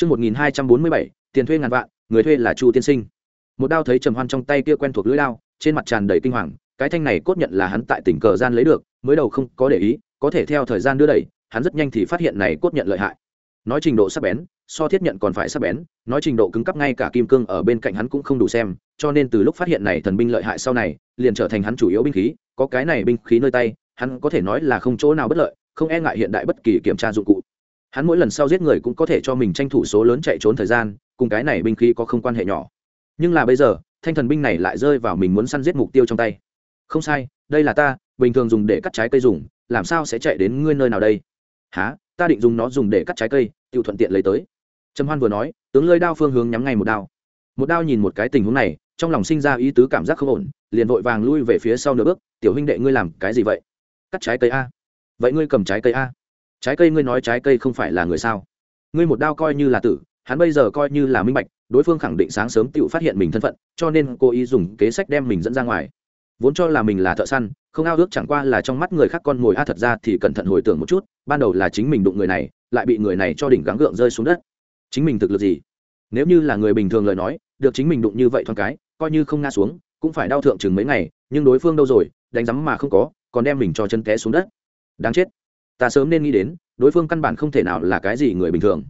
Trước 1247, tiền thuê ngàn vạn, người thuê là Chu tiên sinh. Một đao thấy Trầm Hoan trong tay kia quen thuộc lưỡi đao, trên mặt tràn đầy kinh hoàng, cái thanh này cốt nhận là hắn tại tỉnh cờ gian lấy được, mới đầu không có để ý, có thể theo thời gian đưa đẩy, hắn rất nhanh thì phát hiện này cốt nhận lợi hại. Nói trình độ sắc bén, so thiết nhận còn phải sắc bén, nói trình độ cứng cấp ngay cả kim cương ở bên cạnh hắn cũng không đủ xem, cho nên từ lúc phát hiện này thần binh lợi hại sau này, liền trở thành hắn chủ yếu binh khí, có cái này binh khí nơi tay, hắn có thể nói là không chỗ nào bất lợi, không e ngại hiện đại bất kỳ kiểm tra dụng cụ hắn mỗi lần sau giết người cũng có thể cho mình tranh thủ số lớn chạy trốn thời gian, cùng cái này binh khí có không quan hệ nhỏ. Nhưng là bây giờ, thanh thần binh này lại rơi vào mình muốn săn giết mục tiêu trong tay. Không sai, đây là ta, bình thường dùng để cắt trái cây dùng, làm sao sẽ chạy đến ngươi nơi nào đây? Há ta định dùng nó dùng để cắt trái cây tự thuận tiện lấy tới. Trầm hoan vừa nói, tướng lơi đao phương hướng nhắm ngay một đao. Một đao nhìn một cái tình huống này, trong lòng sinh ra ý tứ cảm giác không ổn, liền vội vàng lui về phía sau nửa bước, tiểu huynh đệ, ngươi làm cái gì vậy? Cắt trái cây a. Vậy ngươi cầm trái cây a? Trái cây ngươi nói trái cây không phải là người sao? Ngươi một đao coi như là tử, hắn bây giờ coi như là minh bạch, đối phương khẳng định sáng sớm tự phát hiện mình thân phận, cho nên cô ý dùng kế sách đem mình dẫn ra ngoài. Vốn cho là mình là thợ săn, không ao ước chẳng qua là trong mắt người khác con mồi, a, thật ra thì cẩn thận hồi tưởng một chút, ban đầu là chính mình đụng người này, lại bị người này cho đỉnh gắng gượng rơi xuống đất. Chính mình thực lực gì? Nếu như là người bình thường lời nói, được chính mình đụng như vậy thoáng cái, coi như không ngã xuống, cũng phải đau thượng chừng mấy ngày, nhưng đối phương đâu rồi, đánh rắm mà không có, còn đem mình cho chân té xuống đất. Đáng chết ta sớm nên nghĩ đến, đối phương căn bản không thể nào là cái gì người bình thường.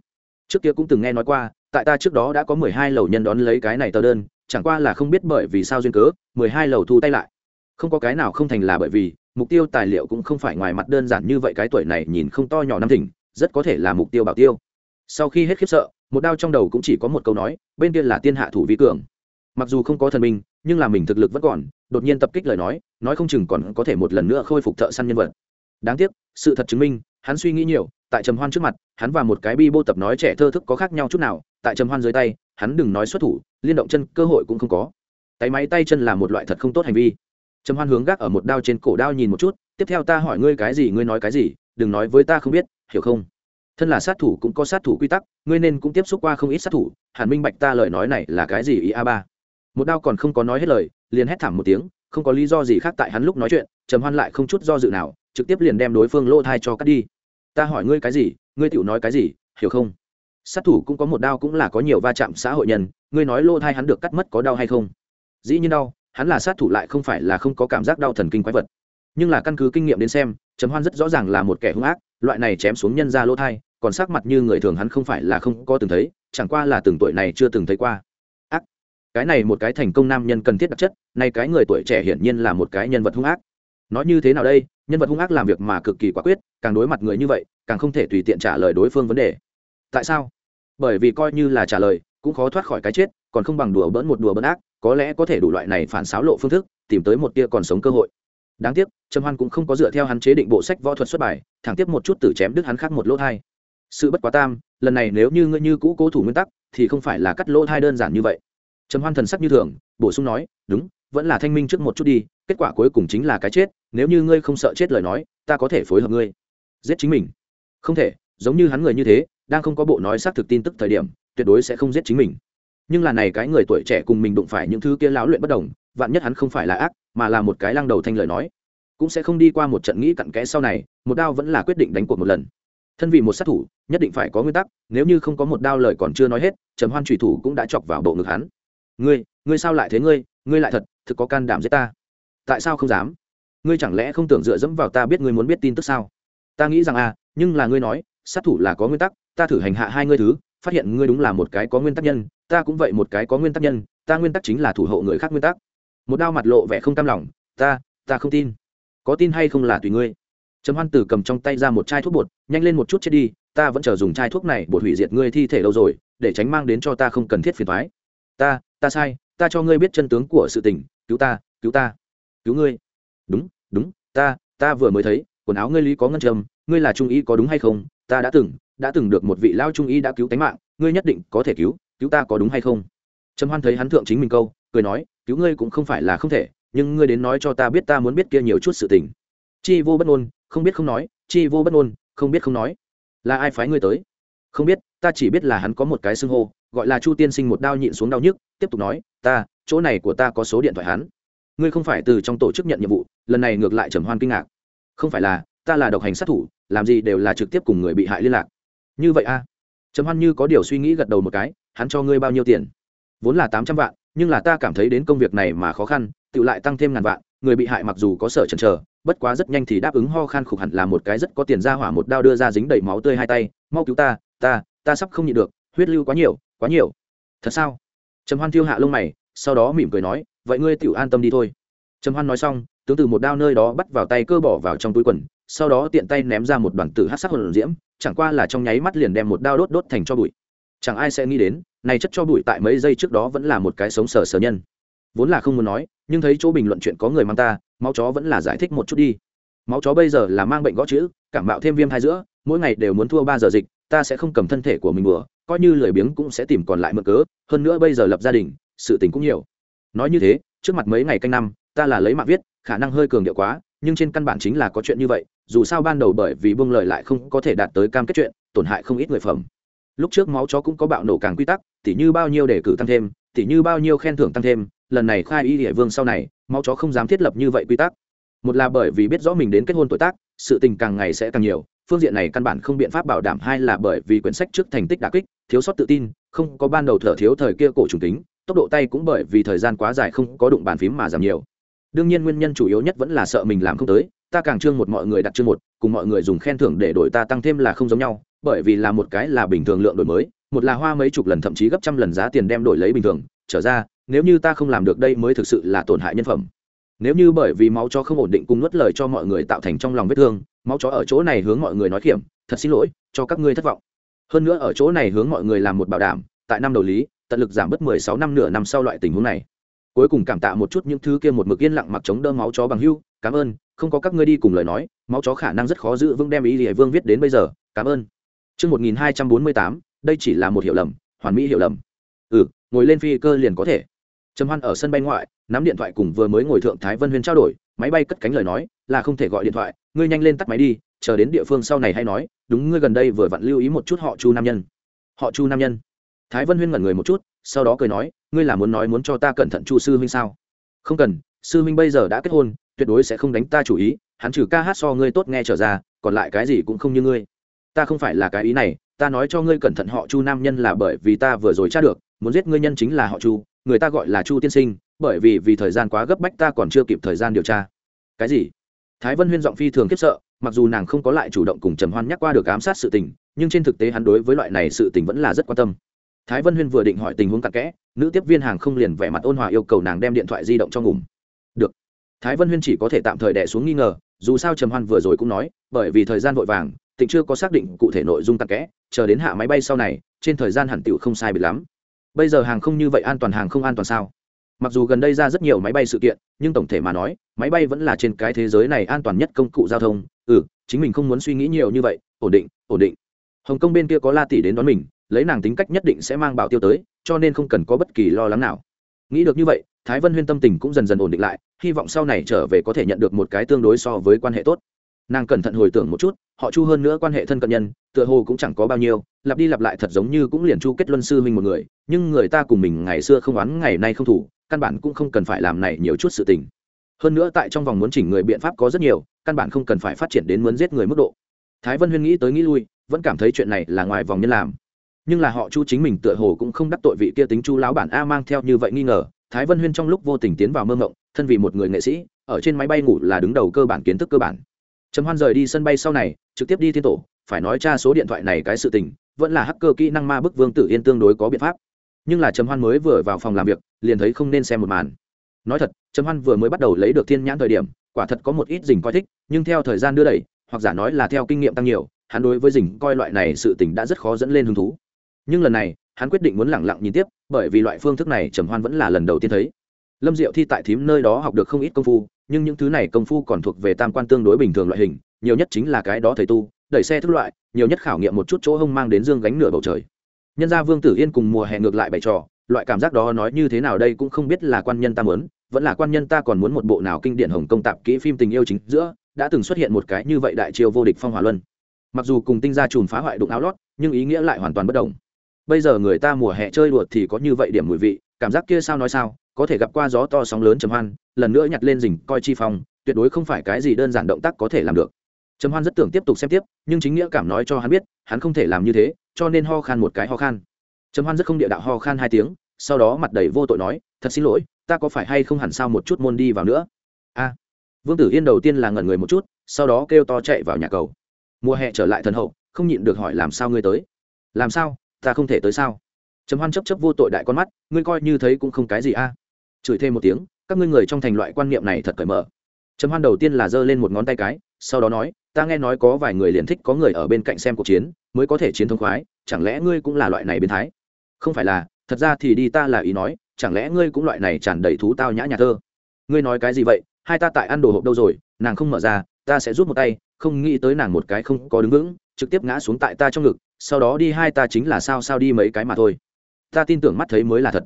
Trước kia cũng từng nghe nói qua, tại ta trước đó đã có mười hai lầu nhân đón lấy cái này tờ đơn, chẳng qua là không biết bởi vì sao duyên cớ, mười hai lầu thu tay lại. Không có cái nào không thành là bởi vì, mục tiêu tài liệu cũng không phải ngoài mặt đơn giản như vậy, cái tuổi này nhìn không to nhỏ năm thỉnh, rất có thể là mục tiêu bảo tiêu. Sau khi hết khiếp sợ, một đao trong đầu cũng chỉ có một câu nói, bên kia là tiên hạ thủ vi cường. Mặc dù không có thần minh nhưng là mình thực lực vẫn còn, đột nhiên tập kích lời nói nói không chừng còn có thể một lần nữa khôi phục thợ săn nhân vật đáng tiếc, sự thật chứng minh, hắn suy nghĩ nhiều, tại trầm hoan trước mặt, hắn và một cái bi bô tập nói trẻ thơ thức có khác nhau chút nào, tại trầm hoan dưới tay, hắn đừng nói xuất thủ, liên động chân cơ hội cũng không có. Tay máy tay chân là một loại thật không tốt hành vi. Trầm hoan hướng gác ở một đao trên cổ đao nhìn một chút, tiếp theo ta hỏi ngươi cái gì, ngươi nói cái gì, đừng nói với ta không biết, hiểu không? Thân là sát thủ cũng có sát thủ quy tắc, ngươi nên cũng tiếp xúc qua không ít sát thủ hàn minh bạch ta lời nói này là cái gì ý a ba. Một đao còn không có nói hết lời, liền hét thảm một tiếng, không có lý do gì khác tại hắn lúc nói chuyện, trầm hoan lại không chút do dự nào trực tiếp liền đem đối phương lỗ thai cho cắt đi. Ta hỏi ngươi cái gì, ngươi tựu nói cái gì, hiểu không? Sát thủ cũng có một đau cũng là có nhiều va chạm xã hội nhân, ngươi nói lỗ thai hắn được cắt mất có đau hay không? Dĩ nhiên đau, hắn là sát thủ lại không phải là không có cảm giác đau thần kinh quái vật. Nhưng là căn cứ kinh nghiệm đến xem, trầm hoan rất rõ ràng là một kẻ hung ác, loại này chém xuống nhân ra lỗ thai, còn sắc mặt như người thường hắn không phải là không có từng thấy, chẳng qua là từng tuổi này chưa từng thấy qua. Ác. Cái này một cái thành công nam nhân cần thiết đặc chất, nay cái người tuổi trẻ hiển nhiên là một cái nhân vật hung ác nói như thế nào đây, nhân vật hung ác làm việc mà cực kỳ quả quyết, càng đối mặt người như vậy, càng không thể tùy tiện trả lời đối phương vấn đề. Tại sao? Bởi vì coi như là trả lời, cũng khó thoát khỏi cái chết, còn không bằng đùa bỡn một đùa bỡn ác, có lẽ có thể đủ loại này phản xáo lộ phương thức, tìm tới một tia còn sống cơ hội. Đáng tiếc, trầm hoan cũng không có dựa theo hắn chế định bộ sách võ thuật xuất bài, thẳng tiếp một chút tử chém đứt hắn khác một lỗ thai. Sự bất quá tam, lần này nếu như ngươi như cũ cố thủ nguyên tắc, thì không phải là cắt lỗ thai đơn giản như vậy. Trầm hoan thần sắc như thường, bổ sung nói, đúng, vẫn là thanh minh trước một chút đi, kết quả cuối cùng chính là cái chết nếu như ngươi không sợ chết lời nói, ta có thể phối hợp ngươi. Giết chính mình. Không thể, giống như hắn người như thế, đang không có bộ nói xác thực tin tức thời điểm, tuyệt đối sẽ không giết chính mình. Nhưng là này cái người tuổi trẻ cùng mình đụng phải những thứ kia lão luyện bất đồng, vạn nhất hắn không phải là ác, mà là một cái lăng đầu thanh lời nói, cũng sẽ không đi qua một trận nghĩ cặn kẽ sau này, một đao vẫn là quyết định đánh cuộc một lần. Thân vì một sát thủ, nhất định phải có nguyên tắc, nếu như không có một đao lời còn chưa nói hết, trầm hoan trùy thủ cũng đã chọc vào bộ ngực hắn. Ngươi ngươi sao lại thế ngươi? Ngươi lại thật, thực có can đảm giết ta. Tại sao không dám? Ngươi chẳng lẽ không tưởng dựa dẫm vào ta biết ngươi muốn biết tin tức sao? Ta nghĩ rằng à nhưng là ngươi nói, sát thủ là có nguyên tắc, ta thử hành hạ hai ngươi thứ, phát hiện ngươi đúng là một cái có nguyên tắc nhân, ta cũng vậy một cái có nguyên tắc nhân, ta nguyên tắc chính là thủ hộ người khác nguyên tắc. Một đao mặt lộ vẻ không cam lòng, ta ta không tin. Có tin hay không là tùy ngươi. Trầm hoan tử cầm trong tay ra một chai thuốc bột, nhanh lên một chút chết đi, ta vẫn chờ dùng chai thuốc này bột hủy diệt ngươi thi thể lâu rồi, để tránh mang đến cho ta không cần thiết phiền thoái ta ta sai, ta cho ngươi biết chân tướng của sự tình, cứu ta cứu ta, cứu ngươi đúng đúng, ta ta vừa mới thấy, quần áo ngươi lý có ngân trầm ngươi là trung y có đúng hay không? Ta đã từng đã từng được một vị lao trung y đã cứu tánh mạng, ngươi nhất định có thể cứu cứu ta có đúng hay không? Trầm hoan thấy hắn thượng chính mình câu, cười nói, cứu ngươi cũng không phải là không thể, nhưng ngươi đến nói cho ta biết ta muốn biết kia nhiều chút sự tình. Chi vô bất ngôn, không biết không nói, chi vô bất ngôn, không biết không nói. Là ai phái ngươi tới? Không biết, ta chỉ biết là hắn có một cái xưng hô, gọi là chu tiên sinh một đao nhịn xuống đau nhức, tiếp tục nói, ta, chỗ này của ta có số điện thoại hắn ngươi không phải từ trong tổ chức nhận nhiệm vụ, lần này ngược lại trầm hoan kinh ngạc. Không phải là, ta là độc hành sát thủ, làm gì đều là trực tiếp cùng người bị hại liên lạc. Như vậy a? Trầm hoan như có điều suy nghĩ gật đầu một cái, hắn cho ngươi bao nhiêu tiền? Vốn là tám trăm vạn, nhưng là ta cảm thấy đến công việc này mà khó khăn tự lại tăng thêm ngàn vạn, người bị hại mặc dù có sở chần chờ, bất quá rất nhanh thì đáp ứng ho khan khục hẳn là một cái rất có tiền ra hỏa một đao đưa ra dính đầy máu tươi hai tay, mau cứu ta ta ta sắp không nhịn được, huyết lưu quá nhiều quá nhiều. Thật sao? Trầm hoan thiêu hạ lông mày, sau đó mỉm cười nói vậy ngươi tự an tâm đi thôi. Trầm hoan nói xong, tướng từ một đao nơi đó bắt vào tay cơ bỏ vào trong túi quần, sau đó tiện tay ném ra một đoàn tử hát sắc hồn diễm, chẳng qua là trong nháy mắt liền đem một đao đốt đốt thành cho bụi. Chẳng ai sẽ nghĩ đến, này chất cho bụi tại mấy giây trước đó vẫn là một cái sống sờ sờ nhân. Vốn là không muốn nói, nhưng thấy chỗ bình luận chuyện có người mang ta, máu chó vẫn là giải thích một chút đi. Máu chó bây giờ là mang bệnh gõ chữ, cảm mạo thêm viêm hai giữa, mỗi ngày đều muốn thua ba giờ dịch, ta sẽ không cầm thân thể của mình bừa coi như lười biếng cũng sẽ tìm còn lại mượn cớ, hơn nữa bây giờ lập gia đình, sự tình cũng nhiều nói như thế, trước mặt mấy ngày canh năm, ta là lấy mạng viết, khả năng hơi cường điệu quá, nhưng trên căn bản chính là có chuyện như vậy, dù sao ban đầu bởi vì buông lời lại không có thể đạt tới cam kết chuyện, tổn hại không ít người phẩm. Lúc trước máu chó cũng có bạo nổ càng quy tắc, tỉ như bao nhiêu đề cử tăng thêm, tỉ như bao nhiêu khen thưởng tăng thêm, lần này khai y địa vương sau này, máu chó không dám thiết lập như vậy quy tắc. Một là bởi vì biết rõ mình đến kết hôn tuổi tác, sự tình càng ngày sẽ càng nhiều, phương diện này căn bản không biện pháp bảo đảm, hai là bởi vì quyển sách trước thành tích đà kích, thiếu sót tự tin, không có ban đầu thở thiếu thời kia cổ trùng tính tốc độ tay cũng bởi vì thời gian quá dài không có đụng bàn phím mà giảm nhiều. Đương nhiên nguyên nhân chủ yếu nhất vẫn là sợ mình làm không tới, ta càng trương một mọi người đặt chương một, cùng mọi người dùng khen thưởng để đổi ta tăng thêm là không giống nhau, bởi vì là một cái là bình thường lượng đổi mới, một là hoa mấy chục lần thậm chí gấp trăm lần giá tiền đem đổi lấy bình thường, trở ra, nếu như ta không làm được đây mới thực sự là tổn hại nhân phẩm. Nếu như bởi vì máu chó không ổn định cùng nuốt lời cho mọi người tạo thành trong lòng vết thương, máu chó ở chỗ này hướng mọi người nói kiểm thật xin lỗi, cho các ngươi thất vọng. Hơn nữa ở chỗ này hướng mọi người làm một bảo đảm, tại năm đầu lý tận lực giảm bớt mười sáu năm nửa năm sau loại tình huống này cuối cùng cảm tạ một chút những thứ kia một mực yên lặng mặc chống đỡ máu chó bằng hưu cảm ơn không có các ngươi đi cùng lời nói máu chó khả năng rất khó giữ vững đem ý địa vương viết đến bây giờ cảm ơn Trước 1248, đây chỉ là một hiểu lầm, hoàn mỹ hiểu lầm. Ừ, ngồi lên phi cơ liền có thể. Trầm Hoan ở sân bay ngoại, nắm điện thoại cùng vừa mới ngồi thượng Thái Vân Huyên trao đổi, máy bay cất cánh lời nói, là không thể gọi điện thoại, ngươi nhanh lên tắt máy đi, chờ đến địa phương sau này hay nói, đúng ngươi gần đây vừa vặn lưu ý một chút họ Chu nam nhân. Họ Chu nam nhân. Thái Vân Huyên ngẩn người một chút, sau đó cười nói, ngươi là muốn nói muốn cho ta cẩn thận Chu sư huynh sao? Không cần, sư huynh bây giờ đã kết hôn, tuyệt đối sẽ không đánh ta chủ ý, hắn trừ ca hát so ngươi tốt nghe trở ra, còn lại cái gì cũng không như ngươi. Ta không phải là cái ý này ta nói cho ngươi cẩn thận họ chu nam nhân là bởi vì ta vừa rồi tra được muốn giết ngươi nhân chính là họ chu người ta gọi là chu tiên sinh bởi vì vì thời gian quá gấp bách ta còn chưa kịp thời gian điều tra. Cái gì? Thái vân huyên giọng phi thường khiếp sợ mặc dù nàng không có lại chủ động cùng trầm hoan nhắc qua được ám sát sự tình nhưng trên thực tế hắn đối với loại này sự tình vẫn là rất quan tâm thái vân huyên vừa định hỏi tình huống cặn kẽ, nữ tiếp viên hàng không liền vẻ mặt ôn hòa yêu cầu nàng đem điện thoại di động cho ngủm được. Thái vân huyên chỉ có thể tạm thời đẻ xuống nghi ngờ, dù sao trầm hoan vừa rồi cũng nói, bởi vì thời gian vội vàng, tịnh chưa có xác định cụ thể nội dung tắc kẽ, chờ đến hạ máy bay sau này, trên thời gian hẳn tựu không sai biệt lắm. Bây giờ hàng không như vậy an toàn, hàng không an toàn sao? Mặc dù gần đây ra rất nhiều máy bay sự kiện, nhưng tổng thể mà nói, máy bay vẫn là trên cái thế giới này an toàn nhất công cụ giao thông. Ừ chính mình không muốn suy nghĩ nhiều như vậy, ổn định ổn định. Hồng kông bên kia có la tỷ đến đón mình lấy nàng tính cách nhất định sẽ mang bảo tiêu tới, cho nên không cần có bất kỳ lo lắng nào. Nghĩ được như vậy, thái vân huyên tâm tình cũng dần dần ổn định lại, hy vọng sau này trở về có thể nhận được một cái tương đối so với quan hệ tốt. Nàng cẩn thận hồi tưởng một chút, họ chu hơn nữa quan hệ thân cận nhân, tựa hồ cũng chẳng có bao nhiêu, lặp đi lặp lại thật giống như cũng liền chu kết luân sư huynh một người, nhưng người ta cùng mình ngày xưa không oán ngày nay không thủ, căn bản cũng không cần phải làm này nhiều chút sự tình. Hơn nữa tại trong vòng muốn chỉnh người biện pháp có rất nhiều, căn bản không cần phải phát triển đến muốn giết người mức độ. Thái vân huyên nghĩ tới nghĩ lui, vẫn cảm thấy chuyện này là ngoài vòng nhân làm nhưng là họ chu chính mình tựa hồ cũng không đắc tội vị kia tính chu lão bản a mang theo như vậy nghi ngờ, thái vân huyên trong lúc vô tình tiến vào mơ ngộng thân vì một người nghệ sĩ, ở trên máy bay ngủ là đứng đầu cơ bản kiến thức cơ bản. Trầm hoan rời đi sân bay sau này, trực tiếp đi thiên tổ, phải nói tra số điện thoại này cái sự tình, vẫn là hacker kỹ năng ma bức vương tử yên tương đối có biện pháp. Nhưng là trầm hoan mới vừa vào phòng làm việc, liền thấy không nên xem một màn. Nói thật, trầm hoan vừa mới bắt đầu lấy được thiên nhãn thời điểm, quả thật có một ít dình coi thích, nhưng theo thời gian đưa đẩy, hoặc giả nói là theo kinh nghiệm tăng nhiều, hắn đối với dình coi loại này sự tình đã rất khó dẫn lên hứng thú nhưng lần này, hắn quyết định muốn lẳng lặng nhìn tiếp, bởi vì loại phương thức này trầm hoan vẫn là lần đầu tiên thấy. Lâm diệu thi tại thím nơi đó học được không ít công phu, nhưng những thứ này công phu còn thuộc về tam quan tương đối bình thường loại hình, nhiều nhất chính là cái đó thầy tu, đẩy xe thức loại, nhiều nhất khảo nghiệm một chút chỗ hông mang đến dương gánh nửa bầu trời. Nhân gia vương tử yên cùng mùa hè ngược lại bày trò, loại cảm giác đó nói như thế nào đây cũng không biết là quan nhân ta muốn, vẫn là quan nhân ta còn muốn một bộ nào kinh điển hồng công tạp kỹ phim tình yêu chính giữa, đã từng xuất hiện một cái như vậy đại triều vô địch phong hỏa luân. Mặc dù cùng tinh gia chùm phá hoại đụng áo lót, nhưng ý nghĩa lại hoàn toàn bất đồng bây giờ người ta mùa hè chơi đùa thì có như vậy điểm mùi vị, cảm giác kia sao nói sao, có thể gặp qua gió to sóng lớn trầm hoan, lần nữa nhặt lên rình coi chi phong, tuyệt đối không phải cái gì đơn giản động tác có thể làm được. Trầm hoan rất tưởng tiếp tục xem tiếp, nhưng chính nghĩa cảm nói cho hắn biết, hắn không thể làm như thế, cho nên ho khan một cái ho khan. Trầm hoan rất không địa đạo ho khan hai tiếng, sau đó mặt đầy vô tội nói, thật xin lỗi, ta có phải hay không hẳn sao một chút môn đi vào nữa? A. Vương tử yên đầu tiên là ngẩn người một chút, sau đó kêu to chạy vào nhà cầu. Mùa hè trở lại thần hậu, không nhịn được hỏi làm sao ngươi tới? Làm sao? Ta không thể tới sao? Trầm hoan chấp chấp vô tội đại con mắt, ngươi coi như thấy cũng không cái gì a. Chửi thêm một tiếng, các ngươi người trong thành loại quan niệm này thật cởi mở. Trầm hoan đầu tiên là giơ lên một ngón tay cái, sau đó nói, ta nghe nói có vài người liền thích có người ở bên cạnh xem cuộc chiến, mới có thể chiến thống khoái, chẳng lẽ ngươi cũng là loại này biến thái? Không phải là, thật ra thì đi ta là ý nói, chẳng lẽ ngươi cũng loại này tràn đầy thú tao nhã nhà thơ? Ngươi nói cái gì vậy? Hai ta tại ăn đồ hộp đâu rồi? Nàng không mở ra, ta sẽ rút một tay, không nghĩ tới nàng một cái không có đứng vững, trực tiếp ngã xuống tại ta trong ngực sau đó đi hai ta chính là sao sao đi mấy cái mà thôi. Ta tin tưởng mắt thấy mới là thật.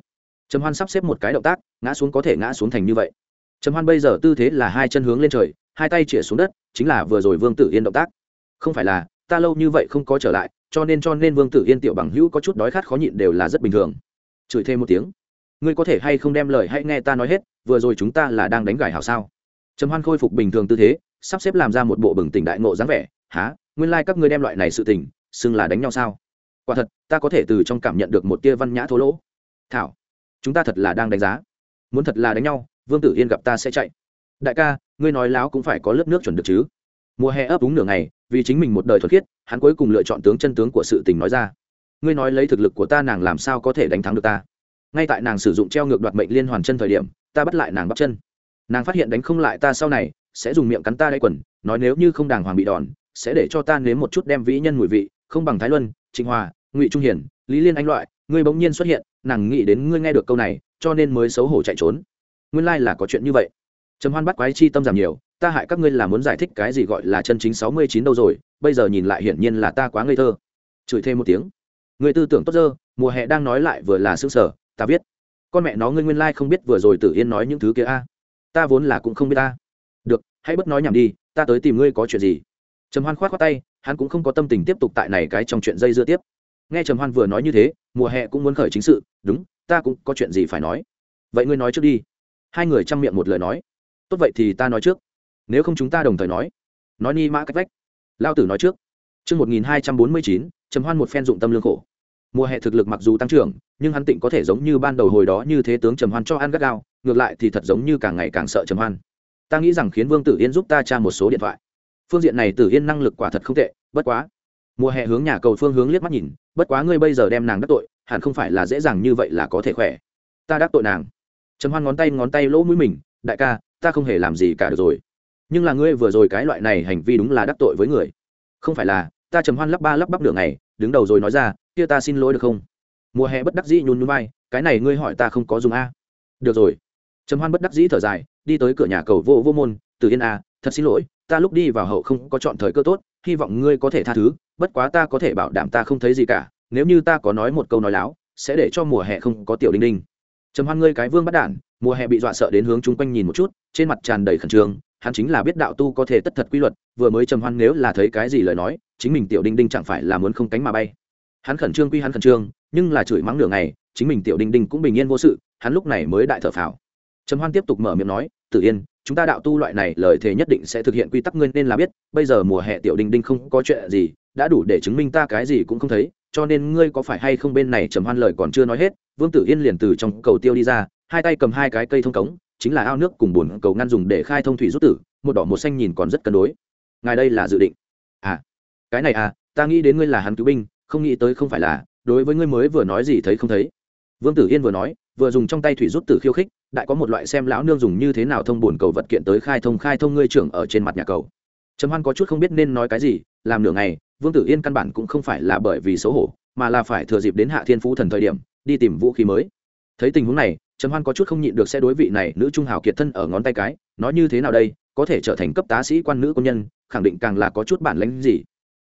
Trầm hoan sắp xếp một cái động tác, ngã xuống có thể ngã xuống thành như vậy. Trầm hoan bây giờ tư thế là hai chân hướng lên trời, hai tay chĩa xuống đất, chính là vừa rồi vương tử yên động tác. Không phải là, ta lâu như vậy không có trở lại, cho nên cho nên vương tử yên tiểu bằng hữu có chút đói khát khó nhịn đều là rất bình thường. Chửi thêm một tiếng. Ngươi có thể hay không đem lời hãy nghe ta nói hết, vừa rồi chúng ta là đang đánh gài hảo sao? Trầm hoan khôi phục bình thường tư thế, sắp xếp làm ra một bộ bừng tỉnh đại ngộ dáng vẻ. Há nguyên lai、like、các ngươi đem loại này sự tình xưng là đánh nhau sao? Quả thật, ta có thể từ trong cảm nhận được một tia văn nhã thô lỗ. Thảo, chúng ta thật là đang đánh giá. Muốn thật là đánh nhau, vương tử yên gặp ta sẽ chạy. Đại ca, ngươi nói láo cũng phải có lớp nước chuẩn được chứ. Mùa hè ấp đúng nửa ngày, vì chính mình một đời thuật khiết, hắn cuối cùng lựa chọn tướng chân tướng của sự tình nói ra. Ngươi nói lấy thực lực của ta nàng làm sao có thể đánh thắng được ta? Ngay tại nàng sử dụng treo ngược đoạt mệnh liên hoàn chân thời điểm, ta bắt lại nàng bắt chân. Nàng phát hiện đánh không lại ta sau này, sẽ dùng miệng cắn ta đ quần, nói nếu như không đàng hoàng bị đòn, sẽ để cho ta nếm một chút đem vĩ nhân mùi vị không bằng thái luân, trịnh hòa, ngụy trung hiển, lý liên anh loại, ngươi bỗng nhiên xuất hiện, nàng nghĩ đến ngươi nghe được câu này, cho nên mới xấu hổ chạy trốn. Nguyên lai、like、là có chuyện như vậy. Trầm hoan bắt quái chi tâm giảm nhiều, ta hại các ngươi là muốn giải thích cái gì gọi là chân chính sáu mươi chín đâu rồi, bây giờ nhìn lại hiển nhiên là ta quá ngây thơ. Chửi thêm một tiếng. Người tư tưởng tốt dơ, mùa hè đang nói lại vừa là xương sở ta viết. Con mẹ nó ngươi nguyên lai、like、không biết vừa rồi tử yên nói những thứ kia a. Ta vốn là cũng không biết ta. Được, hãy bất nói nhảm đi, ta tới tìm ngươi có chuyện gì. Trầm hoan k h o á t khoác tay hắn cũng không có tâm tình tiếp tục tại này cái trong chuyện dây dưa tiếp. Nghe trầm hoan vừa nói như thế mùa hè cũng muốn khởi chính sự đúng ta cũng có chuyện gì phải nói. Vậy ngươi nói trước đi. Hai người chăm miệng một lời nói. Tốt vậy thì ta nói trước nếu không chúng ta đồng thời nói. Nói ni mã cách vách. Lao tử nói trước. Trước 1249, trầm hoan một phen dụng tâm lương khổ. Mùa hè thực lực mặc dù tăng trưởng, nhưng hắn tịnh có thể giống như ban đầu hồi đó như thế tướng trầm hoan cho ăn gắt gao, ngược lại thì thật giống như càng ngày càng sợ trầm hoan. Ta nghĩ rằng khiến Vương Tử Yên giúp ta tra một số điện thoại. Phương diện này Tử Yên năng lực quả thật không tệ, bất quá. Mùa hè hướng nhà cầu phương hướng liếc mắt nhìn, bất quá ngươi bây giờ đem nàng đắc tội, hẳn không phải là dễ dàng như vậy là có thể khỏe. Ta đắc tội nàng. Trầm Hoan ngón tay ngón tay lỗ mũi mình, đại ca, ta không hề làm gì cả được rồi nhưng là ngươi vừa rồi cái loại này hành vi đúng là đắc tội với người không phải là ta trầm hoan lắp ba lắp bắp đường này đứng đầu rồi nói ra kia ta xin lỗi được không mùa hè bất đắc dĩ nhún nhún vai cái này ngươi hỏi ta không có dùng a được rồi trầm hoan bất đắc dĩ thở dài đi tới cửa nhà cầu vô vô môn từ yên a thật xin lỗi ta lúc đi vào hậu không có chọn thời cơ tốt, hy vọng ngươi có thể tha thứ, bất quá ta có thể bảo đảm ta không thấy gì cả, nếu như ta có nói một câu nói láo, sẽ để cho mùa hè không có tiểu đinh đinh. Trầm hoan ngươi cái vương bắt đản, mùa hè bị dọa sợ đến hướng chung quanh nhìn một chút, trên mặt tràn đầy khẩn trương, hắn chính là biết đạo tu có thể tất thật quy luật, vừa mới trầm hoan nếu là thấy cái gì lời nói, chính mình tiểu đinh đinh chẳng phải là muốn không cánh mà bay. Hắn khẩn trương quy hắn khẩn trương, nhưng là chửi mắng nửa ngày, chính mình tiểu đinh đinh cũng bình yên vô sự, hắn lúc này mới đại thở phào. Trầm hoan tiếp tục mở miệng nói tự yên chúng ta đạo tu loại này lời thề nhất định sẽ thực hiện quy tắc ngươi nên là biết, bây giờ mùa hè tiểu đình đinh không có chuyện gì, đã đủ để chứng minh ta cái gì cũng không thấy, cho nên ngươi có phải hay không bên này trầm hoan lời còn chưa nói hết, vương tử yên liền từ trong cầu tiêu đi ra, hai tay cầm hai cái cây thông cống, chính là ao nước cùng bùn cầu ngăn dùng để khai thông thủy rút tử, một đỏ một xanh nhìn còn rất cân đối. Ngài đây là dự định. À cái này à ta nghĩ đến ngươi là hắn cứu binh, không nghĩ tới không phải là, đối với ngươi mới vừa nói gì thấy không thấy. Vương tử yên vừa nói, vừa dùng trong tay thủy rút tử khiêu khích đại có một loại xem lão nương dùng như thế nào thông buồn cầu vật kiện tới khai thông khai thông ngươi trưởng ở trên mặt nhà cầu. Trầm hoan có chút không biết nên nói cái gì, làm nửa ngày, vương tử yên căn bản cũng không phải là bởi vì xấu hổ, mà là phải thừa dịp đến hạ thiên phú thần thời điểm, đi tìm vũ khí mới. Thấy tình huống này, trầm hoan có chút không nhịn được sẽ đối vị này nữ trung hào kiệt thân ở ngón tay cái, nói như thế nào đây, có thể trở thành cấp tá sĩ quan nữ công nhân, khẳng định càng là có chút bản lãnh gì.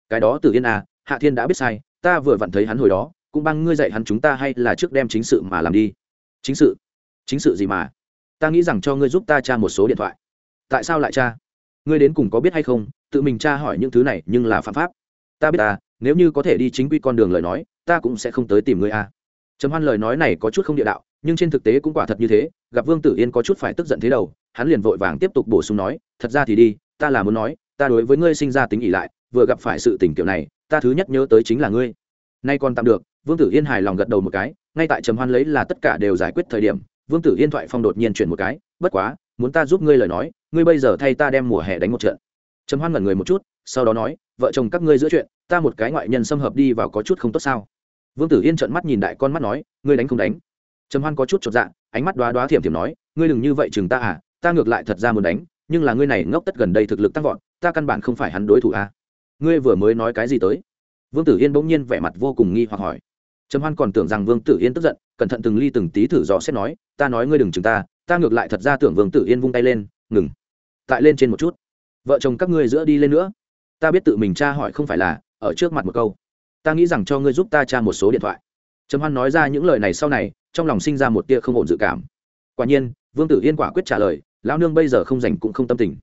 Cái đó Tử yên à hạ thiên đã biết sai, ta vừa vặn thấy hắn hồi đó, cũng băng ngươi dạy hắn chúng ta hay là trước đem chính sự mà làm đi. Chính sự? Chính sự gì mà? Ta nghĩ rằng cho ngươi giúp ta tra một số điện thoại. Tại sao lại tra? Ngươi đến cùng có biết hay không, tự mình tra hỏi những thứ này nhưng là phạm pháp. Ta biết ta, nếu như có thể đi chính quy con đường lời nói, ta cũng sẽ không tới tìm ngươi a. À. trầm hoan lời nói này có chút không địa đạo, nhưng trên thực tế cũng quả thật như thế, gặp vương tử yên có chút phải tức giận thế đầu, hắn liền vội vàng tiếp tục bổ sung nói, thật ra thì đi, ta là muốn nói, ta đối với ngươi sinh ra tính ỉ lại, vừa gặp phải sự tình kiểu này, ta thứ nhất nhớ tới chính là ngươi. Nay còn tạm được, vương tử yên hài lòng gật đầu một cái, ngay tại trầm hoan lấy là tất cả đều giải quyết thời điểm vương tử yên thoại phong đột nhiên chuyển một cái, bất quá, muốn ta giúp ngươi lời nói, ngươi bây giờ thay ta đem mùa hè đánh một trận. Trầm hoan ngẩn người một chút, sau đó nói, vợ chồng các ngươi giữa chuyện, ta một cái ngoại nhân xâm hợp đi vào có chút không tốt sao? Vương tử yên trợn mắt nhìn đại con mắt nói, ngươi đánh không đánh? Trầm hoan có chút chột dạ ánh mắt đoá đoá thiểm thiểm nói, ngươi đừng như vậy chừng ta à ta ngược lại thật ra muốn đánh, nhưng là ngươi này ngốc tất gần đây thực lực tăng vọt, ta căn bản không phải hắn đối thủ à. Ngươi vừa mới nói cái gì tới? Vương tử yên bỗng nhiên vẻ mặt vô cùng nghi hoặc hỏi trầm hoan còn tưởng rằng vương tử yên tức giận, cẩn thận từng ly từng tí thử dò xét nói, ta nói ngươi đừng chừng ta ta ngược lại thật ra tưởng vương tử yên vung tay lên, ngừng, tại lên trên một chút. Vợ chồng các ngươi giữa đi lên nữa. Ta biết tự mình tra hỏi không phải là, ở trước mặt một câu. Ta nghĩ rằng cho ngươi giúp ta tra một số điện thoại. Trầm hoan nói ra những lời này sau này, trong lòng sinh ra một tia không ổn dự cảm. Quả nhiên, vương tử yên quả quyết trả lời, lão nương bây giờ không rảnh cũng không tâm tình.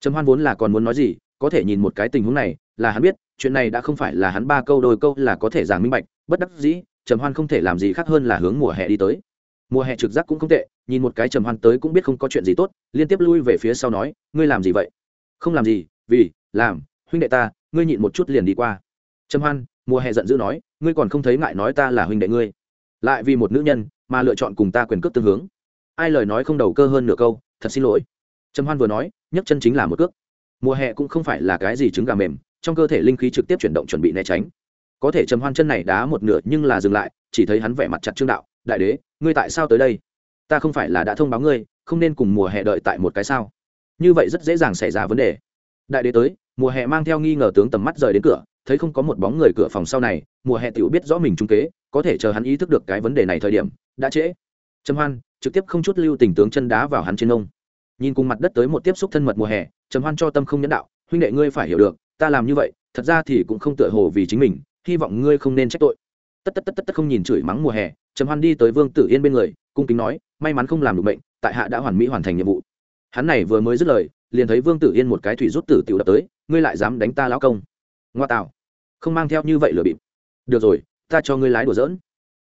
Trầm hoan vốn là còn muốn nói gì, có thể nhìn một cái tình huống này, là hắn biết chuyện này đã không phải là hắn ba câu đôi câu là có thể giảng minh bạch, bất đắc dĩ, trầm hoan không thể làm gì khác hơn là hướng mùa hè đi tới. Mùa hè trực giác cũng không tệ, nhìn một cái trầm hoan tới cũng biết không có chuyện gì tốt, liên tiếp lui về phía sau nói, ngươi làm gì vậy? Không làm gì, vì, làm, huynh đệ ta, ngươi nhịn một chút liền đi qua. Trầm hoan, mùa hè giận dữ nói, ngươi còn không thấy ngại nói ta là huynh đệ ngươi. Lại vì một nữ nhân, mà lựa chọn cùng ta quyền cước tương hướng. Ai lời nói không đầu cơ hơn nửa câu, thật xin lỗi. Trầm hoan vừa nói, nhấc chân chính là một cước. Mùa hè cũng không phải là cái gì trứng gà mềm trong cơ thể linh khí trực tiếp chuyển động chuẩn bị né tránh. Có thể trầm hoan chân này đá một nửa nhưng là dừng lại, chỉ thấy hắn vẻ mặt chặt trương đạo, đại đế, ngươi tại sao tới đây? Ta không phải là đã thông báo ngươi, không nên cùng mùa hè đợi tại một cái sao. Như vậy rất dễ dàng xảy ra vấn đề. Đại đế tới, mùa hè mang theo nghi ngờ tướng tầm mắt rời đến cửa, thấy không có một bóng người cửa phòng sau này, mùa hè tiểu biết rõ mình trung kế, có thể chờ hắn ý thức được cái vấn đề này thời điểm, đã trễ. Trầm hoan, trực tiếp không chút lưu tình tướng chân đá vào hắn trên ông nhìn cùng mặt đất tới một tiếp xúc thân mật mùa hè, trầm hoan cho tâm không nhẫn đạo, huynh đệ ngươi phải hiểu được ta làm như vậy, thật ra thì cũng không tựa hồ vì chính mình, hy vọng ngươi không nên trách tội. Tất tất tất tất tất không nhìn chửi mắng mùa hè, trầm hoan đi tới vương tử yên bên người, cung kính nói, may mắn không làm được bệnh, tại hạ đã hoàn mỹ hoàn thành nhiệm vụ. Hắn này vừa mới dứt lời, liền thấy vương tử yên một cái thủy rút tử tiểu đập tới, ngươi lại dám đánh ta lão công? Ngoa tạo không mang theo như vậy lừa bịp. Được rồi, ta cho ngươi lái đùa dỡn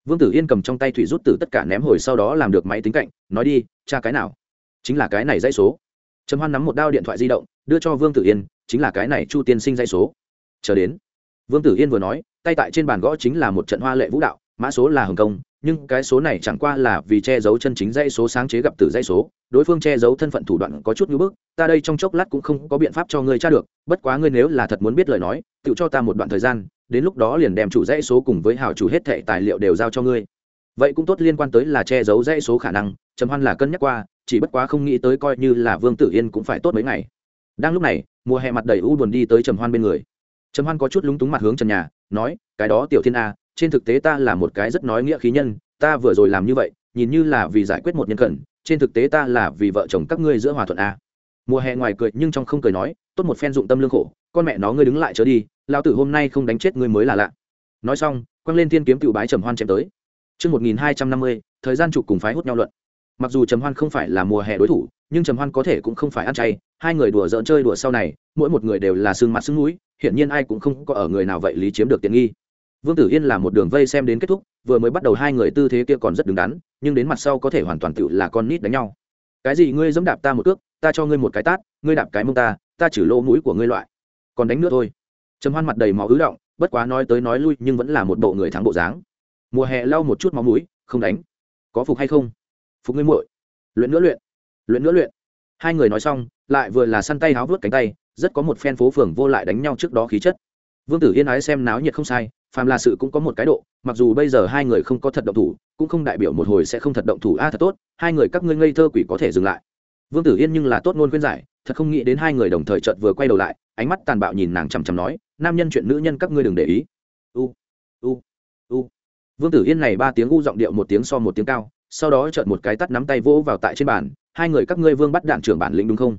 vương tử yên cầm trong tay thủy rút tử tất cả ném hồi sau đó làm được máy tính cạnh, nói đi, cha cái nào? Chính là cái này dãy số. Trầm hoan nắm một đao điện thoại di động, đưa cho vương tử yên chính là cái này chu tiên sinh dãy số. Chờ đến, vương tử yên vừa nói, tay tại trên bàn gõ chính là một trận hoa lệ vũ đạo, mã số là hồng công, nhưng cái số này chẳng qua là vì che giấu chân chính dãy số sáng chế gặp từ dãy số, đối phương che giấu thân phận thủ đoạn có chút như bức, ta đây trong chốc lát cũng không có biện pháp cho ngươi tra được, bất quá ngươi nếu là thật muốn biết lời nói, tự cho ta một đoạn thời gian, đến lúc đó liền đem chủ dãy số cùng với hào chủ hết thệ tài liệu đều giao cho ngươi. Vậy cũng tốt liên quan tới là che giấu dãy số khả năng, trầm hoan là cân nhắc qua, chỉ bất quá không nghĩ tới coi như là vương tử yên cũng phải tốt mấy ngày. Đang lúc này mùa hè mặt đầy u buồn đi tới trầm hoan bên người. Trầm hoan có chút lúng túng mặt hướng trần nhà nói cái đó tiểu thiên a trên thực tế ta là một cái rất nói nghĩa khí nhân ta vừa rồi làm như vậy nhìn như là vì giải quyết một nhân cẩn trên thực tế ta là vì vợ chồng các ngươi giữa hòa thuận a. Mùa hè ngoài cười nhưng trong không cười nói tốt một phen dụng tâm lương khổ con mẹ nó ngươi đứng lại trở đi lao tử hôm nay không đánh chết ngươi mới là lạ. Nói xong quăng lên thiên kiếm tự bái trầm hoan chém tới. Trước 1250, thời gian chụp cùng phái hút nhau luận. Mặc dù Trầm Hoan không phải là mùa hè đối thủ, nhưng Trầm Hoan có thể cũng không phải ăn chay, hai người đùa giỡn chơi đùa sau này, mỗi một người đều là xương mặt xương mũi, hiển nhiên ai cũng không có ở người nào vậy lý chiếm được tiện nghi. Vương Tử Yên là một đường vây xem đến kết thúc, vừa mới bắt đầu hai người tư thế kia còn rất đứng đắn, nhưng đến mặt sau có thể hoàn toàn tự là con nít đánh nhau. Cái gì ngươi dẫm đạp ta một cước, ta cho ngươi một cái tát, ngươi đạp cái mông ta, ta chử lỗ mũi của ngươi loại. Còn đánh nữa thôi. Trầm Hoan mặt đầy máu ứ động, bất quá nói tới nói lui nhưng vẫn là một bộ người thắng bộ dáng. Mùa hè lau một chút máu mũi, không đánh. Có phục hay không? Phục ngươi muội. Luyện nữa luyện, luyện nữa luyện. Hai người nói xong, lại vừa là săn tay háo vớt cánh tay, rất có một phen phố phường vô lại đánh nhau trước đó khí chất. Vương Tử Yên ái xem náo nhiệt không sai, phàm là sự cũng có một cái độ mặc dù bây giờ hai người không có thật động thủ cũng không đại biểu một hồi sẽ không thật động thủ a thật tốt hai người các ngươi ngây thơ quỷ có thể dừng lại vương tử yên nhưng là tốt ngôn khuyên giải thật không nghĩ đến hai người đồng thời chợt vừa quay đầu lại ánh mắt tàn bạo nhìn nàng chằm chằm nói nam nhân chuyện nữ nhân các ngươi đừng để ý u u u vương tử yên này ba tiếng u giọng điệu một tiếng so một tiếng cao sau đó chợt một cái tắt nắm tay vỗ vào tại trên bàn hai người các ngươi vương bắt đạn trưởng bản lĩnh đúng không?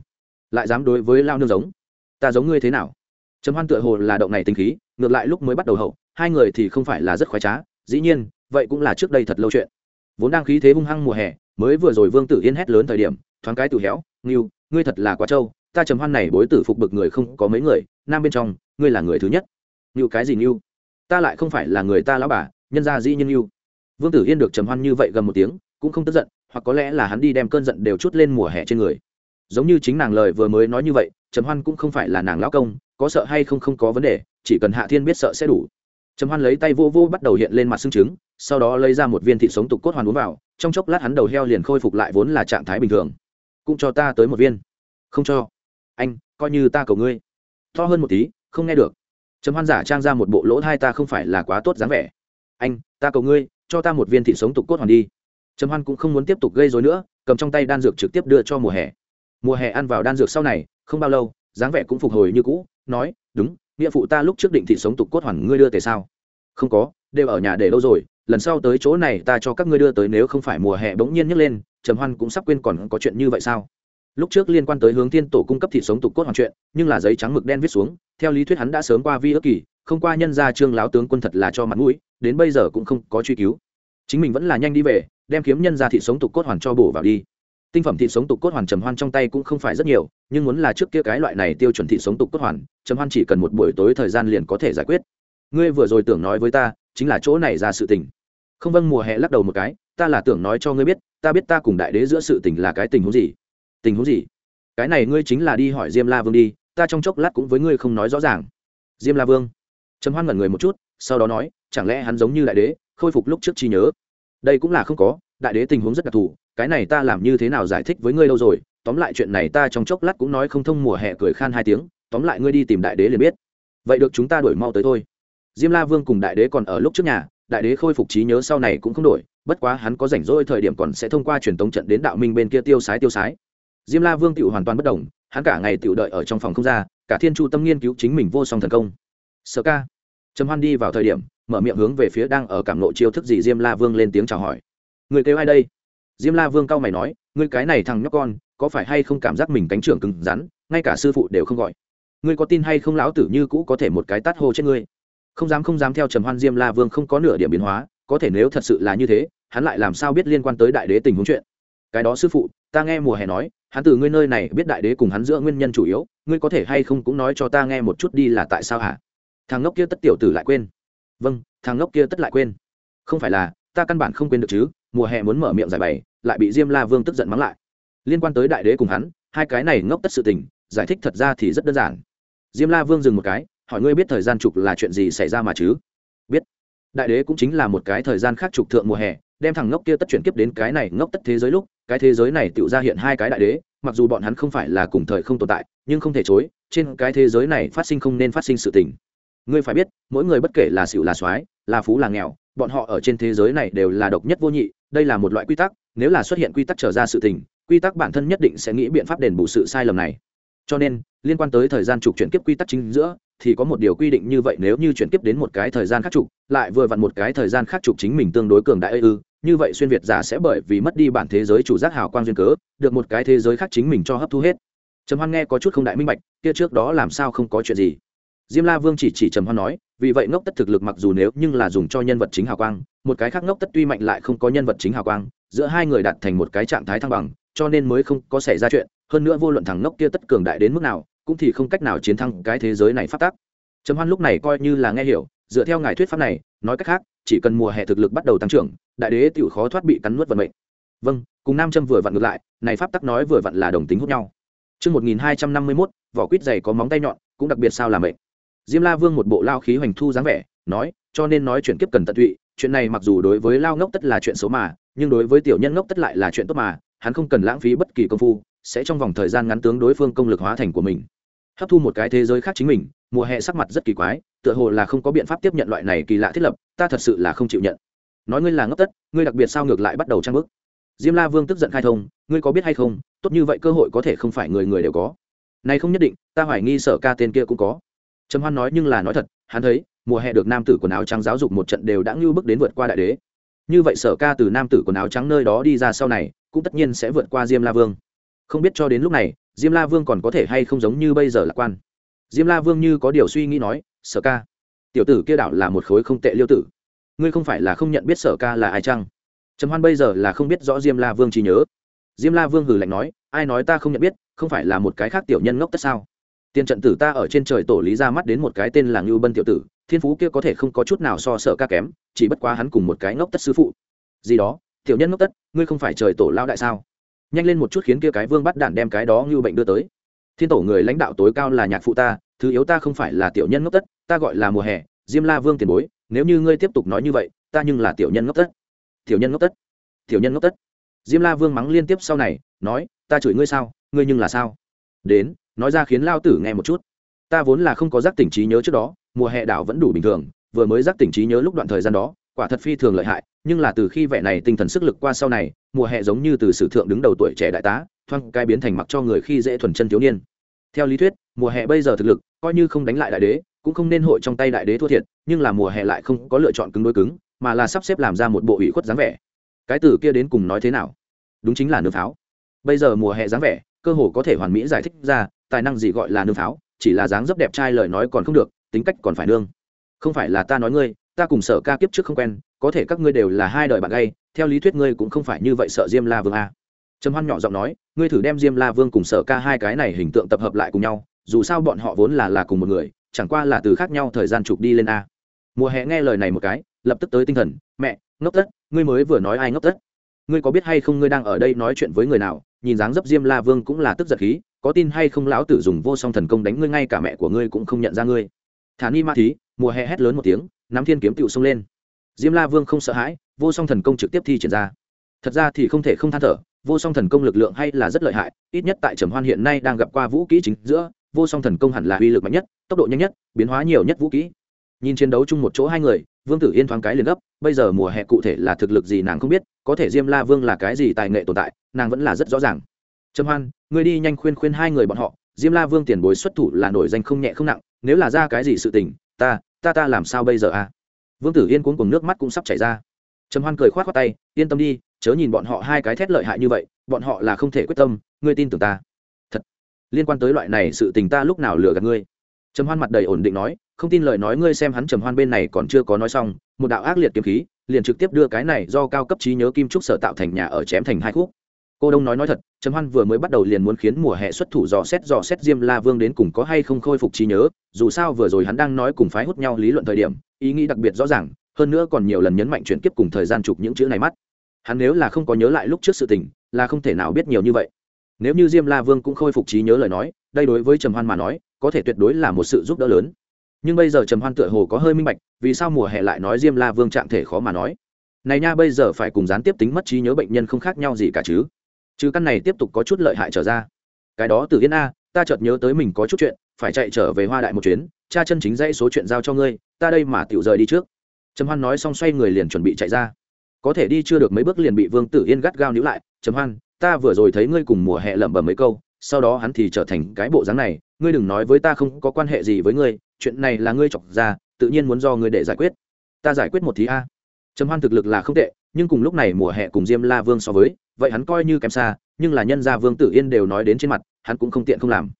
Lại dám đối với lao nương giống? Ta giống ngươi thế nào? Trầm hoan tựa hồ là động này tinh khí, ngược lại lúc mới bắt đầu hậu, hai người thì không phải là rất khoái trá, dĩ nhiên, vậy cũng là trước đây thật lâu chuyện. Vốn đang khí thế hung hăng mùa hè, mới vừa rồi vương tử yên hét lớn thời điểm, thoáng cái tự héo nghiêu ngươi thật là quá trâu, ta trầm hoan này bối tử phục bực người không có mấy người, nam bên trong, ngươi là người thứ nhất. Nghiêu cái gì nghiêu ta lại không phải là người ta lão bà, nhân gia dĩ nhiên nghiêu vương tử yên được trầm hoan như vậy gần một tiếng cũng không tức giận, hoặc có lẽ là hắn đi đem cơn giận đều chút lên mùa hè trên người. Giống như chính nàng lời vừa mới nói như vậy, trầm hoan cũng không phải là nàng lão công, có sợ hay không không có vấn đề, chỉ cần hạ thiên biết sợ sẽ đủ. Trầm hoan lấy tay vô vô bắt đầu hiện lên mặt xương trứng, sau đó lấy ra một viên thịt sống tục cốt hoàn uống vào, trong chốc lát hắn đầu heo liền khôi phục lại vốn là trạng thái bình thường. Cũng cho ta tới một viên. Không cho. Anh, coi như ta cầu ngươi. To hơn một tí, không nghe được. Trầm hoan giả trang ra một bộ lỗ hai ta không phải là quá tốt dáng vẻ. Anh, ta cầu ngươi, cho ta một viên thịt sống tục cốt hoàn đi trầm hoan cũng không muốn tiếp tục gây dối nữa, cầm trong tay đan dược trực tiếp đưa cho mùa hè. Mùa hè ăn vào đan dược sau này, không bao lâu, dáng vẻ cũng phục hồi như cũ, nói, đúng, nghĩa phụ ta lúc trước định thị sống tục cốt hoàn ngươi đưa tới sao? Không có, đều ở nhà để lâu rồi, lần sau tới chỗ này ta cho các ngươi đưa tới nếu không phải mùa hè bỗng nhiên nhấc lên, trầm hoan cũng sắp quên còn có chuyện như vậy sao? Lúc trước liên quan tới hướng thiên tổ cung cấp thịt sống tục cốt hoàn chuyện, nhưng là giấy trắng mực đen viết xuống, theo lý thuyết hắn đã sớm qua vi ước kỳ, không qua nhân ra trương láo tướng quân thật là cho mặt mũi, đến bây giờ cũng không có truy cứu. Chính mình vẫn là nhanh đi về đem kiếm nhân ra thị sống tục cốt hoàn cho bổ vào đi. Tinh phẩm thị sống tục cốt hoàn trầm hoan trong tay cũng không phải rất nhiều, nhưng muốn là trước kia cái loại này tiêu chuẩn thị sống tục cốt hoàn, trầm hoan chỉ cần một buổi tối thời gian liền có thể giải quyết. Ngươi vừa rồi tưởng nói với ta, chính là chỗ này ra sự tình. Không vâng mùa hè lắc đầu một cái, ta là tưởng nói cho ngươi biết, ta biết ta cùng đại đế giữa sự tình là cái tình huống gì. Tình huống gì? Cái này ngươi chính là đi hỏi diêm la vương đi, ta trong chốc lát cũng với ngươi không nói rõ ràng. Diêm la vương. Trầm hoan ngẩn người một chút, sau đó nói, chẳng lẽ hắn giống như đại đế, khôi phục lúc trước trí nhớ? Đây cũng là không có, đại đế tình huống rất đặc thù, cái này ta làm như thế nào giải thích với ngươi lâu rồi, tóm lại chuyện này ta trong chốc lát cũng nói không thông mùa hè cười khan hai tiếng, tóm lại ngươi đi tìm đại đế liền biết. Vậy được chúng ta đổi mau tới thôi. Diêm la vương cùng đại đế còn ở lúc trước nhà, đại đế khôi phục trí nhớ sau này cũng không đổi, bất quá hắn có rảnh rỗi thời điểm còn sẽ thông qua truyền tống trận đến đạo minh bên kia tiêu sái tiêu sái. Diêm la vương tự hoàn toàn bất đồng, hắn cả ngày tự đợi ở trong phòng không ra, cả thiên chu tâm nghiên cứu chính mình vô song thần công. Sợ ca, trầm hoan đi vào thời điểm mở miệng hướng về phía đang ở cảm nộ chiêu thức gì diêm la vương lên tiếng chào hỏi. Người kêu ai đây? Diêm la vương cao mày nói, ngươi cái này thằng nhóc con, có phải hay không cảm giác mình cánh trưởng cứng rắn, ngay cả sư phụ đều không gọi. Ngươi có tin hay không lão tử như cũ có thể một cái tát hô chết ngươi? Không dám không dám theo trầm hoan diêm la vương không có nửa điểm biến hóa, có thể nếu thật sự là như thế, hắn lại làm sao biết liên quan tới đại đế tình huống chuyện? Cái đó sư phụ, ta nghe mùa hè nói, hắn từ ngươi nơi này biết đại đế cùng hắn giữa nguyên nhân chủ yếu, ngươi có thể hay không cũng nói cho ta nghe một chút đi là tại sao hả? Thằng ngốc kia tất tiểu tử lại quên vâng thằng ngốc kia tất lại quên. Không phải là, ta căn bản không quên được chứ, mùa hè muốn mở miệng giải bày, lại bị diêm la vương tức giận mắng lại. Liên quan tới đại đế cùng hắn, hai cái này ngốc tất sự tình, giải thích thật ra thì rất đơn giản. Diêm la vương dừng một cái, hỏi ngươi biết thời gian trục là chuyện gì xảy ra mà chứ? Biết. Đại đế cũng chính là một cái thời gian khác trục thượng mùa hè, đem thằng ngốc kia tất chuyển kiếp đến cái này ngốc tất thế giới lúc, cái thế giới này tự ra hiện hai cái đại đế, mặc dù bọn hắn không phải là cùng thời không tồn tại, nhưng không thể chối, trên cái thế giới này phát sinh không nên phát sinh sự tình ngươi phải biết, mỗi người bất kể là xỉu là soái là phú là nghèo, bọn họ ở trên thế giới này đều là độc nhất vô nhị, đây là một loại quy tắc, nếu là xuất hiện quy tắc trở ra sự tình, quy tắc bản thân nhất định sẽ nghĩ biện pháp đền bù sự sai lầm này. Cho nên, liên quan tới thời gian trục chuyển kiếp quy tắc chính giữa, thì có một điều quy định như vậy nếu như chuyển kiếp đến một cái thời gian khác trục, lại vừa vặn một cái thời gian khác trục chính mình tương đối cường đại ư, như vậy xuyên việt giả sẽ bởi vì mất đi bản thế giới chủ giác hào quang duyên cớ, được một cái thế giới khác chính mình cho hấp thu hết. Trầm hoan nghe có chút không đại minh bạch, kia trước đó làm sao không có chuyện gì? Diêm la vương chỉ chỉ trầm hoan nói vì vậy ngốc tất thực lực mặc dù nếu nhưng là dùng cho nhân vật chính hào quang một cái khác ngốc tất tuy mạnh lại không có nhân vật chính hào quang giữa hai người đạt thành một cái trạng thái thăng bằng cho nên mới không có xảy ra chuyện hơn nữa vô luận thằng ngốc kia tất cường đại đến mức nào cũng thì không cách nào chiến thắng cái thế giới này phát tác. Trầm hoan lúc này coi như là nghe hiểu dựa theo ngài thuyết pháp này nói cách khác chỉ cần mùa hè thực lực bắt đầu tăng trưởng đại đế tiểu khó thoát bị cắn nuốt vận mệnh. Vâng cùng nam châm vừa vặn ngược lại này pháp tắc nói vừa vặn là đồng tính hút nhau. Trước 1251, vỏ quýt dày có móng tay nhọn, cũng đặc biệt sao làm mệnh. Diêm La Vương một bộ lao khí hoành thu dáng vẻ, nói, cho nên nói chuyện kiếp cần tận tụy, chuyện này mặc dù đối với lao ngốc tất là chuyện xấu mà, nhưng đối với tiểu nhân ngốc tất lại là chuyện tốt mà, hắn không cần lãng phí bất kỳ công phu, sẽ trong vòng thời gian ngắn tướng đối phương công lực hóa thành của mình. Hấp thu một cái thế giới khác chính mình, mùa hè sắc mặt rất kỳ quái, tựa hồ là không có biện pháp tiếp nhận loại này kỳ lạ thiết lập, ta thật sự là không chịu nhận. Nói ngươi là ngốc tất ngươi đặc biệt sao ngược lại bắt đầu trang bức. Diêm la vương tức giận khai thông ngươi có biết hay không tốt như vậy cơ hội có thể không phải người người đều có. Này không nhất định ta hoài nghi sở ca tên kia cũng có trầm hoan nói nhưng là nói thật, hắn thấy, mùa hè được nam tử quần áo trắng giáo dục một trận đều đã ngưu bước đến vượt qua đại đế. Như vậy sở ca từ nam tử quần áo trắng nơi đó đi ra sau này, cũng tất nhiên sẽ vượt qua diêm la vương. Không biết cho đến lúc này, diêm la vương còn có thể hay không giống như bây giờ lạc quan. Diêm la vương như có điều suy nghĩ nói, sở ca, tiểu tử kia đảo là một khối không tệ liêu tử. Ngươi không phải là không nhận biết sở ca là ai chăng? Trầm hoan bây giờ là không biết rõ diêm la vương trí nhớ. Diêm la vương hử lạnh nói, ai nói ta không nhận biết, không phải là một cái khác tiểu nhân ngốc tất sao? Tiền trận tử ta ở trên trời tổ lý ra mắt đến một cái tên là ngưu bân tiểu tử, thiên phú kia có thể không có chút nào so sợ ca kém, chỉ bất quá hắn cùng một cái ngốc tất sư phụ. Gì đó, tiểu nhân ngốc tất, ngươi không phải trời tổ lao đại sao? Nhanh lên một chút khiến kia cái vương bắt đạn đem cái đó ngưu bệnh đưa tới. Thiên tổ người lãnh đạo tối cao là nhạc phụ ta, thứ yếu ta không phải là tiểu nhân ngốc tất, ta gọi là mùa hè, diêm la vương tiền bối, nếu như ngươi tiếp tục nói như vậy, ta nhưng là tiểu nhân ngốc tất. Tiểu nhân ngốc tất. Tiểu nhân ngốc tất. Diêm la vương mắng liên tiếp sau này, nói, ta chửi ngươi sao, ngươi nhưng là sao? Đến nói ra khiến lao tử nghe một chút. Ta vốn là không có giác tỉnh trí nhớ trước đó, mùa hè đảo vẫn đủ bình thường, vừa mới giác tỉnh trí nhớ lúc đoạn thời gian đó, quả thật phi thường lợi hại, nhưng là từ khi vẻ này tinh thần sức lực qua sau này, mùa hè giống như từ sử thượng đứng đầu tuổi trẻ đại tá thoang cai biến thành mặc cho người khi dễ thuần chân thiếu niên. Theo lý thuyết, mùa hè bây giờ thực lực, coi như không đánh lại đại đế, cũng không nên hội trong tay đại đế thua thiệt, nhưng là mùa hè lại không có lựa chọn cứng đối cứng, mà là sắp xếp làm ra một bộ ủy khuất dáng vẻ. Cái từ kia đến cùng nói thế nào? Đúng chính là nương pháo. Bây giờ mùa hè dáng vẻ, cơ hồ có thể hoàn mỹ giải thích ra tài năng gì gọi là nương pháo, chỉ là dáng dấp đẹp trai lời nói còn không được, tính cách còn phải nương. Không phải là ta nói ngươi, ta cùng sở ca kiếp trước không quen, có thể các ngươi đều là hai đời bạn gay, theo lý thuyết ngươi cũng không phải như vậy sợ diêm la vương a. Trầm hoan nhỏ giọng nói, ngươi thử đem diêm la vương cùng sở ca hai cái này hình tượng tập hợp lại cùng nhau, dù sao bọn họ vốn là là cùng một người, chẳng qua là từ khác nhau thời gian chụp đi lên a. Mùa hè nghe lời này một cái, lập tức tới tinh thần, mẹ, ngốc tất ngươi mới vừa nói ai ngốc tất ngươi có biết hay không ngươi đang ở đây nói chuyện với người nào? Nhìn dáng dấp diêm la vương cũng là tức giật khí có tin hay không lão tử dùng vô song thần công đánh ngươi ngay cả mẹ của ngươi cũng không nhận ra ngươi. Thả ni ma thí, mùa hè hét lớn một tiếng, nắm thiên kiếm tựu xông lên. Diêm la vương không sợ hãi, vô song thần công trực tiếp thi triển ra. Thật ra thì không thể không than thở, vô song thần công lực lượng hay là rất lợi hại, ít nhất tại trầm hoan hiện nay đang gặp qua vũ kỹ chính giữa, vô song thần công hẳn là uy lực mạnh nhất, tốc độ nhanh nhất, biến hóa nhiều nhất vũ kỹ. Nhìn chiến đấu chung một chỗ hai người, vương tử yên thoáng cái liền gấp, bây giờ mùa hè cụ thể là thực lực gì nàng không biết, có thể diêm la vương là cái gì tài nghệ tồn tại, nàng vẫn là rất rõ ràng trầm hoan, ngươi đi nhanh khuyên khuyên hai người bọn họ, diêm la vương tiền bối xuất thủ là nổi danh không nhẹ không nặng, nếu là ra cái gì sự tình, ta ta ta làm sao bây giờ à? Vương tử yên cuốn cùng nước mắt cũng sắp chảy ra. Trầm hoan cười k h o á t khoác tay, yên tâm đi, chớ nhìn bọn họ hai cái thét lợi hại như vậy, bọn họ là không thể quyết tâm, ngươi tin tưởng ta. Thật, liên quan tới loại này sự tình ta lúc nào lừa gạt ngươi? Trầm hoan mặt đầy ổn định nói, không tin lời nói ngươi xem hắn trầm hoan bên này còn chưa có nói xong, một đạo ác liệt kiếm khí, liền trực tiếp đưa cái này do cao cấp trí nhớ kim trúc sở tạo thành nhà ở chém thành hai khúc cô đông nói nói thật, trầm hoan vừa mới bắt đầu liền muốn khiến mùa hè xuất thủ dò xét dò xét diêm la vương đến cùng có hay không khôi phục trí nhớ, dù sao vừa rồi hắn đang nói cùng phái hút nhau lý luận thời điểm, ý nghĩ đặc biệt rõ ràng, hơn nữa còn nhiều lần nhấn mạnh chuyển kiếp cùng thời gian chụp những chữ này mắt. Hắn nếu là không có nhớ lại lúc trước sự tình, là không thể nào biết nhiều như vậy. Nếu như diêm la vương cũng khôi phục trí nhớ lời nói, đây đối với trầm hoan mà nói, có thể tuyệt đối là một sự giúp đỡ lớn. Nhưng bây giờ trầm hoan tựa hồ có hơi minh bạch, vì sao mùa hè lại nói diêm la vương trạng thể khó mà nói. Này nha, bây giờ phải cùng gián tiếp tính mất trí nhớ bệnh nhân không khác nhau gì cả chứ chứ căn này tiếp tục có chút lợi hại trở ra. Cái đó từ yên a, ta chợt nhớ tới mình có chút chuyện, phải chạy trở về hoa đại một chuyến, cha chân chính dãy số chuyện giao cho ngươi, ta đây mà tiểu rời đi trước. Trầm hoan nói xong xoay người liền chuẩn bị chạy ra. Có thể đi chưa được mấy bước liền bị vương tử yên gắt gao níu lại, trầm hoan, ta vừa rồi thấy ngươi cùng mùa hè lẩm bẩm mấy câu, sau đó hắn thì trở thành cái bộ dáng này, ngươi đừng nói với ta không có quan hệ gì với ngươi, chuyện này là ngươi chọc ra, tự nhiên muốn do ngươi để giải quyết. Ta giải quyết một tí a. Trầm hoan thực lực là không tệ, nhưng cùng lúc này mùa hè cùng diêm la vương so với vậy hắn coi như kém xa, nhưng là nhân gia vương tử yên đều nói đến trên mặt, hắn cũng không tiện không làm.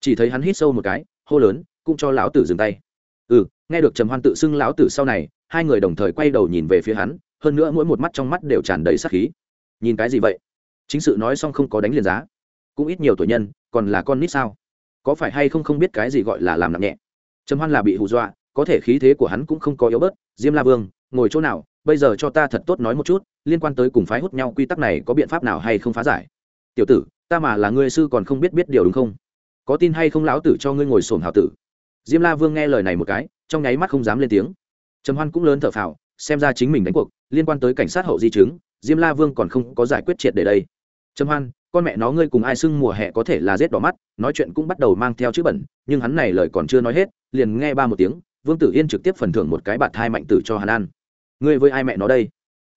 Chỉ thấy hắn hít sâu một cái, hô lớn, cũng cho lão tử dừng tay. Ừ nghe được trầm hoan tự xưng lão tử sau này, hai người đồng thời quay đầu nhìn về phía hắn, hơn nữa mỗi một mắt trong mắt đều tràn đầy sắc khí. Nhìn cái gì vậy? Chính sự nói xong không có đánh liền giá. Cũng ít nhiều tuổi nhân, còn là con nít sao? Có phải hay không không biết cái gì gọi là làm nặng nhẹ? Trầm hoan là bị hù dọa, có thể khí thế của hắn cũng không có yếu bớt. Diêm la vương, ngồi chỗ nào? Bây giờ cho ta thật tốt nói một chút, liên quan tới cùng phái hút nhau quy tắc này có biện pháp nào hay không phá giải? Tiểu tử, ta mà là ngươi sư còn không biết biết điều đúng không? Có tin hay không lão tử cho ngươi ngồi sổm hào tử? Diêm la vương nghe lời này một cái, trong nháy mắt không dám lên tiếng. Trầm hoan cũng lớn thở phào, xem ra chính mình đánh cuộc, liên quan tới cảnh sát hậu di chứng, diêm la vương còn không có giải quyết triệt để đây. Trầm hoan, con mẹ nó ngươi cùng ai xưng mùa hè có thể là rét đỏ mắt, nói chuyện cũng bắt đầu mang theo chữ bẩn, nhưng hắn này lời còn chưa nói hết, liền nghe ba một tiếng, vương tử yên trực tiếp phần thưởng một cái bạt thai mạnh tử cho hắn ăn ngươi với ai mẹ nó đây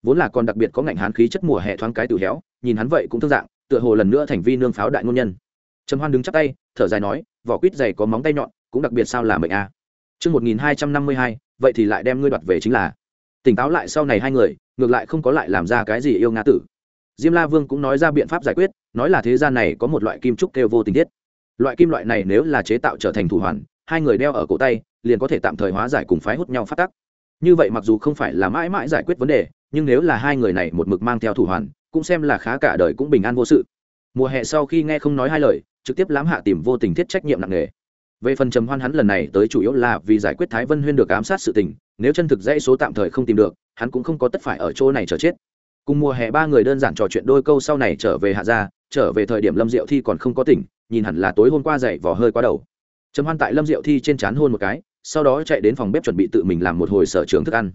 vốn là còn đặc biệt có ngạnh hán khí chất mùa hè thoáng cái tự héo nhìn hắn vậy cũng thương dạng tựa hồ lần nữa thành vi nương pháo đại ngôn nhân trầm hoan đứng chắp tay thở dài nói vỏ quýt dày có móng tay nhọn cũng đặc biệt sao là mệnh a Trước 1252, vậy thì lại đem ngươi đoạt về chính là. Tỉnh táo lại sau này hai người, ngược lại không có lại làm ra cái gì yêu ngã tử. Diêm La Vương cũng nói ra biện pháp giải quyết, nói là thế gian này có một loại kim trúc kêu vô tình thiết. Loại kim loại này nếu là chế tạo trở thành thủ hoàn, hai người đeo ở cổ tay, liền có thể tạm thời hóa giải cùng phái hút nhau phát tắc. Như vậy mặc dù không phải là mãi mãi giải quyết vấn đề, nhưng nếu là hai người này một mực mang theo thủ hoàn, cũng xem là khá cả đời cũng bình an vô sự. Mùa hè sau khi nghe không nói hai lời, trực tiếp lãm hạ tìm vô tình thiết trách nhiệm nặng nề. Về phần trầm hoan hắn lần này tới chủ yếu là vì giải quyết thái vân huyên được ám sát sự tình nếu chân thực dãy số tạm thời không tìm được hắn cũng không có tất phải ở chỗ này chờ chết. Cùng mùa hè ba người đơn giản trò chuyện đôi câu sau này trở về hạ gia trở về thời điểm lâm diệu thi còn không có tỉnh nhìn hẳn là tối hôm qua dậy vỏ hơi quá đầu. Trầm hoan tại lâm diệu thi trên c h á n hôn một cái sau đó chạy đến phòng bếp chuẩn bị tự mình làm một hồi sở trường thức ăn.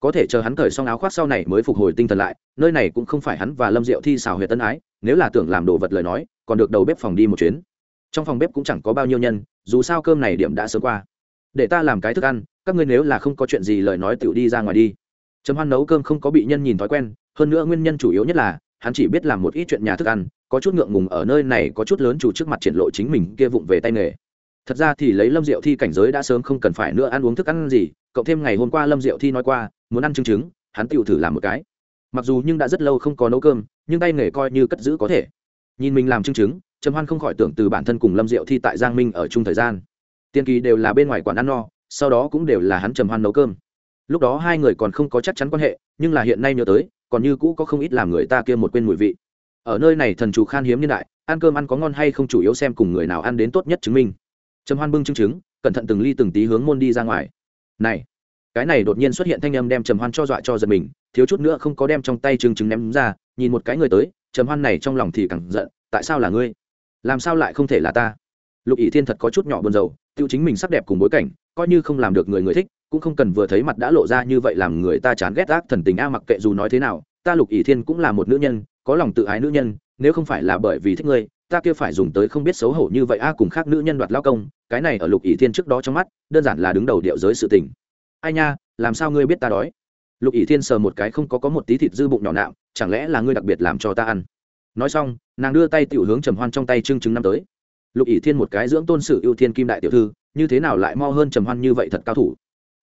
Có thể chờ hắn cởi xong áo khoác sau này mới phục hồi tinh thần lại, nơi này cũng không phải hắn và lâm diệu thi xào huyệt tân ái, nếu là tưởng làm đồ vật lời nói, còn được đầu bếp phòng đi một chuyến. Trong phòng bếp cũng chẳng có bao nhiêu nhân, dù sao cơm này điểm đã sớm qua. Để ta làm cái thức ăn, các ngươi nếu là không có chuyện gì lời nói tự đi ra ngoài đi. Chấm hoan nấu cơm không có bị nhân nhìn thói quen, hơn nữa nguyên nhân chủ yếu nhất là, hắn chỉ biết làm một ít chuyện nhà thức ăn, có chút ngượng ngùng ở nơi này có chút lớn chủ trước mặt triển lộ chính mình kia vụng về tay nghề thật ra thì lấy lâm diệu thi cảnh giới đã sớm không cần phải nữa ăn uống thức ăn gì, cộng thêm ngày hôm qua lâm diệu thi nói qua, muốn ăn trứng trứng, hắn tự thử làm một cái. Mặc dù nhưng đã rất lâu không có nấu cơm, nhưng tay nghề coi như cất giữ có thể. Nhìn mình làm trứng trứng, trầm hoan không khỏi tưởng từ bản thân cùng lâm diệu thi tại giang minh ở chung thời gian. Tiên kỳ đều là bên ngoài quán ăn no, sau đó cũng đều là hắn trầm hoan nấu cơm. Lúc đó hai người còn không có chắc chắn quan hệ, nhưng là hiện nay nhớ tới, còn như cũ có không ít làm người ta kia một quên mùi vị. Ở nơi này thần chủ khan hiếm nhân đại, ăn cơm ăn có ngon hay không chủ yếu xem cùng người nào ăn đến tốt nhất chứng minh trầm hoan bưng chứng chứng cẩn thận từng ly từng tí hướng môn đi ra ngoài. Này, cái này đột nhiên xuất hiện thanh âm đem trầm hoan cho dọa cho giật mình, thiếu chút nữa không có đem trong tay chứng chứng ném ra, nhìn một cái người tới, trầm hoan này trong lòng thì càng giận, tại sao là ngươi? Làm sao lại không thể là ta? Lục ỷ thiên thật có chút nhỏ buồn rầu, tiêu chính mình sắc đẹp cùng bối cảnh, coi như không làm được người người thích, cũng không cần vừa thấy mặt đã lộ ra như vậy làm người ta chán ghét ác thần tình a, mặc kệ dù nói thế nào, ta lục ỷ thiên cũng là một nữ nhân, có lòng tự ái nữ nhân, nếu không phải là bởi vì thích ngươi ta kia phải dùng tới không biết xấu hổ như vậy a, cùng khác nữ nhân đoạt lao công, cái này ở lục ỷ thiên trước đó trong mắt, đơn giản là đứng đầu điệu giới sự tình. Ai nha, làm sao ngươi biết ta đói? Lục ỷ thiên sờ một cái không có có một tí thịt dư bụng nhỏ nạo chẳng lẽ là ngươi đặc biệt làm cho ta ăn? Nói xong, nàng đưa tay tiểu hướng trầm hoan trong tay trưng trứng năm tới. Lục ỷ thiên một cái dưỡng tôn sử ưu thiên kim đại tiểu thư, như thế nào lại mo hơn trầm hoan như vậy thật cao thủ?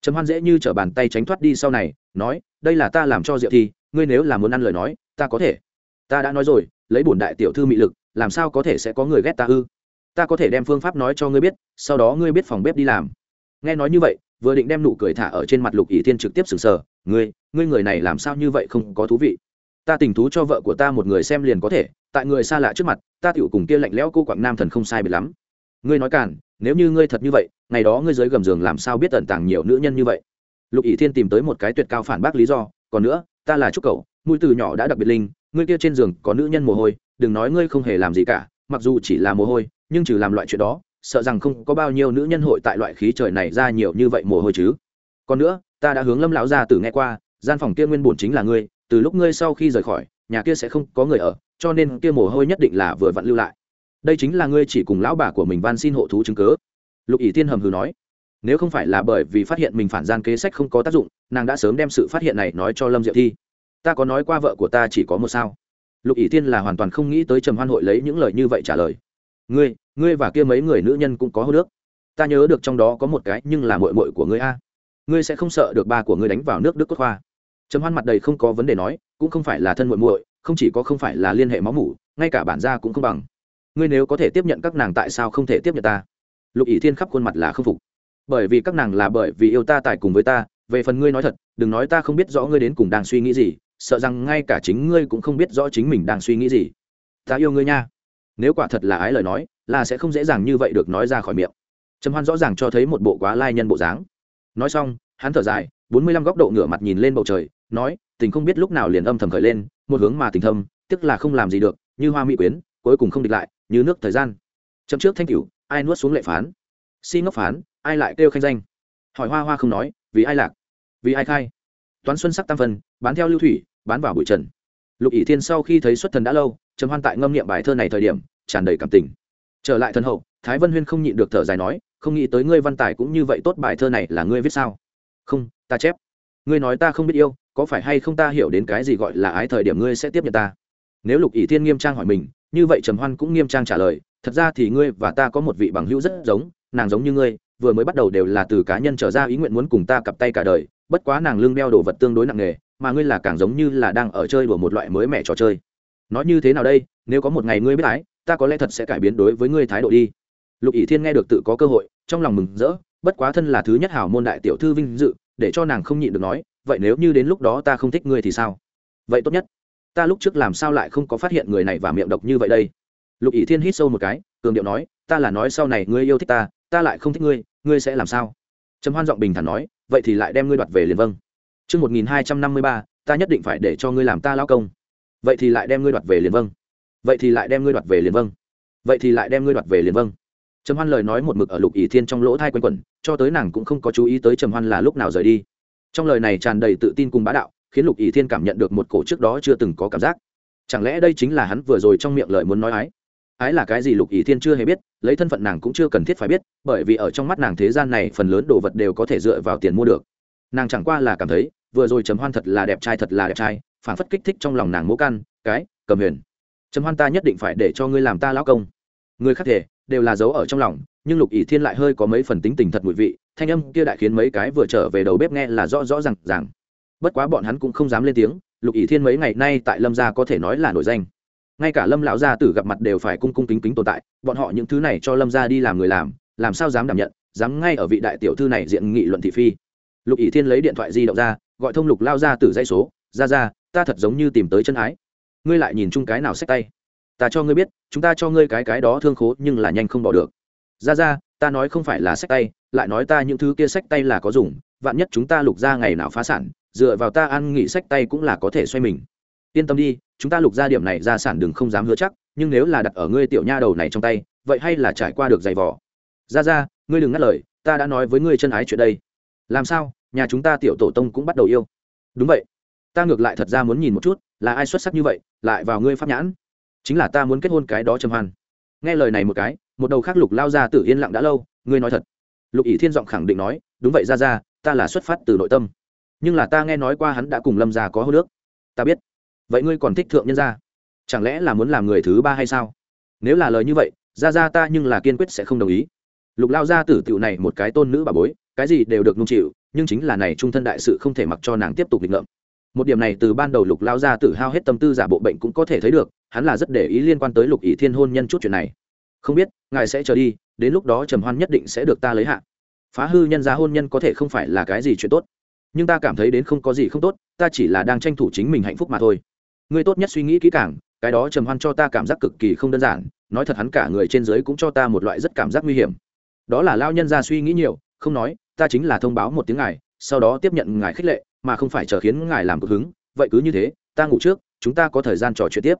Trầm hoan dễ như t r ở bàn tay tránh thoát đi sau này, nói, đây là ta làm cho diệu thi, ngươi nếu là muốn ăn lời nói, ta có thể. Ta đã nói rồi, lấy bổn đại tiểu thư mị lực làm sao có thể sẽ có người ghét ta ư? Ta có thể đem phương pháp nói cho ngươi biết, sau đó ngươi biết phòng bếp đi làm. Nghe nói như vậy, vừa định đem nụ cười thả ở trên mặt lục ỷ thiên trực tiếp sừng sờ, ngươi ngươi người này làm sao như vậy không có thú vị? Ta tình thú cho vợ của ta một người xem liền có thể, tại người xa lạ trước mặt, ta tựu cùng kia lạnh lẽo cô quảng nam thần không sai biệt lắm. Ngươi nói cản nếu như ngươi thật như vậy, ngày đó ngươi dưới gầm giường làm sao biết tận tàng nhiều nữ nhân như vậy? Lục ỷ thiên tìm tới một cái tuyệt cao phản bác lý do, còn nữa, ta là trúc cậu, mũi từ nhỏ đã đặc biệt linh, ngươi kia trên giường có nữ nhân mồ hôi đừng nói ngươi không hề làm gì cả, mặc dù chỉ là mồ hôi, nhưng trừ làm loại chuyện đó, sợ rằng không có bao nhiêu nữ nhân hội tại loại khí trời này ra nhiều như vậy mồ hôi chứ. Còn nữa, ta đã hướng lâm lão gia tử nghe qua, gian phòng kia nguyên bổn chính là ngươi, từ lúc ngươi sau khi rời khỏi, nhà kia sẽ không có người ở, cho nên kia mồ hôi nhất định là vừa vặn lưu lại. Đây chính là ngươi chỉ cùng lão bà của mình van xin hộ thú chứng cớ lục ỷ tiên hầm hừ nói. Nếu không phải là bởi vì phát hiện mình phản gian kế sách không có tác dụng, nàng đã sớm đem sự phát hiện này nói cho lâm diệu thi. Ta có nói qua vợ của ta chỉ có một sao lục ỷ Thiên là hoàn toàn không nghĩ tới trầm hoan hội lấy những lời như vậy trả lời. Ngươi ngươi và kia mấy người nữ nhân cũng có hô nước ta nhớ được trong đó có một cái, nhưng là mội mội của ngươi a. Ngươi sẽ không sợ được ba của ngươi đánh vào nước đức cốt khoa. Trầm hoan mặt đầy không có vấn đề nói, cũng không phải là thân muội muội, không chỉ có không phải là liên hệ máu mủ, ngay cả bản gia cũng không bằng. Ngươi nếu có thể tiếp nhận các nàng tại sao không thể tiếp nhận ta? Lục ỷ thiên khắp khuôn mặt là không phục. Bởi vì các nàng là bởi vì yêu ta tại cùng với ta, về phần ngươi nói thật, đừng nói ta không biết rõ ngươi đến cùng đang suy nghĩ gì sợ rằng ngay cả chính ngươi cũng không biết rõ chính mình đang suy nghĩ gì. Ta yêu ngươi nha. Nếu quả thật là ái lời nói, là sẽ không dễ dàng như vậy được nói ra khỏi miệng. Trầm hoan rõ ràng cho thấy một bộ quá lai nhân bộ dáng. Nói xong, hắn thở dài, bốn mươi lăm góc độ ngửa mặt nhìn lên bầu trời, nói, tình không biết lúc nào liền âm thầm khởi lên, một hướng mà tình thâm, tức là không làm gì được, như hoa mỹ quyến, cuối cùng không địch lại, như nước thời gian. Chậm trước thanh cửu, ai nuốt xuống lệ phán? Si ngốc phán, ai lại kêu khanh danh? Hỏi hoa hoa không nói, vì ai lạc? Vì ai khai? Toán xuân sắc tam phân bán theo lưu thủy bán vào bụi trần. Lục ỷ thiên sau khi thấy xuất thần đã lâu, trầm hoan tại ngâm niệm bài thơ này thời điểm, tràn đầy cảm tình. Trở lại thân hậu, thái vân huyên không nhịn được thở dài nói, không nghĩ tới ngươi văn tài cũng như vậy tốt, bài thơ này là ngươi viết sao? Không, ta chép. Ngươi nói ta không biết yêu, có phải hay không ta hiểu đến cái gì gọi là ái thời điểm ngươi sẽ tiếp nhận ta? Nếu lục ỷ thiên nghiêm trang hỏi mình, như vậy trầm hoan cũng nghiêm trang trả lời, thật ra thì ngươi và ta có một vị bằng hữu rất giống, nàng giống như ngươi, vừa mới bắt đầu đều là từ cá nhân trở ra ý nguyện muốn cùng ta cặp tay cả đời, bất quá nàng lương đeo đồ vật tương đối nặng nề mà ngươi là càng giống như là đang ở chơi đùa một loại mới mẻ trò chơi. Nói như thế nào đây? Nếu có một ngày ngươi biết ái, ta có lẽ thật sẽ cải biến đối với ngươi thái độ đi. Lục ỷ thiên nghe được tự có cơ hội, trong lòng mừng rỡ, bất quá thân là thứ nhất hảo môn đại tiểu thư vinh dự, để cho nàng không nhịn được nói, vậy nếu như đến lúc đó ta không thích ngươi thì sao? Vậy tốt nhất, ta lúc trước làm sao lại không có phát hiện người này và miệng độc như vậy đây? Lục ỷ thiên hít sâu một cái, cường điệu nói, ta là nói sau này ngươi yêu thích ta ta lại không thích ngươi ngươi sẽ làm sao? Trầm hoan giọng bình thản nói, vậy thì lại đem ngươi đoạt về liền vâng chương một nghìn hai trăm năm mươi ba, ta nhất định phải để cho ngươi làm ta lao công. Vậy thì lại đem ngươi đoạt về liền vâng. Vậy thì lại đem ngươi đoạt về liền vâng. Vậy thì lại đem ngươi đoạt về liền vâng. Trầm hoan lời nói một mực ở lục ỷ thiên trong lỗ thai quanh quẩn, cho tới nàng cũng không có chú ý tới trầm hoan là lúc nào rời đi. Trong lời này tràn đầy tự tin cùng bá đạo, khiến lục ỷ thiên cảm nhận được một cổ trước đó chưa từng có cảm giác. Chẳng lẽ đây chính là hắn vừa rồi trong miệng lời muốn nói ái? Ái là cái gì lục ỷ thiên chưa hề biết, lấy thân phận nàng cũng chưa cần thiết phải biết, bởi vì ở trong mắt nàng thế gian này phần lớn đồ vật đều có thể dựa vào tiền mua được. Nàng chẳng qua là cảm thấy vừa rồi trầm hoan thật là đẹp trai, thật là đẹp trai phản phất kích thích trong lòng nàng mỗ căn cái, cầm huyền. Trầm hoan ta nhất định phải để cho ngươi làm ta lão công. Người khác thể, đều là dấu ở trong lòng, nhưng lục ỷ thiên lại hơi có mấy phần tính tình thật mùi vị, thanh âm kia đại khiến mấy cái vừa trở về đầu bếp nghe là rõ rõ r à n g rằng bất quá bọn hắn cũng không dám lên tiếng, lục ỷ thiên mấy ngày nay tại lâm gia có thể nói là nổi danh. Ngay cả lâm lão gia tử gặp mặt đều phải cung cung kính kính tồn tại, bọn họ những thứ này cho lâm gia đi làm người làm làm sao dám đảm nhận, dám ngay ở vị đại tiểu thư này diện nghị luận thị phi. Lục ỷ thiên lấy điện thoại di động ra gọi thông lục lao ra từ dây số, ra ra, ta thật giống như tìm tới chân ái. Ngươi lại nhìn chung cái nào xách tay. Ta cho ngươi biết, chúng ta cho ngươi cái cái đó thương khố, nhưng là nhanh không bỏ được. Ra ra, ta nói không phải là sách tay, lại nói ta những thứ kia sách tay là có dùng, vạn nhất chúng ta lục ra ngày nào phá sản, dựa vào ta ăn nghỉ sách tay cũng là có thể xoay mình. Yên tâm đi, chúng ta lục ra điểm này ra sản đừng không dám hứa chắc, nhưng nếu là đặt ở ngươi tiểu nha đầu này trong tay, vậy hay là trải qua được giày vỏ ra ra, ngươi đừng ngắt lời, ta đã nói với ngươi chân ái chuyện đây. Làm sao? Nhà chúng ta tiểu tổ tông cũng bắt đầu yêu. Đúng vậy. Ta ngược lại thật ra muốn nhìn một chút, là ai xuất sắc như vậy, lại vào ngươi pháp nhãn. Chính là ta muốn kết hôn cái đó trầm hoan. Nghe lời này một cái, một đầu khác lục lao ra tự yên lặng đã lâu, ngươi nói thật. Lục ỷ thiên giọng khẳng định nói, đúng vậy ra ra, ta là xuất phát từ nội tâm. Nhưng là ta nghe nói qua hắn đã cùng lâm gia có hô nước ta biết. Vậy ngươi còn thích thượng nhân gia? Chẳng lẽ là muốn làm người thứ ba hay sao? Nếu là lời như vậy, ra ra ta nhưng là kiên quyết sẽ không đồng ý. Lục lao gia tử tiểu này một cái tôn nữ bà bối, cái gì đều được nung chịu nhưng chính là này trung thân đại sự không thể mặc cho nàng tiếp tục định ngợm. Một điểm này từ ban đầu lục lao gia tử hao hết tâm tư giả bộ bệnh cũng có thể thấy được, hắn là rất để ý liên quan tới lục ỷ thiên hôn nhân chút chuyện này. Không biết, ngài sẽ chờ đi, đến lúc đó trầm hoan nhất định sẽ được ta lấy hạ. Phá hư nhân gia hôn nhân có thể không phải là cái gì chuyện tốt, nhưng ta cảm thấy đến không có gì không tốt, ta chỉ là đang tranh thủ chính mình hạnh phúc mà thôi. Ngươi tốt nhất suy nghĩ kỹ càng, cái đó trầm hoan cho ta cảm giác cực kỳ không đơn giản, nói thật hắn cả người trên dưới cũng cho ta một loại rất cảm giác nguy hiểm. Đó là lao nhân ra suy nghĩ nhiều, không nói ta chính là thông báo một tiếng ngài, sau đó tiếp nhận ngài khích lệ, mà không phải chờ khiến ngài làm cực hứng. Vậy cứ như thế, ta ngủ trước, chúng ta có thời gian trò chuyện tiếp.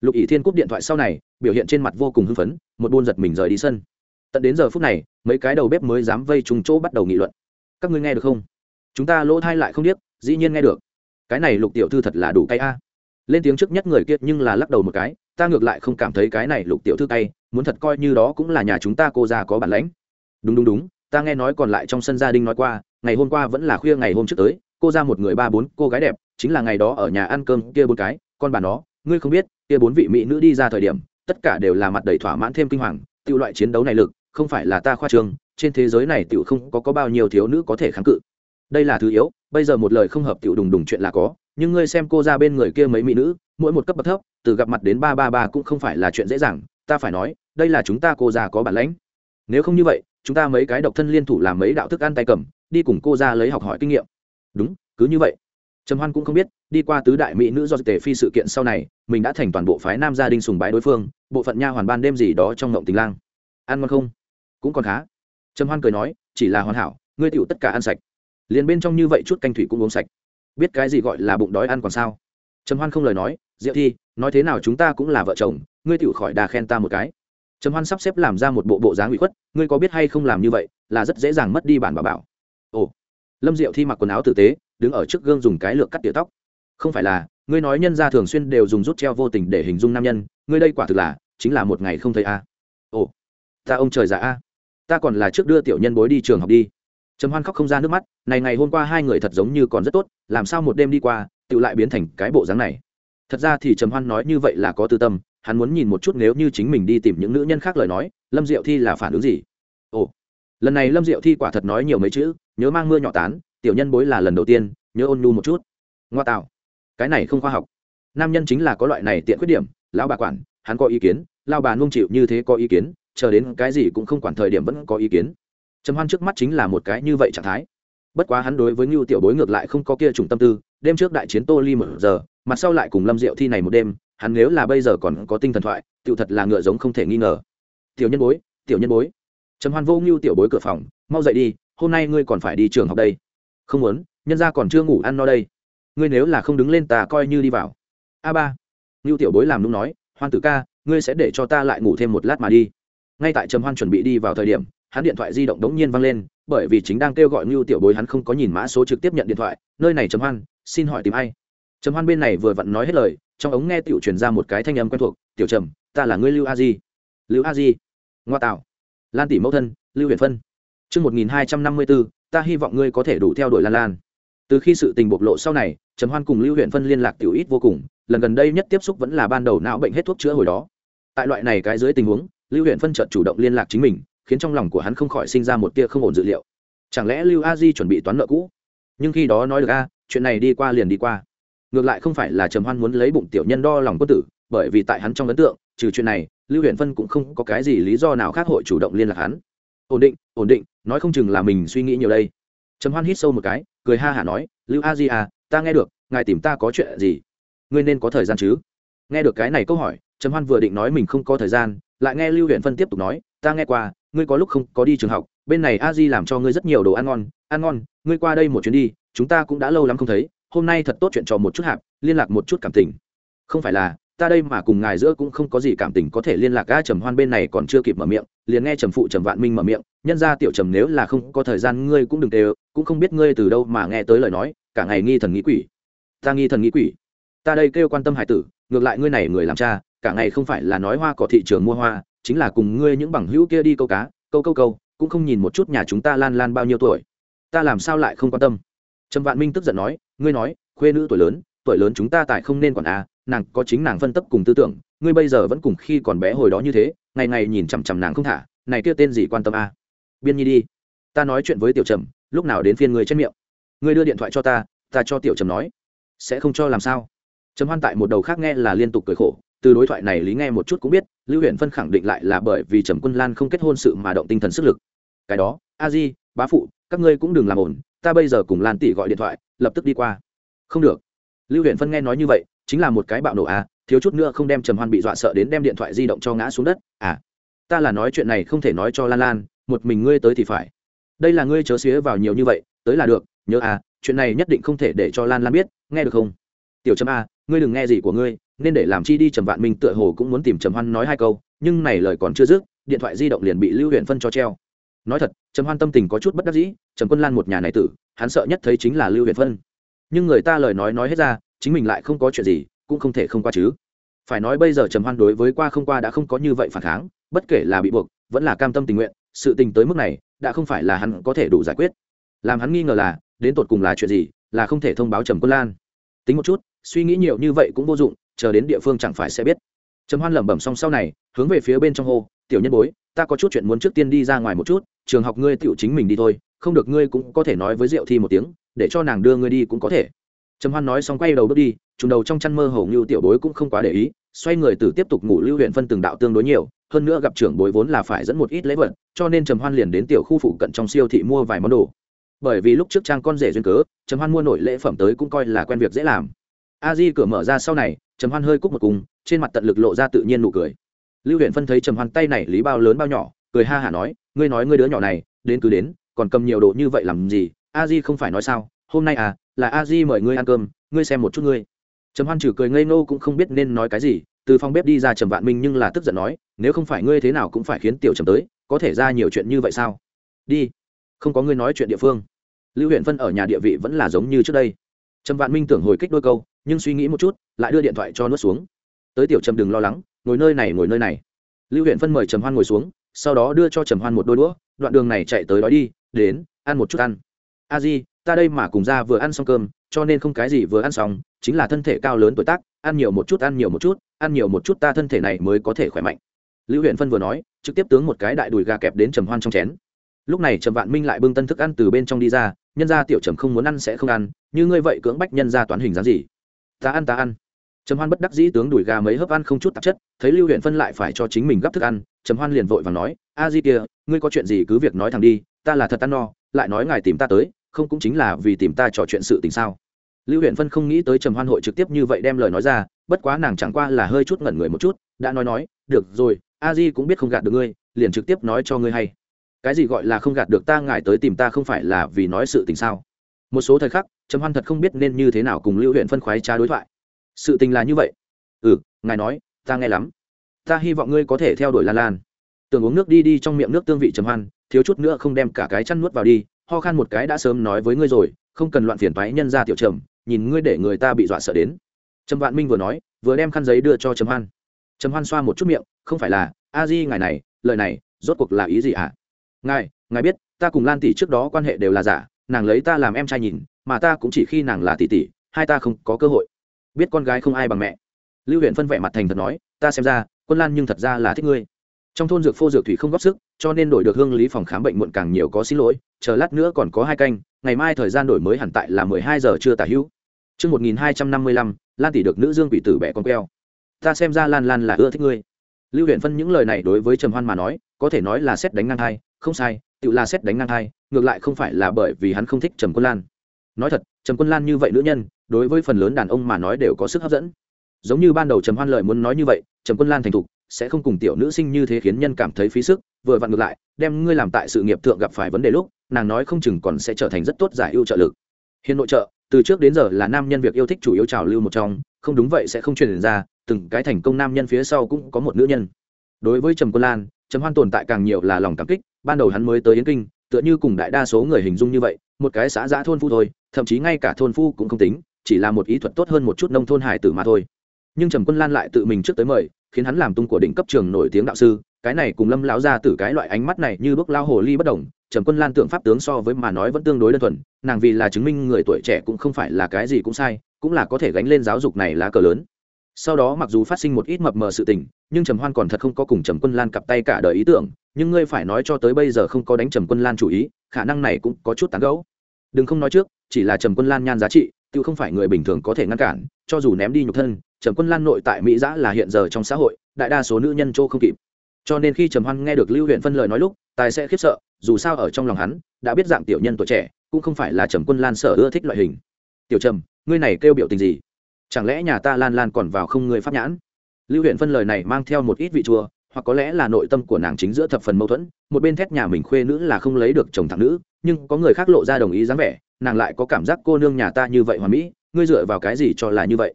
Lục ỷ thiên cúp điện thoại sau này, biểu hiện trên mặt vô cùng hưng phấn, một buôn giật mình rời đi sân. Tận đến giờ phút này, mấy cái đầu bếp mới dám vây trùng chỗ bắt đầu nghị luận. Các ngươi nghe được không? Chúng ta lỗ thai lại không biết dĩ nhiên nghe được. Cái này lục tiểu thư thật là đủ cay a. Lên tiếng trước nhất người kia nhưng là lắc đầu một cái, ta ngược lại không cảm thấy cái này lục tiểu thư cay, muốn thật coi như đó cũng là nhà chúng ta cô già có bản lãnh. Đúng đúng đúng ta nghe nói còn lại trong sân gia đình nói qua, ngày hôm qua vẫn là khuya ngày hôm trước tới, cô ra một người ba bốn cô gái đẹp, chính là ngày đó ở nhà ăn cơm kia bốn cái, con bà nó, ngươi không biết, kia bốn vị mỹ nữ đi ra thời điểm, tất cả đều là mặt đầy thỏa mãn thêm kinh hoàng tiêu loại chiến đấu này lực, không phải là ta khoa trương trên thế giới này tiểu không có có bao nhiêu thiếu nữ có thể kháng cự. Đây là thứ yếu, bây giờ một lời không hợp tiểu đùng đùng chuyện là có, nhưng ngươi xem cô ra bên người kia mấy mỹ nữ, mỗi một cấp bậc thấp, từ gặp mặt đến ba ba ba cũng không phải là chuyện dễ dàng, ta phải nói, đây là chúng ta cô già có bản lãnh. Nếu không như vậy chúng ta mấy cái độc thân liên thủ làm mấy đạo thức ăn tay cầm, đi cùng cô ra lấy học hỏi kinh nghiệm. Đúng, cứ như vậy. Trầm hoan cũng không biết, đi qua tứ đại mỹ nữ do tề phi sự kiện sau này, mình đã thành toàn bộ phái nam gia đình sùng bái đối phương, bộ phận nha hoàn ban đêm gì đó trong ngộng tình lang. Ăn ngon không? Cũng còn khá. Trầm hoan cười nói, chỉ là hoàn hảo, ngươi tựu tất cả ăn sạch. Liền bên trong như vậy chút canh thủy cũng uống sạch. Biết cái gì gọi là bụng đói ăn còn sao? Trầm hoan không lời nói, diệu thi, nói thế nào chúng ta cũng là vợ chồng, ngươi tựu khỏi đà khen ta một cái trầm hoan sắp xếp làm ra một bộ bộ dáng ủy khuất, ngươi có biết hay không làm như vậy, là rất dễ dàng mất đi bản bà bảo. Ồ, lâm diệu thi mặc quần áo tử tế, đứng ở trước gương dùng cái lược cắt tỉa tóc. Không phải là, ngươi nói nhân gia thường xuyên đều dùng rút treo vô tình để hình dung nam nhân, ngươi đây quả thực là, chính là một ngày không thấy a. Ồ, ta ông trời già a. Ta còn là trước đưa tiểu nhân bối đi trường học đi. Trầm hoan khóc không ra nước mắt, này ngày hôm qua hai người thật giống như còn rất tốt, làm sao một đêm đi qua, tự lại biến thành cái bộ dáng này. Thật ra thì trầm hoan nói như vậy là có tư tâm hắn muốn nhìn một chút nếu như chính mình đi tìm những nữ nhân khác lời nói, lâm diệu thi là phản ứng gì? Ồ, lần này lâm diệu thi quả thật nói nhiều mấy chữ, nhớ mang mưa nhỏ tán, tiểu nhân bối là lần đầu tiên, nhớ ôn nhu một chút. Ngoa tạo, cái này không khoa học. Nam nhân chính là có loại này tiện khuyết điểm, lão bà quản, hắn có ý kiến lao bà nung chịu như thế có ý kiến, chờ đến cái gì cũng không quản thời điểm vẫn có ý kiến. Trầm hoan trước mắt chính là một cái như vậy trạng thái. Bất quá hắn đối với ngưu tiểu bối ngược lại không có kia trùng tâm tư, đêm trước đại chiến tô ly một giờ, mặt sau lại cùng lâm diệu thi này một đêm hắn nếu là bây giờ còn có tinh thần thoại, tựu thật là ngựa giống không thể nghi ngờ. Tiểu nhân bối, tiểu nhân bối. Trầm hoan vô ngưu tiểu bối cửa phòng, mau dậy đi, hôm nay ngươi còn phải đi trường học đây. Không muốn, nhân gia còn chưa ngủ ăn no đây. Ngươi nếu là không đứng lên ta coi như đi vào. A ba. Ngưu tiểu bối làm nũng nói, hoan tử ca, ngươi sẽ để cho ta lại ngủ thêm một lát mà đi. Ngay tại trầm hoan chuẩn bị đi vào thời điểm, hắn điện thoại di động đống nhiên vang lên, bởi vì chính đang kêu gọi ngưu tiểu bối hắn không có nhìn mã số trực tiếp nhận điện thoại. Nơi này trầm hoan, xin hỏi tìm ai? Trầm hoan bên này vừa vặn nói hết lời trong ống nghe tiểu truyền ra một cái thanh âm quen thuộc tiểu trầm ta là ngươi lưu a di. Lưu a di? Ngoa tạo. Lan tỷ mẫu thân lưu huyền phân. Trước 1254, ta hy vọng ngươi có thể đủ theo đuổi lan lan. Từ khi sự tình bộc lộ sau này trầm hoan cùng lưu huyện phân liên lạc tiểu ít vô cùng lần gần đây nhất tiếp xúc vẫn là ban đầu não bệnh hết thuốc chữa hồi đó. Tại loại này cái dưới tình huống lưu huyện phân chợt chủ động liên lạc chính mình khiến trong lòng của hắn không khỏi sinh ra một tia không ổn dự liệu. Chẳng lẽ lưu a di chuẩn bị toán nợ cũ? Nhưng khi đó nói được a chuyện này đi qua liền đi qua ngược lại không phải là trầm hoan muốn lấy bụng tiểu nhân đo lòng quân tử, bởi vì tại hắn trong ấn tượng, trừ chuyện này, lưu huyện phân cũng không có cái gì lý do nào khác hội chủ động liên lạc hắn. Ổn định ổn định, nói không chừng là mình suy nghĩ nhiều đây. Trầm hoan hít sâu một cái, cười ha hả nói, lưu a di à ta nghe được, ngài tìm ta có chuyện gì? Ngươi nên có thời gian chứ? Nghe được cái này câu hỏi, trầm hoan vừa định nói mình không có thời gian, lại nghe lưu huyện phân tiếp tục nói, ta nghe qua, ngươi có lúc không có đi trường học, bên này a di làm cho ngươi rất nhiều đồ ăn ngon ăn ngon, ngươi qua đây một chuyến đi, chúng ta cũng đã lâu lắm không thấy hôm nay thật tốt chuyện trò một chút hạp, liên lạc một chút cảm tình. Không phải là, ta đây mà cùng ngài giữa cũng không có gì cảm tình, có thể liên lạc ga trầm hoan bên này còn chưa kịp mở miệng, liền nghe trầm phụ, trầm vạn minh mở miệng, nhân ra tiểu trầm nếu là không có thời gian, ngươi cũng đừng tê cũng không biết ngươi từ đâu mà nghe tới lời nói, cả ngày nghi thần nghĩ quỷ. Ta nghi thần nghĩ quỷ? Ta đây kêu quan tâm hải tử, ngược lại ngươi này người làm cha, cả ngày không phải là nói hoa có thị trường mua hoa, chính là cùng ngươi những bằng hữu kia đi câu cá, câu câu câu, cũng không nhìn một chút nhà chúng ta lan lan bao nhiêu tuổi. Ta làm sao lại không quan tâm? Trầm vạn minh tức giận nói ngươi nói, khuê nữ tuổi lớn tuổi lớn chúng ta tại không nên quản à nàng có chính nàng phân tấp cùng tư tưởng, ngươi bây giờ vẫn cùng khi còn bé hồi đó như thế, ngày ngày nhìn chằm chằm nàng không thả, này kia tên gì quan tâm à. biên nhi đi. Ta nói chuyện với tiểu trầm, lúc nào đến phiên ngươi chết miệng? Ngươi đưa điện thoại cho ta ta cho tiểu trầm nói. Sẽ không cho làm sao? Trầm hoan tại một đầu khác nghe là liên tục cười khổ, từ đối thoại này lý nghe một chút cũng biết, lưu huyện phân khẳng định lại là bởi vì trầm quân lan không kết hôn sự mà động tinh thần sức lực. Cái đó, a di, bá phụ, các ngươi cũng đừng làm ổn ta bây giờ cùng lan tỷ gọi điện thoại lập tức đi qua. Không được. Lưu huyện phân nghe nói như vậy chính là một cái bạo nổ à thiếu chút nữa không đem trầm hoan bị dọa sợ đến đem điện thoại di động cho ngã xuống đất. À ta là nói chuyện này không thể nói cho lan lan một mình ngươi tới thì phải. Đây là ngươi chớ xía vào nhiều như vậy tới là được nhớ à chuyện này nhất định không thể để cho lan lan biết nghe được không? Tiểu trầm a à, ngươi đừng nghe gì của ngươi nên để làm chi đi trầm vạn minh tựa hồ cũng muốn tìm trầm hoan nói hai câu nhưng này lời còn chưa dứt điện thoại di động liền bị lưu huyện phân cho treo. Nói thật trầm hoan tâm tình có chút bất đắc dĩ trầm quân lan một nhà này tử hắn sợ nhất thấy chính là lưu huyền phân. Nhưng người ta lời nói nói hết ra, chính mình lại không có chuyện gì, cũng không thể không qua chứ. Phải nói bây giờ trầm hoan đối với qua không qua đã không có như vậy phản kháng, bất kể là bị buộc, vẫn là cam tâm tình nguyện, sự tình tới mức này, đã không phải là hắn có thể đủ giải quyết. Làm hắn nghi ngờ là, đến tột cùng là chuyện gì, là không thể thông báo trầm quân lan. Tính một chút, suy nghĩ nhiều như vậy cũng vô dụng, chờ đến địa phương chẳng phải sẽ biết. Trầm hoan lẩm bẩm xong sau này, hướng về phía bên trong hồ tiểu nhân bối, ta có chút chuyện muốn trước tiên đi ra ngoài một chút, trường học ngươi tựu chính mình đi thôi không được ngươi cũng có thể nói với diệu thi một tiếng, để cho nàng đưa ngươi đi cũng có thể. Trầm hoan nói xong quay đầu bước đi, trùng đầu trong chăn mơ hầu như tiểu bối cũng không quá để ý, xoay người từ tiếp tục ngủ lưu huyện phân từng đạo tương đối nhiều, hơn nữa gặp trưởng bối vốn là phải dẫn một ít lễ vật, cho nên trầm hoan liền đến tiểu khu phụ cận trong siêu thị mua vài món đồ. Bởi vì lúc trước trang con rể duyên cớ, trầm hoan mua nổi lễ phẩm tới cũng coi là quen việc dễ làm. A di cửa mở ra sau này, trầm hoan hơi cúc một cùng, trên mặt tận lực lộ ra tự nhiên nụ cười. Lưu huyện phân thấy trầm hoan tay này lý bao lớn bao nhỏ, cười ha hả nói, ngươi nói ngươi đứa nhỏ này, đến cứ đến còn cầm nhiều đồ như vậy làm gì? A di không phải nói sao? Hôm nay à là a di mời ngươi ăn cơm, ngươi xem một chút ngươi. Trầm hoan trừ cười ngây ngô cũng không biết nên nói cái gì, từ phòng bếp đi ra trầm vạn minh nhưng là tức giận nói, nếu không phải ngươi thế nào cũng phải khiến tiểu trầm tới, có thể ra nhiều chuyện như vậy sao? Đi, không có ngươi nói chuyện địa phương. Lưu huyện phân ở nhà địa vị vẫn là giống như trước đây. Trầm vạn minh tưởng hồi kích đôi câu, nhưng suy nghĩ một chút, lại đưa điện thoại cho nuốt xuống. Tới tiểu trầm đừng lo lắng, ngồi nơi này, ngồi nơi này. Lưu huyện phân mời trầm hoan ngồi xuống, sau đó đưa cho trầm hoan một đôi đũa, đoạn đường này chạy tới đói đi đến, ăn một chút ăn. A di, ta đây mà cùng ra vừa ăn xong cơm, cho nên không cái gì vừa ăn xong, chính là thân thể cao lớn tuổi tác, ăn nhiều một chút, ăn nhiều một chút, ăn nhiều một chút ta thân thể này mới có thể khỏe mạnh. Lưu huyện phân vừa nói, trực tiếp tướng một cái đại đùi gà kẹp đến trầm hoan trong chén. Lúc này trầm vạn minh lại bưng tân thức ăn từ bên trong đi ra, nhân ra tiểu trầm không muốn ăn sẽ không ăn, như ngươi vậy cưỡng bách nhân ra toán hình dáng gì? Ta ăn ta ăn. Trầm hoan bất đắc dĩ tướng đùi gà mấy hớp ăn không chút tạp chất, thấy lưu huyện phân lại phải cho chính mình gấp thức ăn, trầm hoan liền vội và nói, a di kia ngươi có chuyện gì cứ việc nói thẳng đi ta là thật ăn no, lại nói ngài tìm ta tới, không cũng chính là vì tìm ta trò chuyện sự tình sao? Lưu huyện phân không nghĩ tới trầm hoan hội trực tiếp như vậy đem lời nói ra, bất quá nàng chẳng qua là hơi chút ngẩn người một chút, đã nói nói, được rồi, a di cũng biết không gạt được ngươi, liền trực tiếp nói cho ngươi hay. Cái gì gọi là không gạt được ta, ngài tới tìm ta không phải là vì nói sự tình sao? Một số thời khắc, trầm hoan thật không biết nên như thế nào cùng lưu huyện phân khoái trá đối thoại. Sự tình là như vậy. Ừ ngài nói, ta nghe lắm. Ta hy vọng ngươi có thể theo đuổi lan lan. Tưởng uống nước đi đi trong miệng nước tương vị trầm hoan thiếu chút nữa không đem cả cái chăn nuốt vào đi, ho khan một cái đã sớm nói với ngươi rồi, không cần loạn phiền thoái nhân ra tiểu trầm, nhìn ngươi để người ta bị dọa sợ đến. Trầm vạn minh vừa nói, vừa đem khăn giấy đưa cho trầm hoan. Trầm hoan xoa một chút miệng, không phải là, a di ngài này, lời này, rốt cuộc là ý gì ạ? À? ngài ngài biết, ta cùng lan tỷ trước đó quan hệ đều là giả, nàng lấy ta làm em trai nhìn, mà ta cũng chỉ khi nàng là tỷ tỷ, hai ta không có cơ hội. Biết con gái không ai bằng mẹ. Lưu huyện phân vẻ mặt thành thật nói, ta xem ra, quân lan nhưng thật ra là thích ngươi trong thôn dược phô dược thủy không góp sức cho nên đổi được hương lý phòng khám bệnh muộn càng nhiều có xin lỗi chờ lát nữa còn có hai canh ngày mai thời gian đổi mới hẳn tại là mười hai giờ chưa tả hữu Trước 1255, Lan tỷ được nữ dương quỷ tử bẻ con queo. Ta xem ra Lan Lan là ưa thích ngươi. Lưu Huyền Phân những lời này đối với Trầm Hoan mà nói, có thể nói là xét đánh ngang hai, không sai, tự là xét đánh ngang hai, ngược lại không phải là bởi vì hắn không thích Trầm Quân Lan. Nói thật, Trầm Quân Lan như vậy nữ nhân, đối với phần lớn đàn ông mà nói đều có sức hấp dẫn. Giống như ban đầu Trầm Hoan lợi muốn nói như vậy, Trầm Quân Lan thành thục, sẽ không cùng tiểu nữ sinh như thế khiến nhân cảm thấy phí sức, vừa vặn ngược lại, đem ngươi làm tại sự nghiệp thượng gặp phải vấn đề lúc, nàng nói không chừng còn sẽ trở thành rất tốt giải ưu trợ lực. Hiện nội trợ, từ trước đến giờ là nam nhân việc yêu thích chủ yếu trào lưu một trong, không đúng vậy sẽ không truyền ra, từng cái thành công nam nhân phía sau cũng có một nữ nhân. Đối với Trầm Quân Lan, Trầm Hoan tồn tại càng nhiều là lòng cảm kích, ban đầu hắn mới tới Yến Kinh, tựa như cùng đại đa số người hình dung như vậy, một cái xã giã thôn phu thôi, thậm chí ngay cả thôn phu cũng không tính, chỉ là một ý thuật tốt hơn một chút nông thôn hải tử mà thôi. Nhưng Trầm Quân Lan lại tự mình trước tới mời, khiến hắn làm tung của đỉnh cấp trường nổi tiếng đạo sư, cái này cùng Lâm lão ra từ cái loại ánh mắt này như bước lao hồ ly bất động, trầm quân lan tượng pháp tướng so với mà nói vẫn tương đối đơn thuần nàng vì là chứng minh người tuổi trẻ cũng không phải là cái gì cũng sai cũng là có thể gánh lên giáo dục này lá cờ lớn. Sau đó mặc dù phát sinh một ít mập mờ sự tình nhưng trầm hoan còn thật không có cùng trầm quân lan cặp tay cả đời ý tưởng nhưng ngươi phải nói cho tới bây giờ không có đánh trầm quân lan chủ ý khả năng này cũng có chút tán gẫu. Đừng không nói trước chỉ là trầm quân lan nhan giá trị tự không phải người bình thường có thể ngăn cản cho dù ném đi nhục thân trầm quân lan nội tại mỹ giã là hiện giờ trong xã hội, đại đa số nữ nhân châu không kịp. Cho nên khi trầm hoan nghe được lưu huyện phân lời nói lúc, tài sẽ khiếp sợ, dù sao ở trong lòng hắn, đã biết dạng tiểu nhân tuổi trẻ, cũng không phải là trầm quân lan sở ưa thích loại hình. Tiểu trầm, ngươi này kêu biểu tình gì? Chẳng lẽ nhà ta lan lan còn vào không người pháp nhãn? Lưu huyện phân lời này mang theo một ít vị chua, hoặc có lẽ là nội tâm của nàng chính giữa thập phần mâu thuẫn, một bên thét nhà mình khuê nữ là không lấy được chồng thằng nữ, nhưng có người khác lộ ra đồng ý dáng vẻ, nàng lại có cảm giác cô nương nhà ta như vậy hoàn mỹ, ngươi dựa vào cái gì cho là như vậy?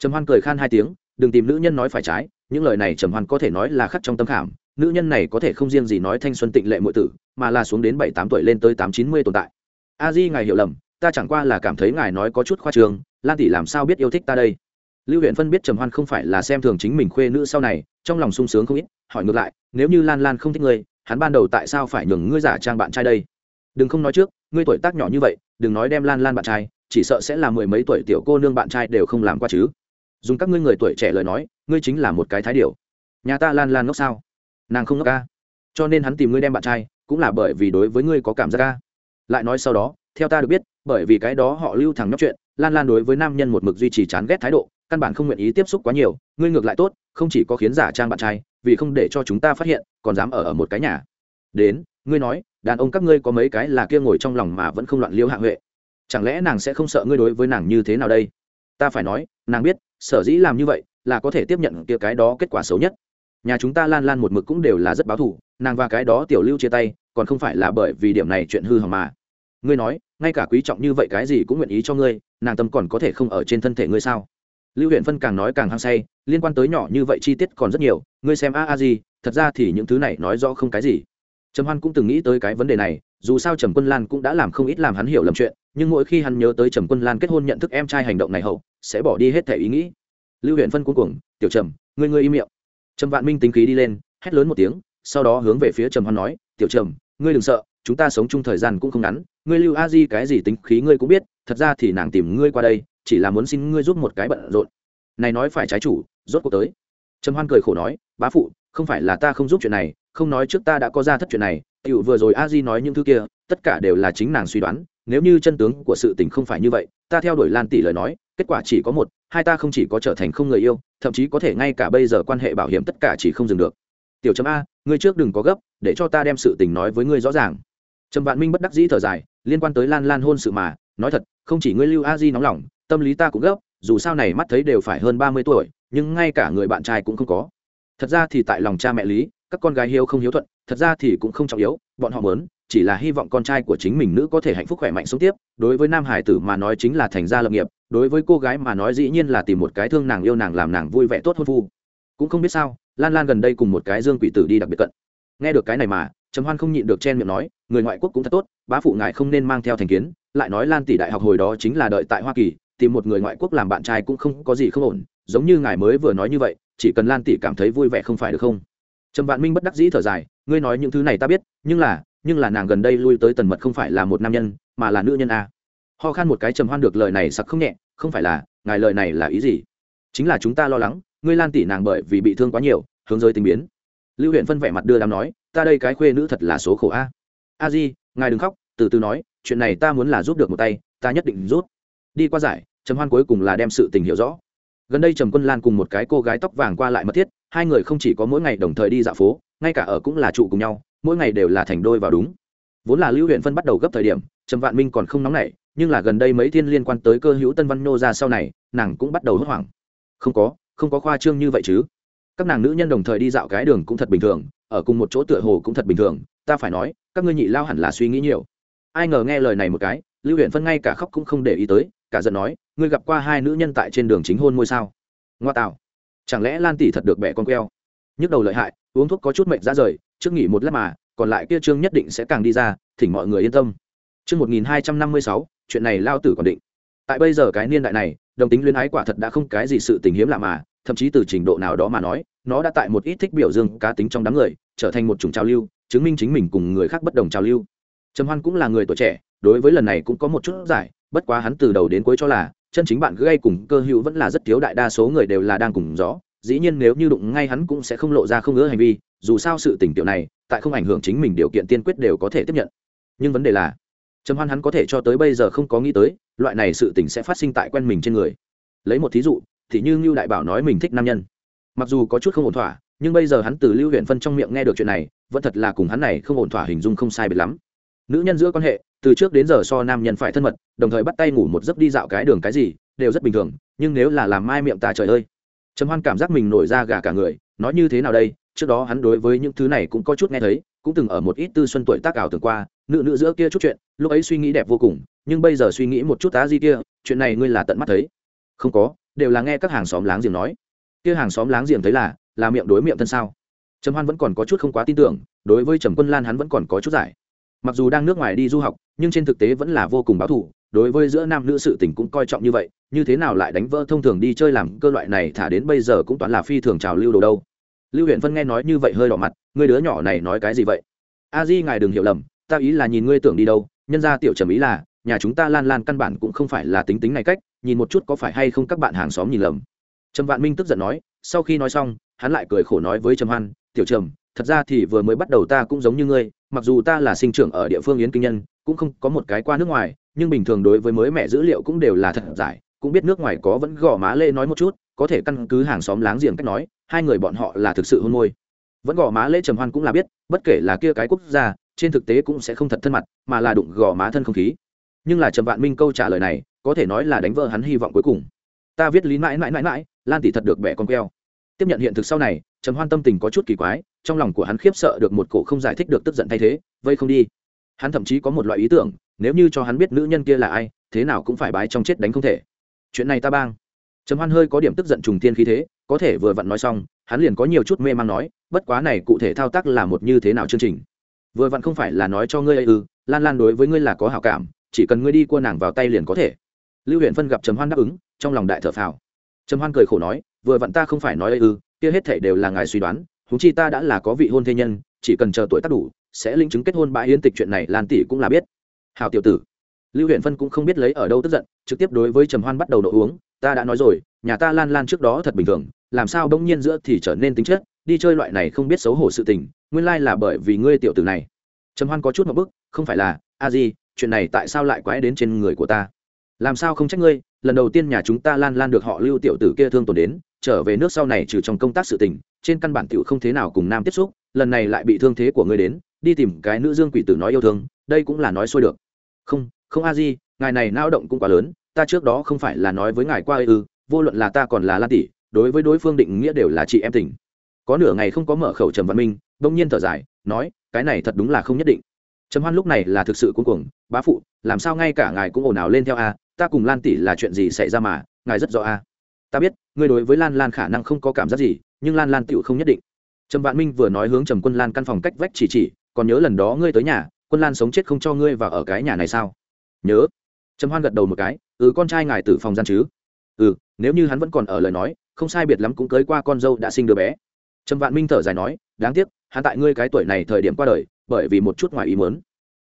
Trầm hoan cười khan hai tiếng, đừng tìm nữ nhân nói phải trái, những lời này trầm hoan có thể nói là khắc trong tâm khảm, nữ nhân này có thể không riêng gì nói thanh xuân tịnh lệ muội tử, mà là xuống đến bảy tám tuổi lên tới tám chín mươi tồn tại. A di, ngài hiểu lầm, ta chẳng qua là cảm thấy ngài nói có chút khoa trường lan tỷ làm sao biết yêu thích ta đây? Lưu huyện phân biết trầm hoan không phải là xem thường chính mình khuê nữ sau này, trong lòng sung sướng không ít, hỏi ngược lại, nếu như lan lan không thích ngươi, hắn ban đầu tại sao phải nhường ngươi giả trang bạn trai đây? Đừng không nói trước, ngươi tuổi tác nhỏ như vậy, đừng nói đem lan lan bạn trai, chỉ sợ sẽ là mười mấy tuổi tiểu cô nương bạn trai đều không làm qua chứ dùng các ngươi người tuổi trẻ lời nói, ngươi chính là một cái thái điều nhà ta lan lan ngốc sao? Nàng không ngốc ca cho nên hắn tìm ngươi đem bạn trai, cũng là bởi vì đối với ngươi có cảm giác ca lại nói sau đó, theo ta được biết, bởi vì cái đó họ lưu thằng nhóc chuyện, lan lan đối với nam nhân một mực duy trì chán ghét thái độ, căn bản không nguyện ý tiếp xúc quá nhiều, ngươi ngược lại tốt, không chỉ có khiến giả trang bạn trai, vì không để cho chúng ta phát hiện, còn dám ở ở một cái nhà. Đến, ngươi nói, đàn ông các ngươi có mấy cái là kia ngồi trong lòng mà vẫn không loạn liêu hạ huệ? Chẳng lẽ nàng sẽ không sợ ngươi đối với nàng như thế nào đây? Ta phải nói, nàng biết sở dĩ làm như vậy là có thể tiếp nhận kia cái đó kết quả xấu nhất. Nhà chúng ta lan lan một mực cũng đều là rất báo thù, nàng và cái đó tiểu lưu chia tay, còn không phải là bởi vì điểm này chuyện hư hỏng mà. Ngươi nói, ngay cả quý trọng như vậy cái gì cũng nguyện ý cho ngươi, nàng tâm còn có thể không ở trên thân thể ngươi sao? Lưu huyện phân càng nói càng hăng say, liên quan tới nhỏ như vậy chi tiết còn rất nhiều, ngươi xem a a gì, thật ra thì những thứ này nói rõ không cái gì. Trầm hoan cũng từng nghĩ tới cái vấn đề này, dù sao trầm quân lan cũng đã làm không ít làm hắn hiểu lầm chuyện nhưng mỗi khi hắn nhớ tới trầm quân lan kết hôn nhận thức em trai hành động này hậu, sẽ bỏ đi hết thể ý nghĩ. Lưu huyện phân cuối cùng tiểu trầm, ngươi ngươi im miệng. Trầm vạn minh tính khí đi lên, hét lớn một tiếng, sau đó hướng về phía trầm hoan nói, tiểu trầm, ngươi đừng sợ, chúng ta sống chung thời gian cũng không ngắn, ngươi lưu a di cái gì tính khí ngươi cũng biết, thật ra thì nàng tìm ngươi qua đây, chỉ là muốn xin ngươi giúp một cái bận rộn. Này nói phải trái chủ, rốt cuộc tới. Trầm hoan cười khổ nói, bá phụ, không phải là ta không giúp chuyện này, không nói trước ta đã có ra thất chuyện này, tiểu vừa rồi a di nói những thứ kia, tất cả đều là chính nàng suy đoán nếu như chân tướng của sự tình không phải như vậy, ta theo đuổi lan tỷ lời nói, kết quả chỉ có một, hai ta không chỉ có trở thành không người yêu, thậm chí có thể ngay cả bây giờ quan hệ bảo hiểm tất cả chỉ không dừng được. Tiểu chấm a, ngươi trước đừng có gấp, để cho ta đem sự tình nói với ngươi rõ ràng. Trầm vạn minh bất đắc dĩ thở dài, liên quan tới lan lan hôn sự mà, nói thật, không chỉ ngươi lưu a di nóng lòng, tâm lý ta cũng gấp, dù sao này mắt thấy đều phải hơn ba mươi tuổi, nhưng ngay cả người bạn trai cũng không có. Thật ra thì tại lòng cha mẹ lý, các con gái hiếu không hiếu thuận, thật ra thì cũng không trọng yếu, bọn họ muốn chỉ là hy vọng con trai của chính mình nữ có thể hạnh phúc khỏe mạnh sống tiếp. Đối với nam hải tử mà nói chính là thành gia lập nghiệp, đối với cô gái mà nói dĩ nhiên là tìm một cái thương nàng yêu nàng làm nàng vui vẻ tốt hôn phu. Cũng không biết sao, lan lan gần đây cùng một cái dương quỷ tử đi đặc biệt cận. Nghe được cái này mà, trầm hoan không nhịn được chen miệng nói, người ngoại quốc cũng thật tốt, bá phụ ngài không nên mang theo thành kiến. Lại nói lan tỷ đại học hồi đó chính là đợi tại hoa kỳ, tìm một người ngoại quốc làm bạn trai cũng không có gì không ổn, giống như ngài mới vừa nói như vậy, chỉ cần lan tỷ cảm thấy vui vẻ không phải được không? Trầm vạn minh bất đắc dĩ thở dài, ngươi nói những thứ này ta biết, nhưng là nhưng là nàng gần đây lui tới tần mật không phải là một nam nhân, mà là nữ nhân a. Ho khan một cái trầm hoan được lời này sặc không nhẹ, không phải là, ngài lời này là ý gì? Chính là chúng ta lo lắng, ngươi lan tỷ nàng bởi vì bị thương quá nhiều, hướng giới tình biến. Lưu huyện phân vẻ mặt đưa đám nói, ta đây cái khuê nữ thật là số khổ a. A di, ngài đừng khóc, từ từ nói, chuyện này ta muốn là giúp được một tay, ta nhất định rút đi qua giải, trầm hoan cuối cùng là đem sự tình hiểu rõ. Gần đây trầm quân lan cùng một cái cô gái tóc vàng qua lại mật thiết, hai người không chỉ có mỗi ngày đồng thời đi dạo phố, ngay cả ở cũng là trụ cùng nhau mỗi ngày đều là thành đôi vào đúng. Vốn là lưu huyện phân bắt đầu gấp thời điểm, trầm vạn minh còn không nóng nảy, nhưng là gần đây mấy thiên liên quan tới cơ hữu tân văn nô ra sau này, nàng cũng bắt đầu hốt hoảng. Không có không có khoa trương như vậy chứ. Các nàng nữ nhân đồng thời đi dạo cái đường cũng thật bình thường, ở cùng một chỗ tựa hồ cũng thật bình thường, ta phải nói, các ngươi nhị lao hẳn là suy nghĩ nhiều. Ai ngờ nghe lời này một cái, lưu huyện phân ngay cả khóc cũng không để ý tới, cả giận nói, ngươi gặp qua hai nữ nhân tại trên đường chính hôn môi sao? Ngoa tạo. Chẳng lẽ lan tỷ thật được bẻ con queo? Nhức đầu lợi hại, uống thuốc có chút mệnh ra rời trước nghỉ một lát mà, còn lại kia trương nhất định sẽ càng đi ra, thỉnh mọi người yên tâm. Chương một nghìn hai trăm năm mươi sáu, chuyện này lao tử còn định. Tại bây giờ cái niên đại này, đồng tính luyến ái quả thật đã không cái gì sự tình hiếm lạ mà, thậm chí từ trình độ nào đó mà nói, nó đã tại một ít thích biểu dương cá tính trong đám người, trở thành một chủng trào lưu, chứng minh chính mình cùng người khác bất đồng trào lưu. Trầm hoan cũng là người tuổi trẻ, đối với lần này cũng có một chút giải, bất quá hắn từ đầu đến cuối cho là, chân chính bạn gây cùng cơ hữu vẫn là rất thiếu đại đa số người đều là đang cùng gió dĩ nhiên nếu như đụng ngay hắn cũng sẽ không lộ ra không ngỡ hành vi, dù sao sự tình tiểu này, tại không ảnh hưởng chính mình điều kiện tiên quyết đều có thể tiếp nhận. Nhưng vấn đề là, trầm hoan hắn có thể cho tới bây giờ không có nghĩ tới, loại này sự tình sẽ phát sinh tại quen mình trên người. Lấy một thí dụ, thì như ngưu đại bảo nói mình thích nam nhân. Mặc dù có chút không ổn thỏa, nhưng bây giờ hắn từ lưu huyện phân trong miệng nghe được chuyện này, vẫn thật là cùng hắn này không ổn thỏa hình dung không sai biệt lắm. Nữ nhân giữa quan hệ, từ trước đến giờ so nam nhân phải thân mật, đồng thời bắt tay ngủ một giấc đi dạo cái đường cái gì, đều rất bình thường, nhưng nếu là làm mai miệng ta trời ơi trầm hoan cảm giác mình nổi ra gà cả người, nói như thế nào đây? Trước đó hắn đối với những thứ này cũng có chút nghe thấy, cũng từng ở một ít tư xuân tuổi tác ảo tưởng qua, nữ nữ giữa kia chút chuyện, lúc ấy suy nghĩ đẹp vô cùng, nhưng bây giờ suy nghĩ một chút tá gì kia, chuyện này ngươi là tận mắt thấy. Không có, đều là nghe các hàng xóm láng giềng nói. Kia hàng xóm láng giềng thấy là là miệng đối miệng thân sao? Trầm hoan vẫn còn có chút không quá tin tưởng, đối với trầm quân lan hắn vẫn còn có chút giải mặc dù đang nước ngoài đi du học, nhưng trên thực tế vẫn là vô cùng báo thù. Đối với giữa nam nữ sự tình cũng coi trọng như vậy, như thế nào lại đánh vỡ thông thường đi chơi làm cơ loại này thả đến bây giờ cũng toán là phi thường trào lưu đồ đâu. Lưu huyện vân nghe nói như vậy hơi đỏ mặt người đứa nhỏ này nói cái gì vậy? A di, ngài đừng hiểu lầm, ta ý là nhìn ngươi tưởng đi đâu, nhân ra tiểu trầm ý là, nhà chúng ta lan lan căn bản cũng không phải là tính tính này cách, nhìn một chút có phải hay không các bạn hàng xóm nhìn lầm. Trầm vạn minh tức giận nói, sau khi nói xong, hắn lại cười khổ nói với trầm hoan, tiểu trầm thật ra thì vừa mới bắt đầu ta cũng giống như ngươi, mặc dù ta là sinh trưởng ở địa phương yến kinh nhân, cũng không có một cái qua nước ngoài, nhưng bình thường đối với mới mẹ dữ liệu cũng đều là thật giải, cũng biết nước ngoài có vẫn gõ má lê nói một chút, có thể căn cứ hàng xóm láng giềng cách nói, hai người bọn họ là thực sự hôn môi. Vẫn gõ má lê trầm hoan cũng là biết, bất kể là kia cái quốc gia, trên thực tế cũng sẽ không thật thân mặt, mà là đụng gò má thân không khí. Nhưng là trầm vạn minh câu trả lời này, có thể nói là đánh vỡ hắn hy vọng cuối cùng. Ta viết lý mãi mãi mãi mãi, lan tỷ thật được bẻ con queo. Tiếp nhận hiện thực sau này, trầm hoan tâm tình có chút kỳ quái trong lòng của hắn khiếp sợ được một cổ không giải thích được tức giận thay thế, vây không đi. Hắn thậm chí có một loại ý tưởng, nếu như cho hắn biết nữ nhân kia là ai, thế nào cũng phải bái trong chết đánh không thể. Chuyện này ta bang. Trầm hoan hơi có điểm tức giận trùng tiên khí thế, có thể vừa vặn nói xong, hắn liền có nhiều chút mê man nói, bất quá này cụ thể thao tác là một như thế nào chương trình? Vừa vặn không phải là nói cho ngươi ấy ư, lan lan đối với ngươi là có hảo cảm, chỉ cần ngươi đi cua nàng vào tay liền có thể. Lưu huyện phân gặp trầm hoan đáp ứng, trong lòng đại thở phào. Trầm hoan cười khổ nói, vừa vặn ta không phải nói ấy ư, kia hết thể đều là ngài suy đoán húng chi ta đã là có vị hôn thê nhân, chỉ cần chờ tuổi tác đủ, sẽ linh chứng kết hôn bãi hiến tịch chuyện này, lan tỷ cũng là biết. Hào tiểu tử. Lưu huyện phân cũng không biết lấy ở đâu tức giận, trực tiếp đối với trầm hoan bắt đầu nổ uống, ta đã nói rồi, nhà ta lan lan trước đó thật bình thường, làm sao bỗng nhiên giữa thì trở nên tính chất, đi chơi loại này không biết xấu hổ sự tình, nguyên lai là bởi vì ngươi tiểu tử này. Trầm hoan có chút một bức, không phải là, a di, chuyện này tại sao lại quái đến trên người của ta? Làm sao không trách ngươi, lần đầu tiên nhà chúng ta lan lan được họ lưu tiểu tử kia thương tổn đến trở về nước sau này trừ trong công tác sự tình, trên căn bản tiểu không thế nào cùng nam tiếp xúc, lần này lại bị thương thế của ngươi đến, đi tìm cái nữ dương quỷ tử nói yêu thương, đây cũng là nói xuôi được. Không không a di, ngài này nao động cũng quá lớn, ta trước đó không phải là nói với ngài qua ư, vô luận là ta còn là lan tỷ, đối với đối phương định nghĩa đều là chị em tình. Có nửa ngày không có mở khẩu trầm văn minh, bỗng nhiên thở dài, nói, cái này thật đúng là không nhất định. Trầm hoan lúc này là thực sự cuống cuồng, bá phụ, làm sao ngay cả ngài cũng ồn ào lên theo a, ta cùng lan tỷ là chuyện gì xảy ra mà, ngài rất rõ a ta biết, ngươi đối với lan lan khả năng không có cảm giác gì, nhưng lan lan tựu không nhất định. Trầm vạn minh vừa nói hướng trầm quân lan căn phòng cách vách chỉ chỉ, còn nhớ lần đó ngươi tới nhà, quân lan sống chết không cho ngươi vào ở cái nhà này sao? Nhớ. Trầm hoan gật đầu một cái ừ con trai ngài từ phòng gian chứ? Ừ nếu như hắn vẫn còn ở lời nói, không sai biệt lắm cũng cưới qua con dâu đã sinh đứa bé. Trầm vạn minh thở dài nói, đáng tiếc, hắn tại ngươi cái tuổi này thời điểm qua đời, bởi vì một chút ngoài ý muốn.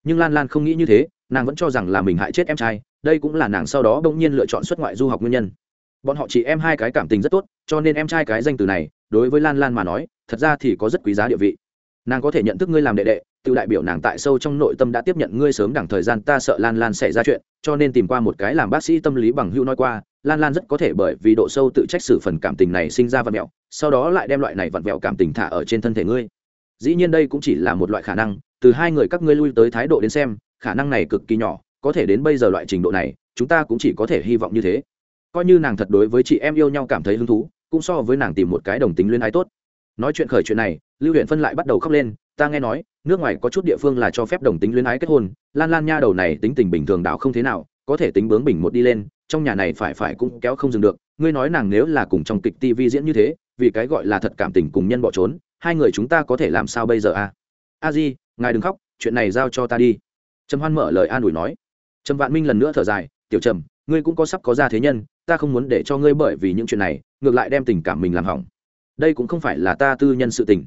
Nhưng lan lan không nghĩ như thế, nàng vẫn cho rằng là mình hại chết em trai, đây cũng là nàng sau đó bỗng nhiên lựa chọn xuất ngoại du học nguyên nhân bọn họ chỉ em hai cái cảm tình rất tốt, cho nên em trai cái danh từ này, đối với lan lan mà nói, thật ra thì có rất quý giá địa vị. Nàng có thể nhận thức ngươi làm đệ đệ, tự đại biểu nàng tại sâu trong nội tâm đã tiếp nhận ngươi sớm đẳng thời gian ta sợ lan lan xảy ra chuyện, cho nên tìm qua một cái làm bác sĩ tâm lý bằng hữu nói qua, lan lan rất có thể bởi vì độ sâu tự trách xử phần cảm tình này sinh ra vặn vẹo, sau đó lại đem loại này vặn vẹo cảm tình thả ở trên thân thể ngươi. Dĩ nhiên đây cũng chỉ là một loại khả năng, từ hai người các ngươi lui tới thái độ đến xem, khả năng này cực kỳ nhỏ, có thể đến bây giờ loại trình độ này, chúng ta cũng chỉ có thể hy vọng như thế coi như nàng thật đối với chị em yêu nhau cảm thấy hứng thú, cũng so với nàng tìm một cái đồng tính luyên ái tốt. Nói chuyện khởi chuyện này, lưu huyện phân lại bắt đầu khóc lên, ta nghe nói, nước ngoài có chút địa phương là cho phép đồng tính luyến ái kết hôn, lan lan nha đầu này tính tình bình thường đạo không thế nào, có thể tính bướng bình một đi lên, trong nhà này phải phải cũng kéo không dừng được, ngươi nói nàng nếu là cùng trong kịch tv diễn như thế, vì cái gọi là thật cảm tình cùng nhân bỏ trốn, hai người chúng ta có thể làm sao bây giờ a a di, ngài đừng khóc, chuyện này giao cho ta đi. Trầm hoan mở lời an ủi nói. Trầm vạn minh lần nữa thở dài, tiểu trầm, ngươi cũng có sắp có ra thế nhân ta không muốn để cho ngươi bởi vì những chuyện này ngược lại đem tình cảm mình làm hỏng. Đây cũng không phải là ta tư nhân sự tình.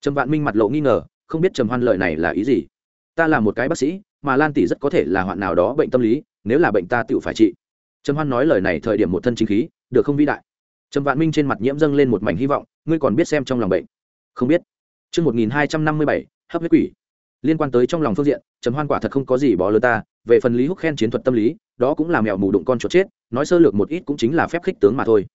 Trầm vạn minh mặt lộ nghi ngờ không biết trầm hoan lợi này là ý gì. Ta là một cái bác sĩ mà lan tỷ rất có thể là hoạn nào đó bệnh tâm lý nếu là bệnh ta tự phải trị. Trầm hoan nói lời này thời điểm một thân chính khí được không vĩ đại? Trầm vạn minh trên mặt nhiễm dâng lên một mảnh hy vọng ngươi còn biết xem trong lòng bệnh? Không biết. Trước 1257, hấp huyết quỷ. Liên quan tới trong lòng phương diện, Trầm Hoan quả thật không có gì bó lớn ta, về phần Lý Húc khen chiến thuật tâm lý, đó cũng là mèo mù đụng con chuột chết, nói sơ lược một ít cũng chính là phép khích tướng mà thôi.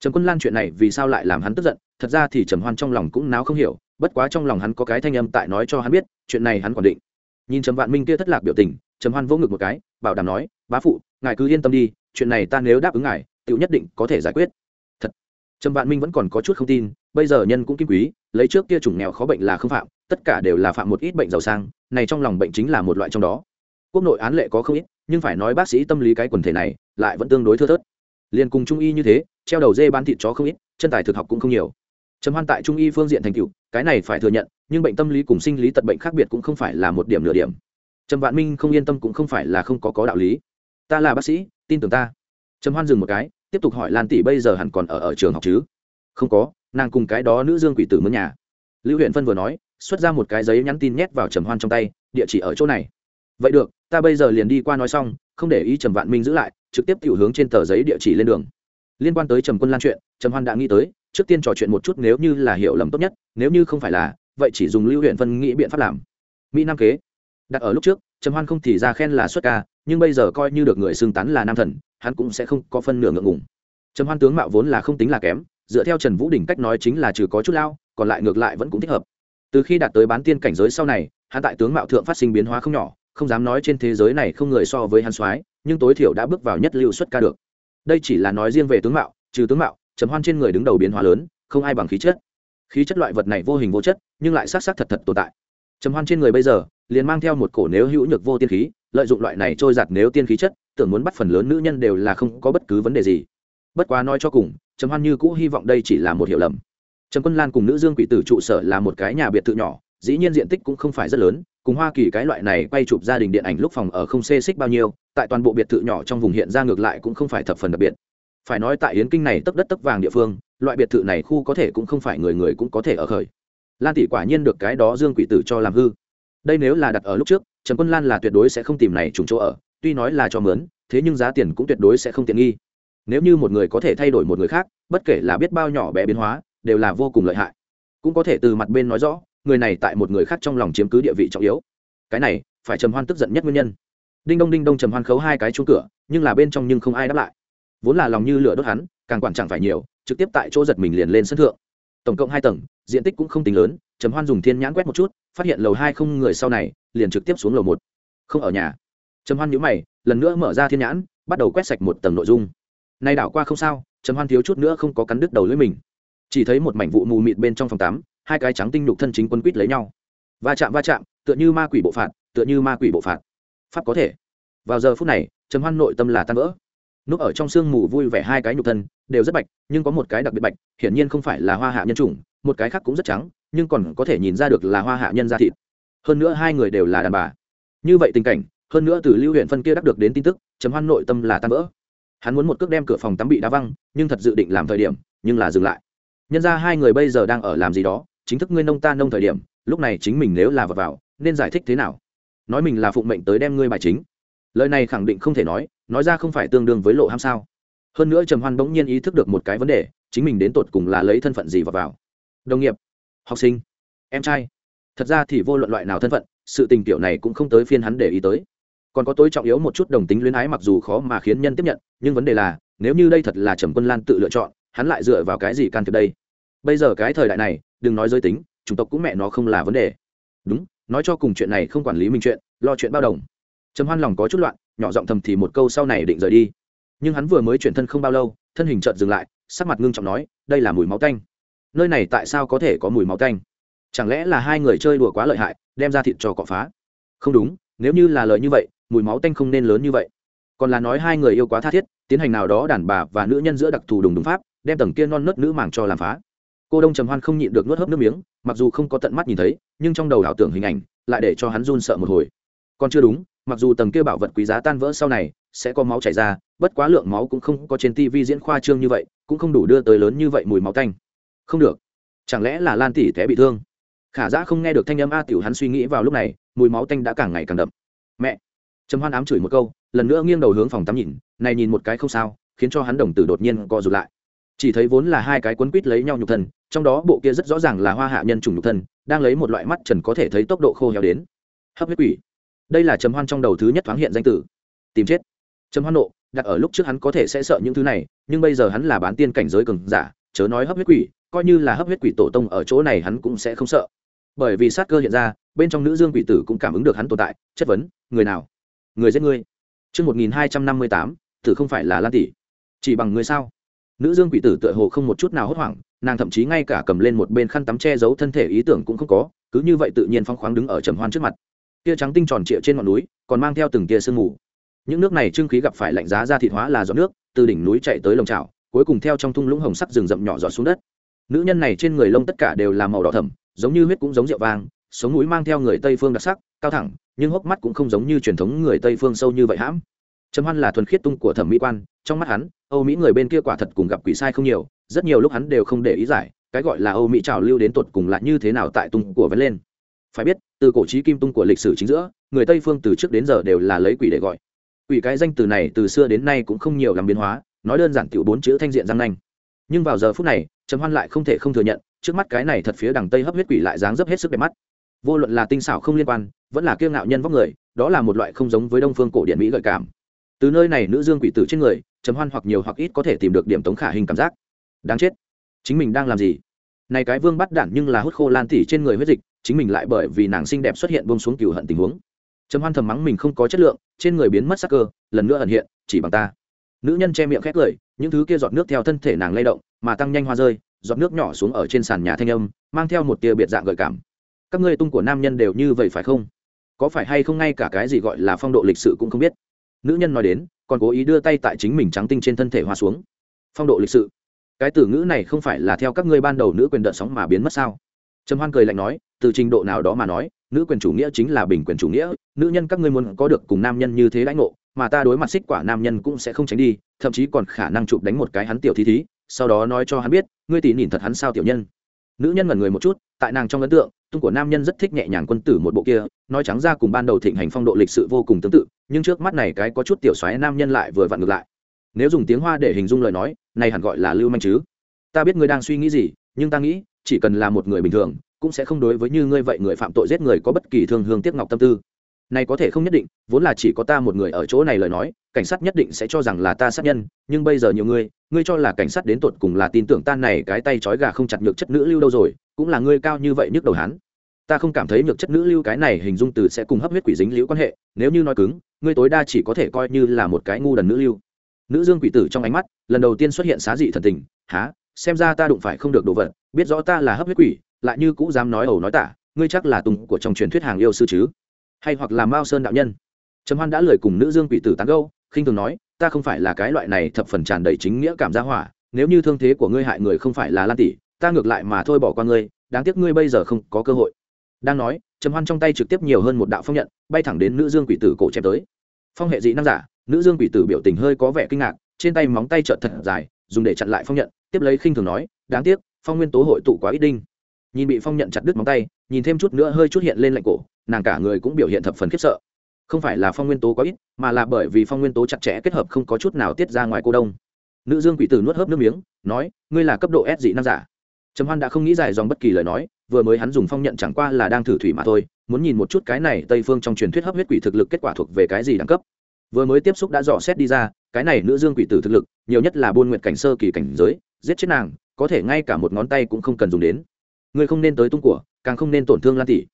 Trầm Quân Lan chuyện này vì sao lại làm hắn tức giận, thật ra thì Trầm Hoan trong lòng cũng náo không hiểu, bất quá trong lòng hắn có cái thanh âm tại nói cho hắn biết, chuyện này hắn còn định. Nhìn Trầm Vạn Minh kia thất lạc biểu tình, Trầm Hoan vỗ ngực một cái, bảo đảm nói, "Bá phụ, ngài cứ yên tâm đi, chuyện này ta nếu đáp ứng ngài, tự nhất định có thể giải quyết." Thật. Trầm Vạn Minh vẫn còn có chút không tin, bây giờ nhân cũng kim quý, lấy trước kia chủng nghèo khó bệnh là không phạm, tất cả đều là phạm một ít bệnh giàu sang, này trong lòng bệnh chính là một loại trong đó. Quốc nội án lệ có không ít, nhưng phải nói bác sĩ tâm lý cái quần thể này, lại vẫn tương đối thưa thớt. Liên cùng trung y như thế, treo đầu dê bán thịt chó không ít, chân tài thực học cũng không nhiều. Trầm Hoan tại trung y phương diện thành tựu, cái này phải thừa nhận, nhưng bệnh tâm lý cùng sinh lý tật bệnh khác biệt cũng không phải là một điểm nửa điểm. Trầm Vạn Minh không yên tâm cũng không phải là không có có đạo lý. Ta là bác sĩ, tin tưởng ta. Trầm Hoan dừng một cái, tiếp tục hỏi Lan tỷ bây giờ hẳn còn ở ở trường học chứ? Không có, nàng cùng cái đó nữ dương quỷ tử mướn nhà. Lưu Huyện Phân vừa nói, xuất ra một cái giấy nhắn tin nhét vào Trầm Hoan trong tay, địa chỉ ở chỗ này. Vậy được, ta bây giờ liền đi qua nói xong, không để ý Trầm Vạn Minh giữ lại, trực tiếp tiểu hướng trên tờ giấy địa chỉ lên đường. Liên quan tới Trầm Quân Lan chuyện, Trầm Hoan đã nghĩ tới, trước tiên trò chuyện một chút nếu như là hiểu lầm tốt nhất, nếu như không phải là, vậy chỉ dùng Lưu Huyện Phân nghĩ biện pháp làm. Mỹ Nam kế. Đặt ở lúc trước, Trầm Hoan không thì ra khen là xuất ca, nhưng bây giờ coi như được người xưng tán là nam thần, hắn cũng sẽ không có phân nửa ngượng ngùng. Trầm Hoan tướng mạo vốn là không tính là kém, dựa theo Trần Vũ Đình cách nói chính là trừ có chút lao, còn lại ngược lại vẫn cũng thích hợp. Từ khi đạt tới bán tiên cảnh giới sau này, hắn tại tướng mạo thượng phát sinh biến hóa không nhỏ, không dám nói trên thế giới này không người so với hắn soái, nhưng tối thiểu đã bước vào nhất lưu xuất ca được. Đây chỉ là nói riêng về tướng mạo, trừ tướng mạo, Trầm Hoan trên người đứng đầu biến hóa lớn, không ai bằng khí chất. Khí chất loại vật này vô hình vô chất, nhưng lại xác xác thật thật tồn tại. Trầm Hoan trên người bây giờ, liền mang theo một cổ nếu hữu nhược vô tiên khí, lợi dụng loại này trôi giạt nếu tiên khí chất, tưởng muốn bắt phần lớn nữ nhân đều là không có bất cứ vấn đề gì bất quá nói cho cùng trầm hoan như cũ hy vọng đây chỉ là một hiểu lầm. Trầm quân lan cùng nữ dương quỷ tử trụ sở là một cái nhà biệt thự nhỏ, dĩ nhiên diện tích cũng không phải rất lớn, cùng hoa kỳ cái loại này quay chụp gia đình điện ảnh lúc phòng ở không xê xích bao nhiêu, tại toàn bộ biệt thự nhỏ trong vùng hiện ra ngược lại cũng không phải thập phần đặc biệt. Phải nói tại yến kinh này tấp đất tấp vàng địa phương, loại biệt thự này khu có thể cũng không phải người người cũng có thể ở khởi. Lan tỷ quả nhiên được cái đó dương quỷ tử cho làm hư. Đây nếu là đặt ở lúc trước trần quân lan là tuyệt đối sẽ không tìm này trùng chỗ ở, tuy nói là cho mướn, thế nhưng giá tiền cũng tuyệt đối sẽ không tiện nghi nếu như một người có thể thay đổi một người khác, bất kể là biết bao nhỏ bé biến hóa, đều là vô cùng lợi hại. Cũng có thể từ mặt bên nói rõ, người này tại một người khác trong lòng chiếm cứ địa vị trọng yếu. Cái này, phải trầm hoan tức giận nhất nguyên nhân. Đinh đông đinh đông trầm hoan khấu hai cái chuông cửa, nhưng là bên trong nhưng không ai đáp lại. Vốn là lòng như lửa đốt hắn, càng quản chẳng phải nhiều, trực tiếp tại chỗ giật mình liền lên sân thượng. Tổng cộng hai tầng, diện tích cũng không tính lớn, trầm hoan dùng thiên nhãn quét một chút, phát hiện lầu hai không người sau này, liền trực tiếp xuống lầu một. Không ở nhà. Trầm hoan nhíu mày, lần nữa mở ra thiên nhãn, bắt đầu quét sạch một tầng nội dung nay đảo qua không sao, trầm hoan thiếu chút nữa không có cắn đứt đầu lưỡi mình. Chỉ thấy một mảnh vụ mù mịt bên trong phòng tắm, hai cái trắng tinh nhục thân chính quân quýt lấy nhau. Va chạm va chạm, tựa như ma quỷ bộ phạt, tựa như ma quỷ bộ phạt. Pháp có thể. Vào giờ phút này, trầm hoan nội tâm là tan vỡ. Núp ở trong sương mù vui vẻ hai cái nhục thân, đều rất bạch, nhưng có một cái đặc biệt bạch, hiển nhiên không phải là hoa hạ nhân chủng, một cái khác cũng rất trắng, nhưng còn có thể nhìn ra được là hoa hạ nhân da thịt. Hơn nữa hai người đều là đàn bà. Như vậy tình cảnh, hơn nữa từ lưu huyện phân kia đắc được đến tin tức chấm hoan nội tâm là tan vỡ hắn muốn một cước đem cửa phòng tắm bị đá văng, nhưng thật dự định làm thời điểm, nhưng là dừng lại. Nhân ra hai người bây giờ đang ở làm gì đó, chính thức ngươi nông ta nông thời điểm, lúc này chính mình nếu là vật vào, nên giải thích thế nào? Nói mình là phụng mệnh tới đem ngươi bài chính. Lời này khẳng định không thể nói nói ra không phải tương đương với lộ ham sao. Hơn nữa trầm hoan bỗng nhiên ý thức được một cái vấn đề, chính mình đến tột cùng là lấy thân phận gì vào vào. Đồng nghiệp, học sinh, em trai. Thật ra thì vô luận loại nào thân phận, sự tình kiểu này cũng không tới phiên hắn để ý tới. Còn có tối trọng yếu một chút đồng tính luyến ái mặc dù khó mà khiến nhân tiếp nhận nhưng vấn đề là, nếu như đây thật là trầm quân lan tự lựa chọn, hắn lại dựa vào cái gì can thiệp đây? Bây giờ cái thời đại này, đừng nói giới tính, chủng tộc cũng mẹ nó không là vấn đề. Đúng, nói cho cùng chuyện này không quản lý mình chuyện, lo chuyện bao đồng. Trầm hoan lòng có chút loạn, nhỏ giọng thầm thì một câu sau này định rời đi. Nhưng hắn vừa mới chuyển thân không bao lâu, thân hình chợt dừng lại, sắc mặt ngưng trọng nói, đây là mùi máu tanh. Nơi này tại sao có thể có mùi máu tanh? Chẳng lẽ là hai người chơi đùa quá lợi hại, đem ra thịt cho cọ phá? Không đúng, nếu như là lời như vậy, mùi máu tanh không nên lớn như vậy còn là nói hai người yêu quá tha thiết, tiến hành nào đó đàn bà và nữ nhân giữa đặc thù đùng đúng pháp, đem tầng kia non nớt nữ màng cho làm phá. Cô đông trầm hoan không nhịn được nuốt hớp nước miếng, mặc dù không có tận mắt nhìn thấy, nhưng trong đầu ảo tưởng hình ảnh lại để cho hắn run sợ một hồi. Còn chưa đúng, mặc dù tầng kia bảo vật quý giá tan vỡ sau này sẽ có máu chảy ra, bất quá lượng máu cũng không có trên tivi diễn khoa trương như vậy, cũng không đủ đưa tới lớn như vậy mùi máu tanh. Không được. Chẳng lẽ là lan tỷ té bị thương? Khả dã không nghe được thanh âm a tiểu hắn suy nghĩ vào lúc này, mùi máu tanh đã càng ngày càng đậm. Mẹ! Trầm hoan ám chửi một câu lần nữa nghiêng đầu hướng phòng tắm nhìn, này nhìn một cái không sao, khiến cho hắn đồng tử đột nhiên co rụt lại. Chỉ thấy vốn là hai cái quấn quít lấy nhau nhục thân, trong đó bộ kia rất rõ ràng là hoa hạ nhân chủng nhục thân, đang lấy một loại mắt trần có thể thấy tốc độ khô héo đến. Hấp huyết quỷ. Đây là trầm hoan trong đầu thứ nhất thoáng hiện danh tử. Tìm chết. Trầm hoan nộ, đặt ở lúc trước hắn có thể sẽ sợ những thứ này, nhưng bây giờ hắn là bán tiên cảnh giới cường giả, chớ nói hấp huyết quỷ, coi như là hấp huyết quỷ tổ tông ở chỗ này hắn cũng sẽ không sợ. Bởi vì sát cơ hiện ra, bên trong nữ dương quỷ tử cũng cảm ứng được hắn tồn tại. Chất vấn, người nào? Người giết ngươi. Trước 1258, tử không phải là Lan tỷ. Chỉ bằng người sao? Nữ dương quỷ tử tựa hồ không một chút nào hốt hoảng, nàng thậm chí ngay cả cầm lên một bên khăn tắm che giấu thân thể ý tưởng cũng không có, cứ như vậy tự nhiên phong khoáng đứng ở trầm hoan trước mặt. Tia trắng tinh tròn trịa trên ngọn núi, còn mang theo từng tia sương mù. Những nước này trưng khí gặp phải lạnh giá ra thịt hóa là giọt nước, từ đỉnh núi chạy tới lồng trào, cuối cùng theo trong thung lũng hồng sắc rừng rậm nhỏ giọt xuống đất. Nữ nhân này trên người lông tất cả đều là màu đỏ thẫm, giống như huyết cũng giống rượu vàng, sống mũi mang theo người Tây phương đặc sắc, cao thẳng, nhưng hốc mắt cũng không giống như truyền thống người Tây phương sâu như vậy hãm. Trầm hoan là thuần khiết tung của thẩm mỹ quan trong mắt hắn âu mỹ người bên kia quả thật cùng gặp quỷ sai không nhiều rất nhiều lúc hắn đều không để ý giải cái gọi là âu mỹ trào lưu đến tột cùng lại như thế nào tại tung của vẫn lên. Phải biết từ cổ trí kim tung của lịch sử chính giữa người tây phương từ trước đến giờ đều là lấy quỷ để gọi. Quỷ cái danh từ này từ xưa đến nay cũng không nhiều làm biến hóa nói đơn giản tiểu bốn chữ thanh diện răng nanh. Nhưng vào giờ phút này trầm hoan lại không thể không thừa nhận trước mắt cái này thật phía đằng tây hấp huyết quỷ lại dáng dấp hết sức đẹp mắt. Vô luận là tinh xảo không liên quan vẫn là kiêu ngạo nhân vóc người, đó là một loại không giống với đông phương cổ điển mỹ gợi cảm. Từ nơi này nữ dương quỷ tử trên người chấm hoan hoặc nhiều hoặc ít có thể tìm được điểm tống khả hình cảm giác. Đáng chết. Chính mình đang làm gì? Này cái vương bắt đản nhưng là hút khô lan tỉ trên người huyết dịch, chính mình lại bởi vì nàng xinh đẹp xuất hiện bông xuống cừu hận tình huống. Chấm hoan thầm mắng mình không có chất lượng, trên người biến mất sắc cơ, lần nữa ẩn hiện, chỉ bằng ta. Nữ nhân che miệng khét cười, những thứ kia giọt nước theo thân thể nàng lay động, mà tăng nhanh hoa rơi, giọt nước nhỏ xuống ở trên sàn nhà thanh âm, mang theo một tia biệt dạng gợi cảm. Các ngươi tung của nam nhân đều như vậy phải không? Có phải hay không ngay cả cái gì gọi là phong độ lịch sự cũng không biết. Nữ nhân nói đến, còn cố ý đưa tay tại chính mình trắng tinh trên thân thể hoa xuống. Phong độ lịch sự. Cái từ ngữ này không phải là theo các ngươi ban đầu nữ quyền đợt sóng mà biến mất sao? Trầm hoan cười lạnh nói, từ trình độ nào đó mà nói, nữ quyền chủ nghĩa chính là bình quyền chủ nghĩa, nữ nhân các ngươi muốn có được cùng nam nhân như thế lãnh ngộ, mà ta đối mặt xích quả nam nhân cũng sẽ không tránh đi, thậm chí còn khả năng chụp đánh một cái hắn tiểu thí thí, sau đó nói cho hắn biết, ngươi tỉ nhìn thật hắn sao tiểu nhân. Nữ nhân ngẩn người một chút, tại nàng trong ấn tượng tung của nam nhân rất thích nhẹ nhàng quân tử một bộ kia, nói trắng ra cùng ban đầu thịnh hành phong độ lịch sự vô cùng tương tự, nhưng trước mắt này cái có chút tiểu xoáy nam nhân lại vừa vặn ngược lại. Nếu dùng tiếng hoa để hình dung lời nói, này hẳn gọi là lưu manh chứ. Ta biết ngươi đang suy nghĩ gì, nhưng ta nghĩ, chỉ cần là một người bình thường, cũng sẽ không đối với như ngươi vậy người phạm tội giết người có bất kỳ thương hương tiếc ngọc tâm tư này có thể không nhất định, vốn là chỉ có ta một người ở chỗ này lời nói, cảnh sát nhất định sẽ cho rằng là ta sát nhân, nhưng bây giờ nhiều ngươi ngươi cho là cảnh sát đến tột cùng là tin tưởng ta này cái tay trói gà không chặt nhược chất nữ lưu đâu rồi, cũng là ngươi cao như vậy nhức đầu hắn. Ta không cảm thấy nhược chất nữ lưu cái này hình dung từ sẽ cùng hấp huyết quỷ dính liễu quan hệ, nếu như nói cứng, ngươi tối đa chỉ có thể coi như là một cái ngu đần nữ lưu. Nữ dương quỷ tử trong ánh mắt, lần đầu tiên xuất hiện xá dị thần tình há xem ra ta đụng phải không được đồ vật, biết rõ ta là hấp huyết quỷ, lại như cũ dám nói ẩu nói tả, ngươi chắc là tùng của trong truyền thuyết hàng yêu sư chứ? Hay hoặc là mao sơn đạo nhân trầm hoan đã lời cùng nữ dương quỷ tử tán gâu khinh thường nói ta không phải là cái loại này thập phần tràn đầy chính nghĩa cảm gia hỏa nếu như thương thế của ngươi hại người không phải là lan tỷ ta ngược lại mà thôi bỏ qua ngươi đáng tiếc ngươi bây giờ không có cơ hội đang nói trầm hoan trong tay trực tiếp nhiều hơn một đạo phong nhận bay thẳng đến nữ dương quỷ tử cổ chém tới phong hệ dị năng giả nữ dương quỷ tử biểu tình hơi có vẻ kinh ngạc trên tay móng tay trợn thật dài dùng để chặn lại phong nhận tiếp lấy khinh thường nói đáng tiếc phong nguyên tố hội tụ quá ít đinh nhìn bị phong nhận chặt đứt móng tay, nhìn thêm chút nữa hơi chút hiện lên lạnh cổ, nàng cả người cũng biểu hiện thập phần khiếp sợ. Không phải là phong nguyên tố có ít, mà là bởi vì phong nguyên tố chặt chẽ kết hợp không có chút nào tiết ra ngoài cô đông. Nữ dương quỷ tử nuốt hớp nước miếng, nói, ngươi là cấp độ s dị năng giả. Trầm hoan đã không nghĩ dài dòng bất kỳ lời nói, vừa mới hắn dùng phong nhận chẳng qua là đang thử thủy mà thôi, muốn nhìn một chút cái này tây phương trong truyền thuyết hấp huyết quỷ thực lực kết quả thuộc về cái gì đẳng cấp. Vừa mới tiếp xúc đã dò xét đi ra, cái này nữ dương quỷ tử thực lực, nhiều nhất là buôn nguyện cảnh sơ kỳ cảnh giới, giết chết nàng, có thể ngay cả một ngón tay cũng không cần dùng đến ngươi không nên tới tung của, càng không nên tổn thương lan tỷ.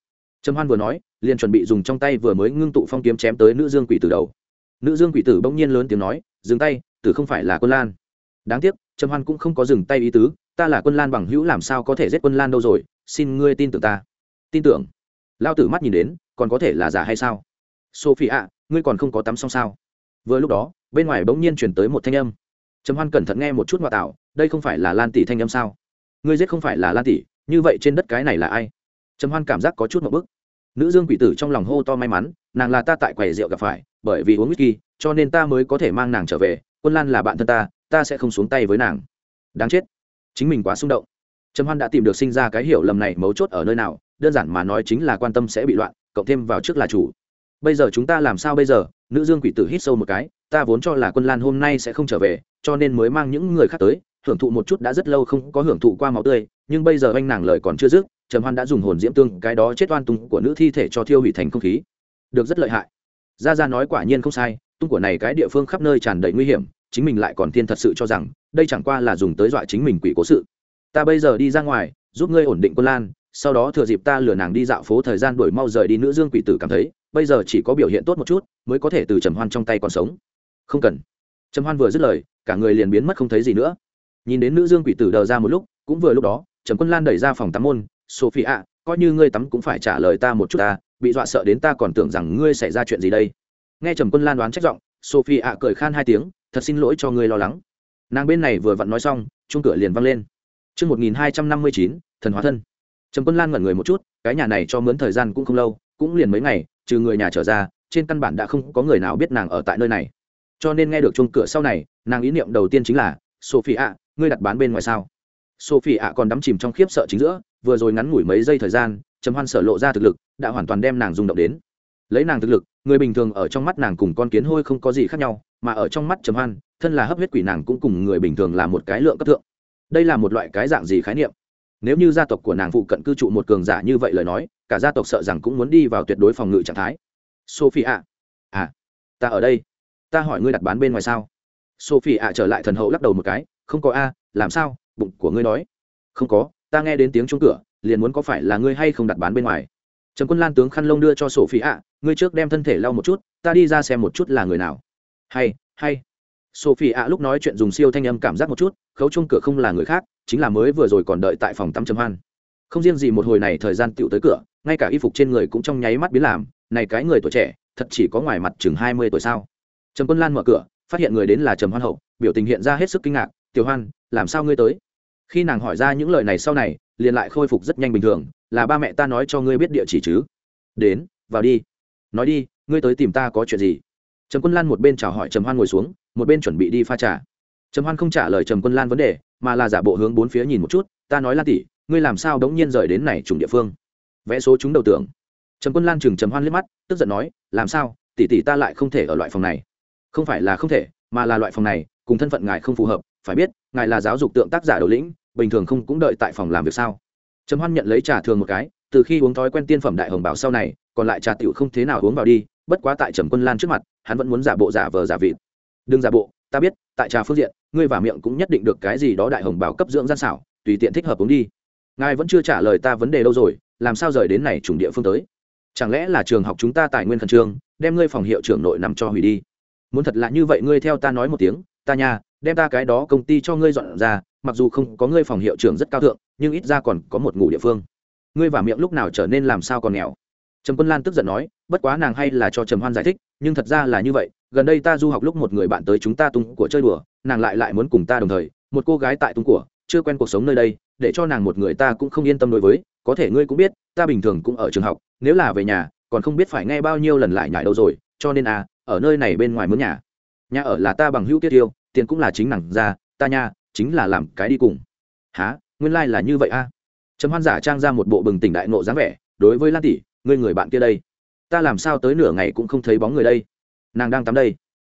Trầm hoan vừa nói, liền chuẩn bị dùng trong tay vừa mới ngưng tụ phong kiếm chém tới nữ dương quỷ tử đầu. Nữ dương quỷ tử bỗng nhiên lớn tiếng nói, dừng tay, tử không phải là quân lan. Đáng tiếc, trầm hoan cũng không có dừng tay ý tứ, ta là quân lan bằng hữu làm sao có thể giết quân lan đâu rồi, xin ngươi tin tưởng ta. Tin tưởng? Lao tử mắt nhìn đến, còn có thể là giả hay sao? Sophie ạ ngươi còn không có tắm xong sao? Vừa lúc đó, bên ngoài bỗng nhiên chuyển tới một thanh âm. Trầm hoan cẩn thận nghe một chút ngoại tạo đây không phải là lan tỷ thanh âm sao? Ngươi giết không phải là lan tỷ như vậy trên đất cái này là ai? Trầm hoan cảm giác có chút một bức. Nữ dương quỷ tử trong lòng hô to may mắn, nàng là ta tại quầy rượu gặp phải, bởi vì uống whisky, cho nên ta mới có thể mang nàng trở về, quân lan là bạn thân ta ta sẽ không xuống tay với nàng. Đáng chết. Chính mình quá xung động. Trầm hoan đã tìm được sinh ra cái hiểu lầm này mấu chốt ở nơi nào, đơn giản mà nói chính là quan tâm sẽ bị loạn, cộng thêm vào trước là chủ. Bây giờ chúng ta làm sao bây giờ? Nữ dương quỷ tử hít sâu một cái, ta vốn cho là quân lan hôm nay sẽ không trở về, cho nên mới mang những người khác tới hưởng thụ một chút đã rất lâu không có hưởng thụ qua máu tươi, nhưng bây giờ anh nàng lời còn chưa dứt, trầm hoan đã dùng hồn diễm tương cái đó chết oan tung của nữ thi thể cho thiêu hủy thành không khí. Được rất lợi hại. Gia gia nói quả nhiên không sai, tung của này cái địa phương khắp nơi tràn đầy nguy hiểm, chính mình lại còn tiên thật sự cho rằng, đây chẳng qua là dùng tới dọa chính mình quỷ cố sự. Ta bây giờ đi ra ngoài, giúp ngươi ổn định quân lan, sau đó thừa dịp ta lừa nàng đi dạo phố thời gian đuổi mau rời đi nữ dương quỷ tử cảm thấy, bây giờ chỉ có biểu hiện tốt một chút, mới có thể từ trầm hoan trong tay còn sống. Không cần. Trầm hoan vừa dứt lời, cả người liền biến mất không thấy gì nữa nhìn đến nữ dương quỷ tử đờ ra một lúc cũng vừa lúc đó trầm quân lan đẩy ra phòng tắm môn sophie ạ coi như ngươi tắm cũng phải trả lời ta một chút ta bị dọa sợ đến ta còn tưởng rằng ngươi xảy ra chuyện gì đây nghe trầm quân lan đoán trách giọng sophie ạ cười khan hai tiếng thật xin lỗi cho ngươi lo lắng nàng bên này vừa vặn nói xong chung cửa liền văng lên Trước 1259, thần hóa thân. Trầm Quân Lan ngẩn người một chút, cái nhà này cho mướn thời gian cũng không lâu, cũng liền mấy ngày, trừ người nhà trở ra, trên căn bản đã không có người nào biết nàng ở tại nơi này. Cho nên nghe được chuông cửa sau này, nàng ý niệm đầu tiên chính là, Sophie ạ, ngươi đặt bán bên ngoài sao? Sophie ạ còn đắm chìm trong khiếp sợ chính giữa, vừa rồi ngắn ngủi mấy giây thời gian, Trầm Hoan sở lộ ra thực lực, đã hoàn toàn đem nàng rung động đến. Lấy nàng thực lực, người bình thường ở trong mắt nàng cùng con kiến hôi không có gì khác nhau, mà ở trong mắt Trầm Hoan, thân là hấp huyết quỷ nàng cũng cùng người bình thường là một cái lượng cấp thượng. Đây là một loại cái dạng gì khái niệm? Nếu như gia tộc của nàng phụ cận cư trụ một cường giả như vậy lời nói cả gia tộc sợ rằng cũng muốn đi vào tuyệt đối phòng ngự trạng thái. Sophie ạ. À ta ở đây. Ta hỏi ngươi đặt bán bên ngoài sao? Sophie ạ trở lại thần hậu lắc đầu một cái không có a, làm sao? Bụng của ngươi nói không có, ta nghe đến tiếng chung cửa, liền muốn có phải là ngươi hay không đặt bán bên ngoài. Trần quân lan tướng khăn lông đưa cho sophie ạ, ngươi trước đem thân thể lau một chút, ta đi ra xem một chút là người nào. Hay hay. Sophie ạ lúc nói chuyện dùng siêu thanh âm cảm giác một chút, khấu chung cửa không là người khác, chính là mới vừa rồi còn đợi tại phòng tắm chấm hoan. Không riêng gì một hồi này thời gian tựu tới cửa, ngay cả y phục trên người cũng trong nháy mắt biến làm, này cái người tuổi trẻ, thật chỉ có ngoài mặt chừng hai mươi tuổi sao. Trầm quân lan mở cửa, phát hiện người đến là trầm hoan hậu, biểu tình hiện ra hết sức kinh ngạc tiểu hoan, làm sao ngươi tới? Khi nàng hỏi ra những lời này sau này, liền lại khôi phục rất nhanh bình thường, là ba mẹ ta nói cho ngươi biết địa chỉ chứ? Đến, vào đi. Nói đi, ngươi tới tìm ta có chuyện gì? Trầm quân lan một bên chào hỏi trầm hoan ngồi xuống, một bên chuẩn bị đi pha trà. Trầm hoan không trả lời trầm quân lan vấn đề, mà là giả bộ hướng bốn phía nhìn một chút, ta nói lan tỷ, ngươi làm sao đống nhiên rời đến này trùng địa phương? Vẽ số chúng đầu tưởng. Trầm quân lan chừng trầm hoan liếc mắt, tức giận nói, làm sao? Tỷ tỷ ta lại không thể ở loại phòng này. Không phải là không thể, mà là loại phòng này, cùng thân phận ngài không phù hợp phải biết, ngài là giáo dục tượng tác giả đầu lĩnh, bình thường không cũng đợi tại phòng làm việc sao? Trầm hoan nhận lấy trà thường một cái, từ khi uống thói quen tiên phẩm đại hồng bảo sau này, còn lại trà tiểu không thế nào uống vào đi, bất quá tại trầm quân lan trước mặt, hắn vẫn muốn giả bộ giả vờ giả vịt. Đừng giả bộ, ta biết, tại trà phương diện, ngươi và miệng cũng nhất định được cái gì đó đại hồng bảo cấp dưỡng gian xảo, tùy tiện thích hợp uống đi. Ngài vẫn chưa trả lời ta vấn đề đâu rồi, làm sao rời đến này trùng địa phương tới? Chẳng lẽ là trường học chúng ta tài nguyên khẩn trương, đem ngươi phòng hiệu trưởng nội nằm cho hủy đi? Muốn thật là như vậy, ngươi theo ta nói một tiếng, ta nha đem ta cái đó công ty cho ngươi dọn ra, mặc dù không có ngươi phòng hiệu trưởng rất cao thượng, nhưng ít ra còn có một ngủ địa phương. Ngươi và miệng lúc nào trở nên làm sao còn nghèo? Trầm quân lan tức giận nói, bất quá nàng hay là cho trầm hoan giải thích, nhưng thật ra là như vậy, gần đây ta du học lúc một người bạn tới chúng ta tung của chơi đùa, nàng lại lại muốn cùng ta đồng thời, một cô gái tại tung của, chưa quen cuộc sống nơi đây, để cho nàng một người ta cũng không yên tâm đối với, có thể ngươi cũng biết, ta bình thường cũng ở trường học, nếu là về nhà, còn không biết phải nghe bao nhiêu lần lại nhải đâu rồi, cho nên à ở nơi này bên ngoài mướn nhà. Nhà ở là ta bằng hữu tiết tiêu tiền cũng là chính nàng ra, ta nha, chính là làm cái đi cùng. Há nguyên lai、like、là như vậy a. À. trầm hoan giả trang ra một bộ bừng tỉnh đại nộ dáng vẻ, đối với lan tỷ, ngươi người bạn kia đây. Ta làm sao tới nửa ngày cũng không thấy bóng người đây. Nàng đang tắm đây.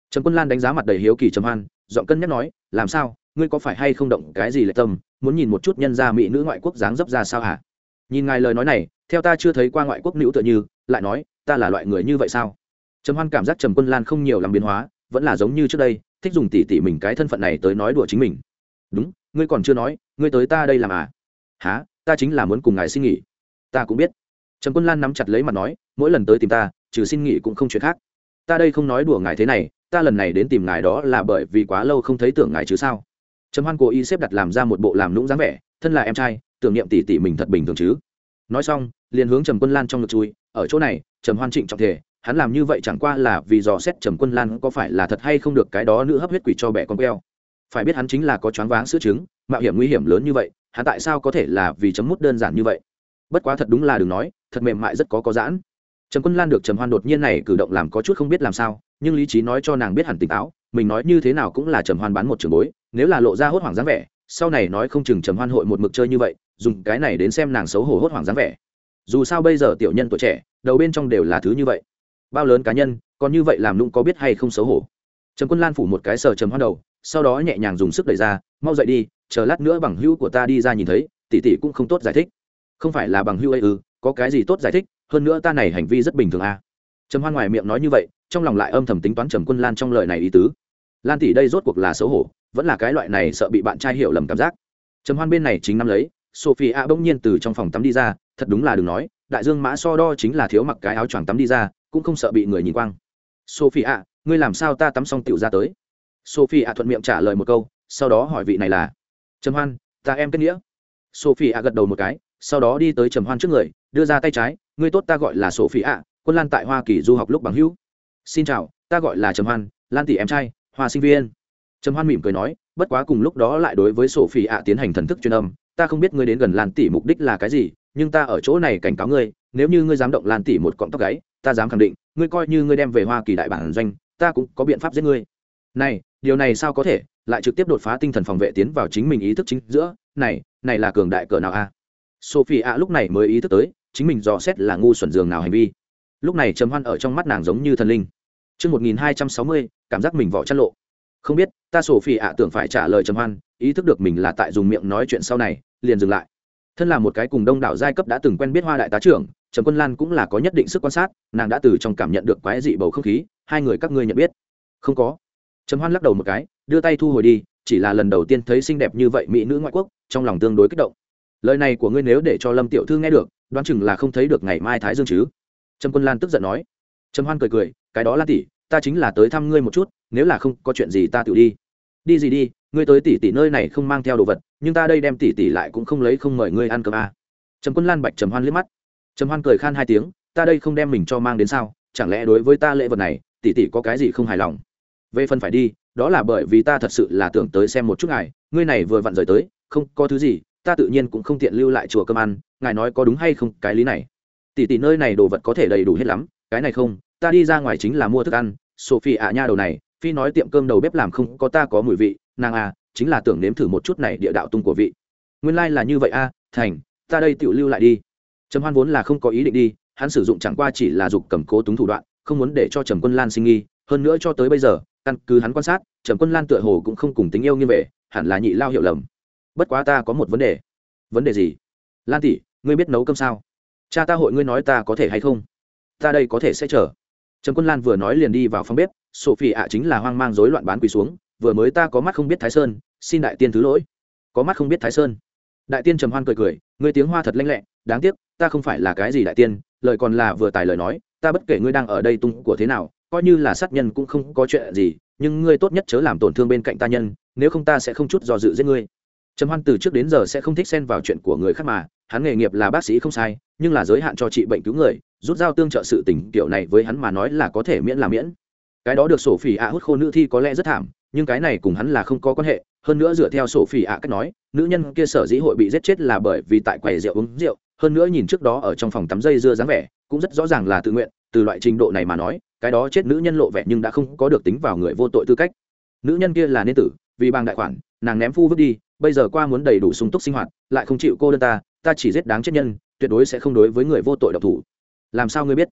Trầm quân lan đánh giá mặt đầy hiếu kỳ trầm hoan, giọng cân nhắc nói, làm sao, ngươi có phải hay không động cái gì lệ tâm, muốn nhìn một chút nhân gia mỹ nữ ngoại quốc dáng dấp ra sao hả? Nhìn ngài lời nói này, theo ta chưa thấy qua ngoại quốc nữ tựa như, lại nói, ta là loại người như vậy sao? Trầm hoan cảm giác trầm quân lan không nhiều làm biến hóa, vẫn là giống như trước đây thích dùng tỉ tỉ mình cái thân phận này tới nói đùa chính mình. Đúng, ngươi còn chưa nói, ngươi tới ta đây làm à? Há ta chính là muốn cùng ngài xin nghỉ. Ta cũng biết. Trầm quân lan nắm chặt lấy mặt nói, mỗi lần tới tìm ta, trừ xin nghỉ cũng không chuyện khác. Ta đây không nói đùa ngài thế này, ta lần này đến tìm ngài đó là bởi vì quá lâu không thấy tưởng ngài chứ sao? Trầm hoan cố ý xếp đặt làm ra một bộ làm nũng dáng vẻ, thân là em trai, tưởng niệm tỷ tỷ mình thật bình thường chứ. Nói xong, liền hướng trầm quân lan trong ngực chui, ở chỗ này, trầm hoan trịnh trọng thể hắn làm như vậy chẳng qua là vì dò xét trầm quân lan có phải là thật hay không được cái đó nữ hấp huyết quỷ cho bẻ con queo. Phải biết hắn chính là có choáng váng sữa trứng, mạo hiểm nguy hiểm lớn như vậy, hắn tại sao có thể là vì chấm mút đơn giản như vậy? Bất quá thật đúng là đừng nói, thật mềm mại rất có có giãn. Trầm quân lan được trầm hoan đột nhiên này cử động làm có chút không biết làm sao, nhưng lý trí nói cho nàng biết hẳn tỉnh táo, mình nói như thế nào cũng là trầm hoan bán một trường bối, nếu là lộ ra hốt hoảng dáng vẻ, sau này nói không chừng trầm hoan hội một mực chơi như vậy, dùng cái này đến xem nàng xấu hổ hốt hoảng dáng vẻ. Dù sao bây giờ tiểu nhân tuổi trẻ, đầu bên trong đều là thứ như vậy bao lớn cá nhân, còn như vậy làm lũng có biết hay không xấu hổ. Trầm quân lan phủ một cái sờ trầm hoan đầu, sau đó nhẹ nhàng dùng sức đẩy ra, mau dậy đi, chờ lát nữa bằng hữu của ta đi ra nhìn thấy, tỷ tỷ cũng không tốt giải thích. Không phải là bằng hữu ấy ư, có cái gì tốt giải thích, hơn nữa ta này hành vi rất bình thường à. trầm hoan ngoài miệng nói như vậy, trong lòng lại âm thầm tính toán trầm quân lan trong lời này ý tứ. Lan tỷ đây rốt cuộc là xấu hổ, vẫn là cái loại này sợ bị bạn trai hiểu lầm cảm giác. Trầm hoan bên này chính năm lấy sophie a bỗng nhiên từ trong phòng tắm đi ra, thật đúng là đừng nói, đại dương mã so đo chính là thiếu mặc cái áo choàng tắm đi ra cũng không sợ bị người nhìn quang. Sophie ạ, ngươi làm sao ta tắm xong tiểu ra tới? Sophie ạ thuận miệng trả lời một câu, sau đó hỏi vị này là, trầm hoan, ta em kết nghĩa. Sophie ạ gật đầu một cái, sau đó đi tới trầm hoan trước người, đưa ra tay trái, ngươi tốt ta gọi là sophie ạ, quân lan tại hoa kỳ du học lúc bằng hữu. Xin chào, ta gọi là trầm hoan, lan tỷ em trai, hoa sinh viên. Trầm hoan mỉm cười nói, bất quá cùng lúc đó lại đối với sophie ạ tiến hành thần thức chuyên âm, ta không biết ngươi đến gần lan tỷ mục đích là cái gì, nhưng ta ở chỗ này cảnh cáo ngươi, nếu như ngươi dám động lan tỷ một cọng tóc gáy ta dám khẳng định, ngươi coi như ngươi đem về hoa kỳ đại bản doanh, ta cũng có biện pháp giết ngươi. Này, điều này sao có thể? Lại trực tiếp đột phá tinh thần phòng vệ tiến vào chính mình ý thức chính giữa. Này này là cường đại cỡ nào a? À? Sophie a lúc này mới ý thức tới, chính mình dò xét là ngu xuẩn giường nào hành vi. Lúc này trầm hoan ở trong mắt nàng giống như thần linh. Chương một nghìn hai trăm sáu mươi, cảm giác mình vỏ chăn lộ. Không biết, ta sophie phi tưởng phải trả lời trầm hoan, ý thức được mình là tại dùng miệng nói chuyện sau này, liền dừng lại. Thân là một cái cùng đông đảo giai cấp đã từng quen biết hoa đại tá trưởng trầm quân lan cũng là có nhất định sức quan sát, nàng đã từ trong cảm nhận được quái dị bầu không khí, hai người các ngươi nhận biết. Không có. Trầm hoan lắc đầu một cái, đưa tay thu hồi đi, chỉ là lần đầu tiên thấy xinh đẹp như vậy mỹ nữ ngoại quốc, trong lòng tương đối kích động. Lời này của ngươi nếu để cho lâm tiểu thư nghe được, đoán chừng là không thấy được ngày mai thái dương chứ? Trầm quân lan tức giận nói. Trầm hoan cười cười, cái đó là tỷ, ta chính là tới thăm ngươi một chút, nếu là không có chuyện gì ta tự đi. Đi gì đi, ngươi tới tỷ tỷ nơi này không mang theo đồ vật, nhưng ta đây đem tỷ tỷ lại cũng không lấy không mời ngươi ăn cơm à. trầm quân lan bạch trầm hoan liếc mắt trầm hoan cười khan hai tiếng ta đây không đem mình cho mang đến sao? Chẳng lẽ đối với ta lễ vật này tỷ tỷ có cái gì không hài lòng? Về phần phải đi đó là bởi vì ta thật sự là tưởng tới xem một chút ngài. Ngươi này vừa vặn rời tới không có thứ gì ta tự nhiên cũng không tiện lưu lại chùa cơm ăn. Ngài nói có đúng hay không cái lý này? Tỷ tỷ nơi này đồ vật có thể đầy đủ hết lắm cái này không ta đi ra ngoài chính là mua thức ăn. Sophie ạ nha đầu này phi nói tiệm cơm đầu bếp làm không có ta có mùi vị nàng à chính là tưởng nếm thử một chút này địa đạo tung của vị. Nguyên lai là như vậy a à, thành ta đây tự lưu lại đi trầm hoan vốn là không có ý định đi, hắn sử dụng chẳng qua chỉ là dục cầm cố túng thủ đoạn, không muốn để cho trầm quân lan sinh nghi. Hơn nữa cho tới bây giờ, căn cứ hắn quan sát, trầm quân lan tựa hồ cũng không cùng tính yêu như vậy hẳn là nhị lao hiểu lầm. Bất quá ta có một vấn đề. Vấn đề gì? Lan tỷ, ngươi biết nấu cơm sao? Cha ta hội ngươi nói ta có thể hay không? Ta đây có thể sẽ chờ. Trần quân lan vừa nói liền đi vào phòng bếp, sophie ạ chính là hoang mang rối loạn bán quỳ xuống, vừa mới ta có mắt không biết thái sơn, xin đại tiên thứ lỗi. Có mắt không biết thái sơn đại tiên trầm hoan cười cười, ngươi tiếng hoa thật lanh lẹ, đáng tiếc, ta không phải là cái gì đại tiên, lời còn là vừa tài lời nói, ta bất kể ngươi đang ở đây tung của thế nào, coi như là sát nhân cũng không có chuyện gì, nhưng ngươi tốt nhất chớ làm tổn thương bên cạnh ta nhân, nếu không ta sẽ không chút do dự giết ngươi. Trầm hoan từ trước đến giờ sẽ không thích xen vào chuyện của người khác mà, hắn nghề nghiệp là bác sĩ không sai, nhưng là giới hạn cho trị bệnh cứu người, rút dao tương trợ sự tình kiểu này với hắn mà nói là có thể miễn là miễn. Cái đó được sổ phỉ ạ hút khô nữ thi có lẽ rất thảm, nhưng cái này cùng hắn là không có quan hệ hơn nữa dựa theo sổ phỉ ạ cách nói, nữ nhân kia sở dĩ hội bị giết chết là bởi vì tại quầy rượu uống rượu, hơn nữa nhìn trước đó ở trong phòng tắm dây dưa dáng vẻ, cũng rất rõ ràng là tự nguyện, từ loại trình độ này mà nói, cái đó chết nữ nhân lộ vẻ nhưng đã không có được tính vào người vô tội tư cách. Nữ nhân kia là nên tử, vì bằng đại khoản, nàng ném phu vứt đi, bây giờ qua muốn đầy đủ sung túc sinh hoạt, lại không chịu cô đơn ta ta chỉ giết đáng chết nhân, tuyệt đối sẽ không đối với người vô tội độc thủ. Làm sao ngươi biết?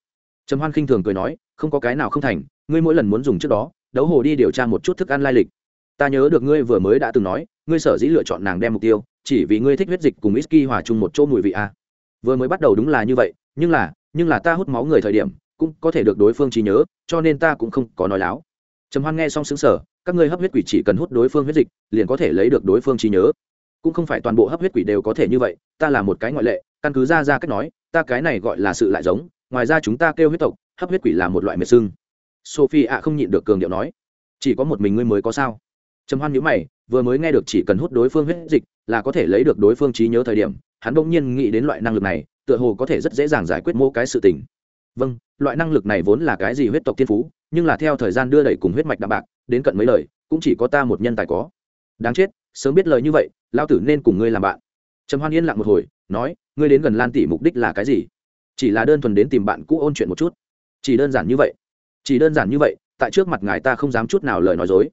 Trầm hoan khinh thường cười nói, không có cái nào không thành, ngươi mỗi lần muốn dùng trước đó, đấu hồ đi điều tra một chút thức ăn lai lịch ta nhớ được ngươi vừa mới đã từng nói, ngươi sở dĩ lựa chọn nàng đem mục tiêu, chỉ vì ngươi thích huyết dịch cùng whisky hòa chung một chỗ mùi vị a vừa mới bắt đầu đúng là như vậy, nhưng là nhưng là ta hút máu người thời điểm, cũng có thể được đối phương trí nhớ, cho nên ta cũng không có nói láo. Trầm hoan nghe xong xứng sở các ngươi hấp huyết quỷ chỉ cần hút đối phương huyết dịch, liền có thể lấy được đối phương trí nhớ. Cũng không phải toàn bộ hấp huyết quỷ đều có thể như vậy, ta là một cái ngoại lệ, căn cứ ra ra cách nói, ta cái này gọi là sự lại giống, ngoài ra chúng ta kêu huyết tộc, hấp huyết quỷ là một loại mệt sưng. Sophie ạ không nhịn được cường điệu nói, chỉ có một mình ngươi mới có sao? Trầm hoan nhữ mày, vừa mới nghe được chỉ cần hút đối phương huyết dịch là có thể lấy được đối phương trí nhớ thời điểm, hắn bỗng nhiên nghĩ đến loại năng lực này, tựa hồ có thể rất dễ dàng giải quyết mô cái sự tình. Vâng loại năng lực này vốn là cái gì huyết tộc thiên phú, nhưng là theo thời gian đưa đẩy cùng huyết mạch đạm bạc, đến cận mấy lời, cũng chỉ có ta một nhân tài có. Đáng chết, sớm biết lời như vậy lao tử nên cùng ngươi làm bạn. Trầm hoan yên lặng một hồi, nói, ngươi đến gần lan tỷ mục đích là cái gì? Chỉ là đơn thuần đến tìm bạn cũ ôn chuyện một chút. Chỉ đơn giản như vậy. Chỉ đơn giản như vậy, tại trước mặt ngài ta không dám chút nào lời nói dối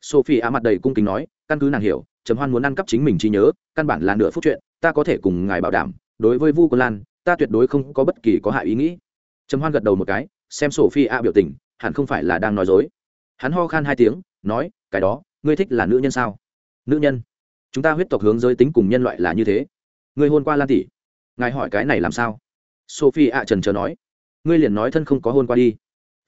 sophie a mặt đầy cung kính nói, căn cứ nàng hiểu, trầm hoan muốn ăn cắp chính mình trí nhớ, căn bản là nửa phút chuyện, ta có thể cùng ngài bảo đảm, đối với vu quân lan, ta tuyệt đối không có bất kỳ có hại ý nghĩ. Trầm hoan gật đầu một cái, xem sophie a biểu tình, hẳn không phải là đang nói dối. Hắn ho khan hai tiếng, nói, cái đó, ngươi thích là nữ nhân sao? Nữ nhân? Chúng ta huyết tộc hướng giới tính cùng nhân loại là như thế. Ngươi hôn qua lan tỷ. Ngài hỏi cái này làm sao? Sophie ạ trần trờ nói, ngươi liền nói thân không có hôn qua đi.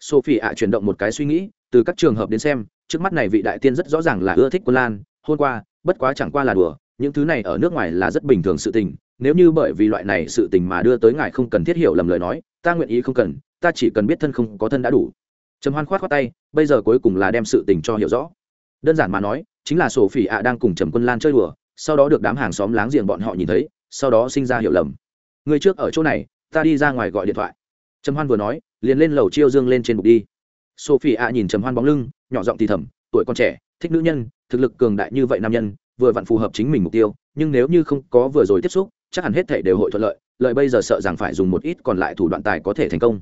Sophie ạ chuyển động một cái suy nghĩ, từ các trường hợp đến xem trước mắt này vị đại tiên rất rõ ràng là ưa thích quân lan hôn qua, bất quá chẳng qua là đùa, những thứ này ở nước ngoài là rất bình thường sự tình, nếu như bởi vì loại này sự tình mà đưa tới ngài không cần thiết hiểu lầm lời nói, ta nguyện ý không cần, ta chỉ cần biết thân không có thân đã đủ. Trầm hoan khoát khoát tay, bây giờ cuối cùng là đem sự tình cho hiểu rõ. Đơn giản mà nói, chính là sổ phỉ ạ đang cùng trầm quân lan chơi đùa, sau đó được đám hàng xóm láng giềng bọn họ nhìn thấy, sau đó sinh ra hiểu lầm. Người trước ở chỗ này, ta đi ra ngoài gọi điện thoại. Trầm hoan vừa nói, liền lên lầu chiêu dương lên trên bục đi. Sophie ạ nhìn trầm hoan bóng lưng nhỏ giọng thì thầm, tuổi con trẻ, thích nữ nhân, thực lực cường đại như vậy nam nhân, vừa vặn phù hợp chính mình mục tiêu, nhưng nếu như không có vừa rồi tiếp xúc, chắc hẳn hết thể đều hội thuận lợi lợi bây giờ sợ rằng phải dùng một ít còn lại thủ đoạn tài có thể thành công.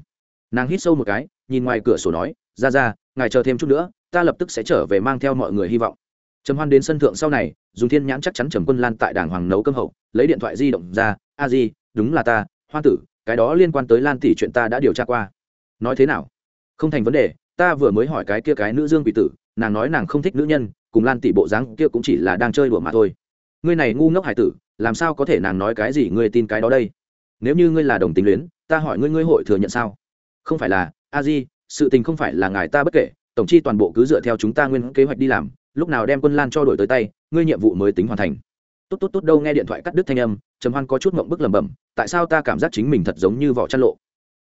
Nàng hít sâu một cái, nhìn ngoài cửa sổ nói, ra ra, ngài chờ thêm chút nữa, ta lập tức sẽ trở về mang theo mọi người hy vọng. Trầm hoan đến sân thượng sau này, dùng thiên nhãn chắc chắn trầm quân lan tại đàng hoàng nấu cơm hậu, lấy điện thoại di động ra, a di, đúng là ta, hoa tử, cái đó liên quan tới lan tỷ chuyện ta đã điều tra qua. Nói thế nào? Không thành vấn đề ta vừa mới hỏi cái kia cái nữ dương quỷ tử, nàng nói nàng không thích nữ nhân, cùng lan tỷ bộ dáng kia cũng chỉ là đang chơi đùa mà thôi. Ngươi này ngu ngốc hải tử, làm sao có thể nàng nói cái gì ngươi tin cái đó đây? Nếu như ngươi là đồng tính luyến, ta hỏi ngươi ngươi hội thừa nhận sao? Không phải là, a di, sự tình không phải là ngài ta bất kể, tổng chi toàn bộ cứ dựa theo chúng ta nguyên kế hoạch đi làm, lúc nào đem quân lan cho đổi tới tay, ngươi nhiệm vụ mới tính hoàn thành. Tốt tốt tốt, đâu nghe điện thoại cắt đứt thanh âm, trầm hoan có chút mộng bức lẩm bẩm, tại sao ta cảm giác chính mình thật giống như vỏ chăn lộ?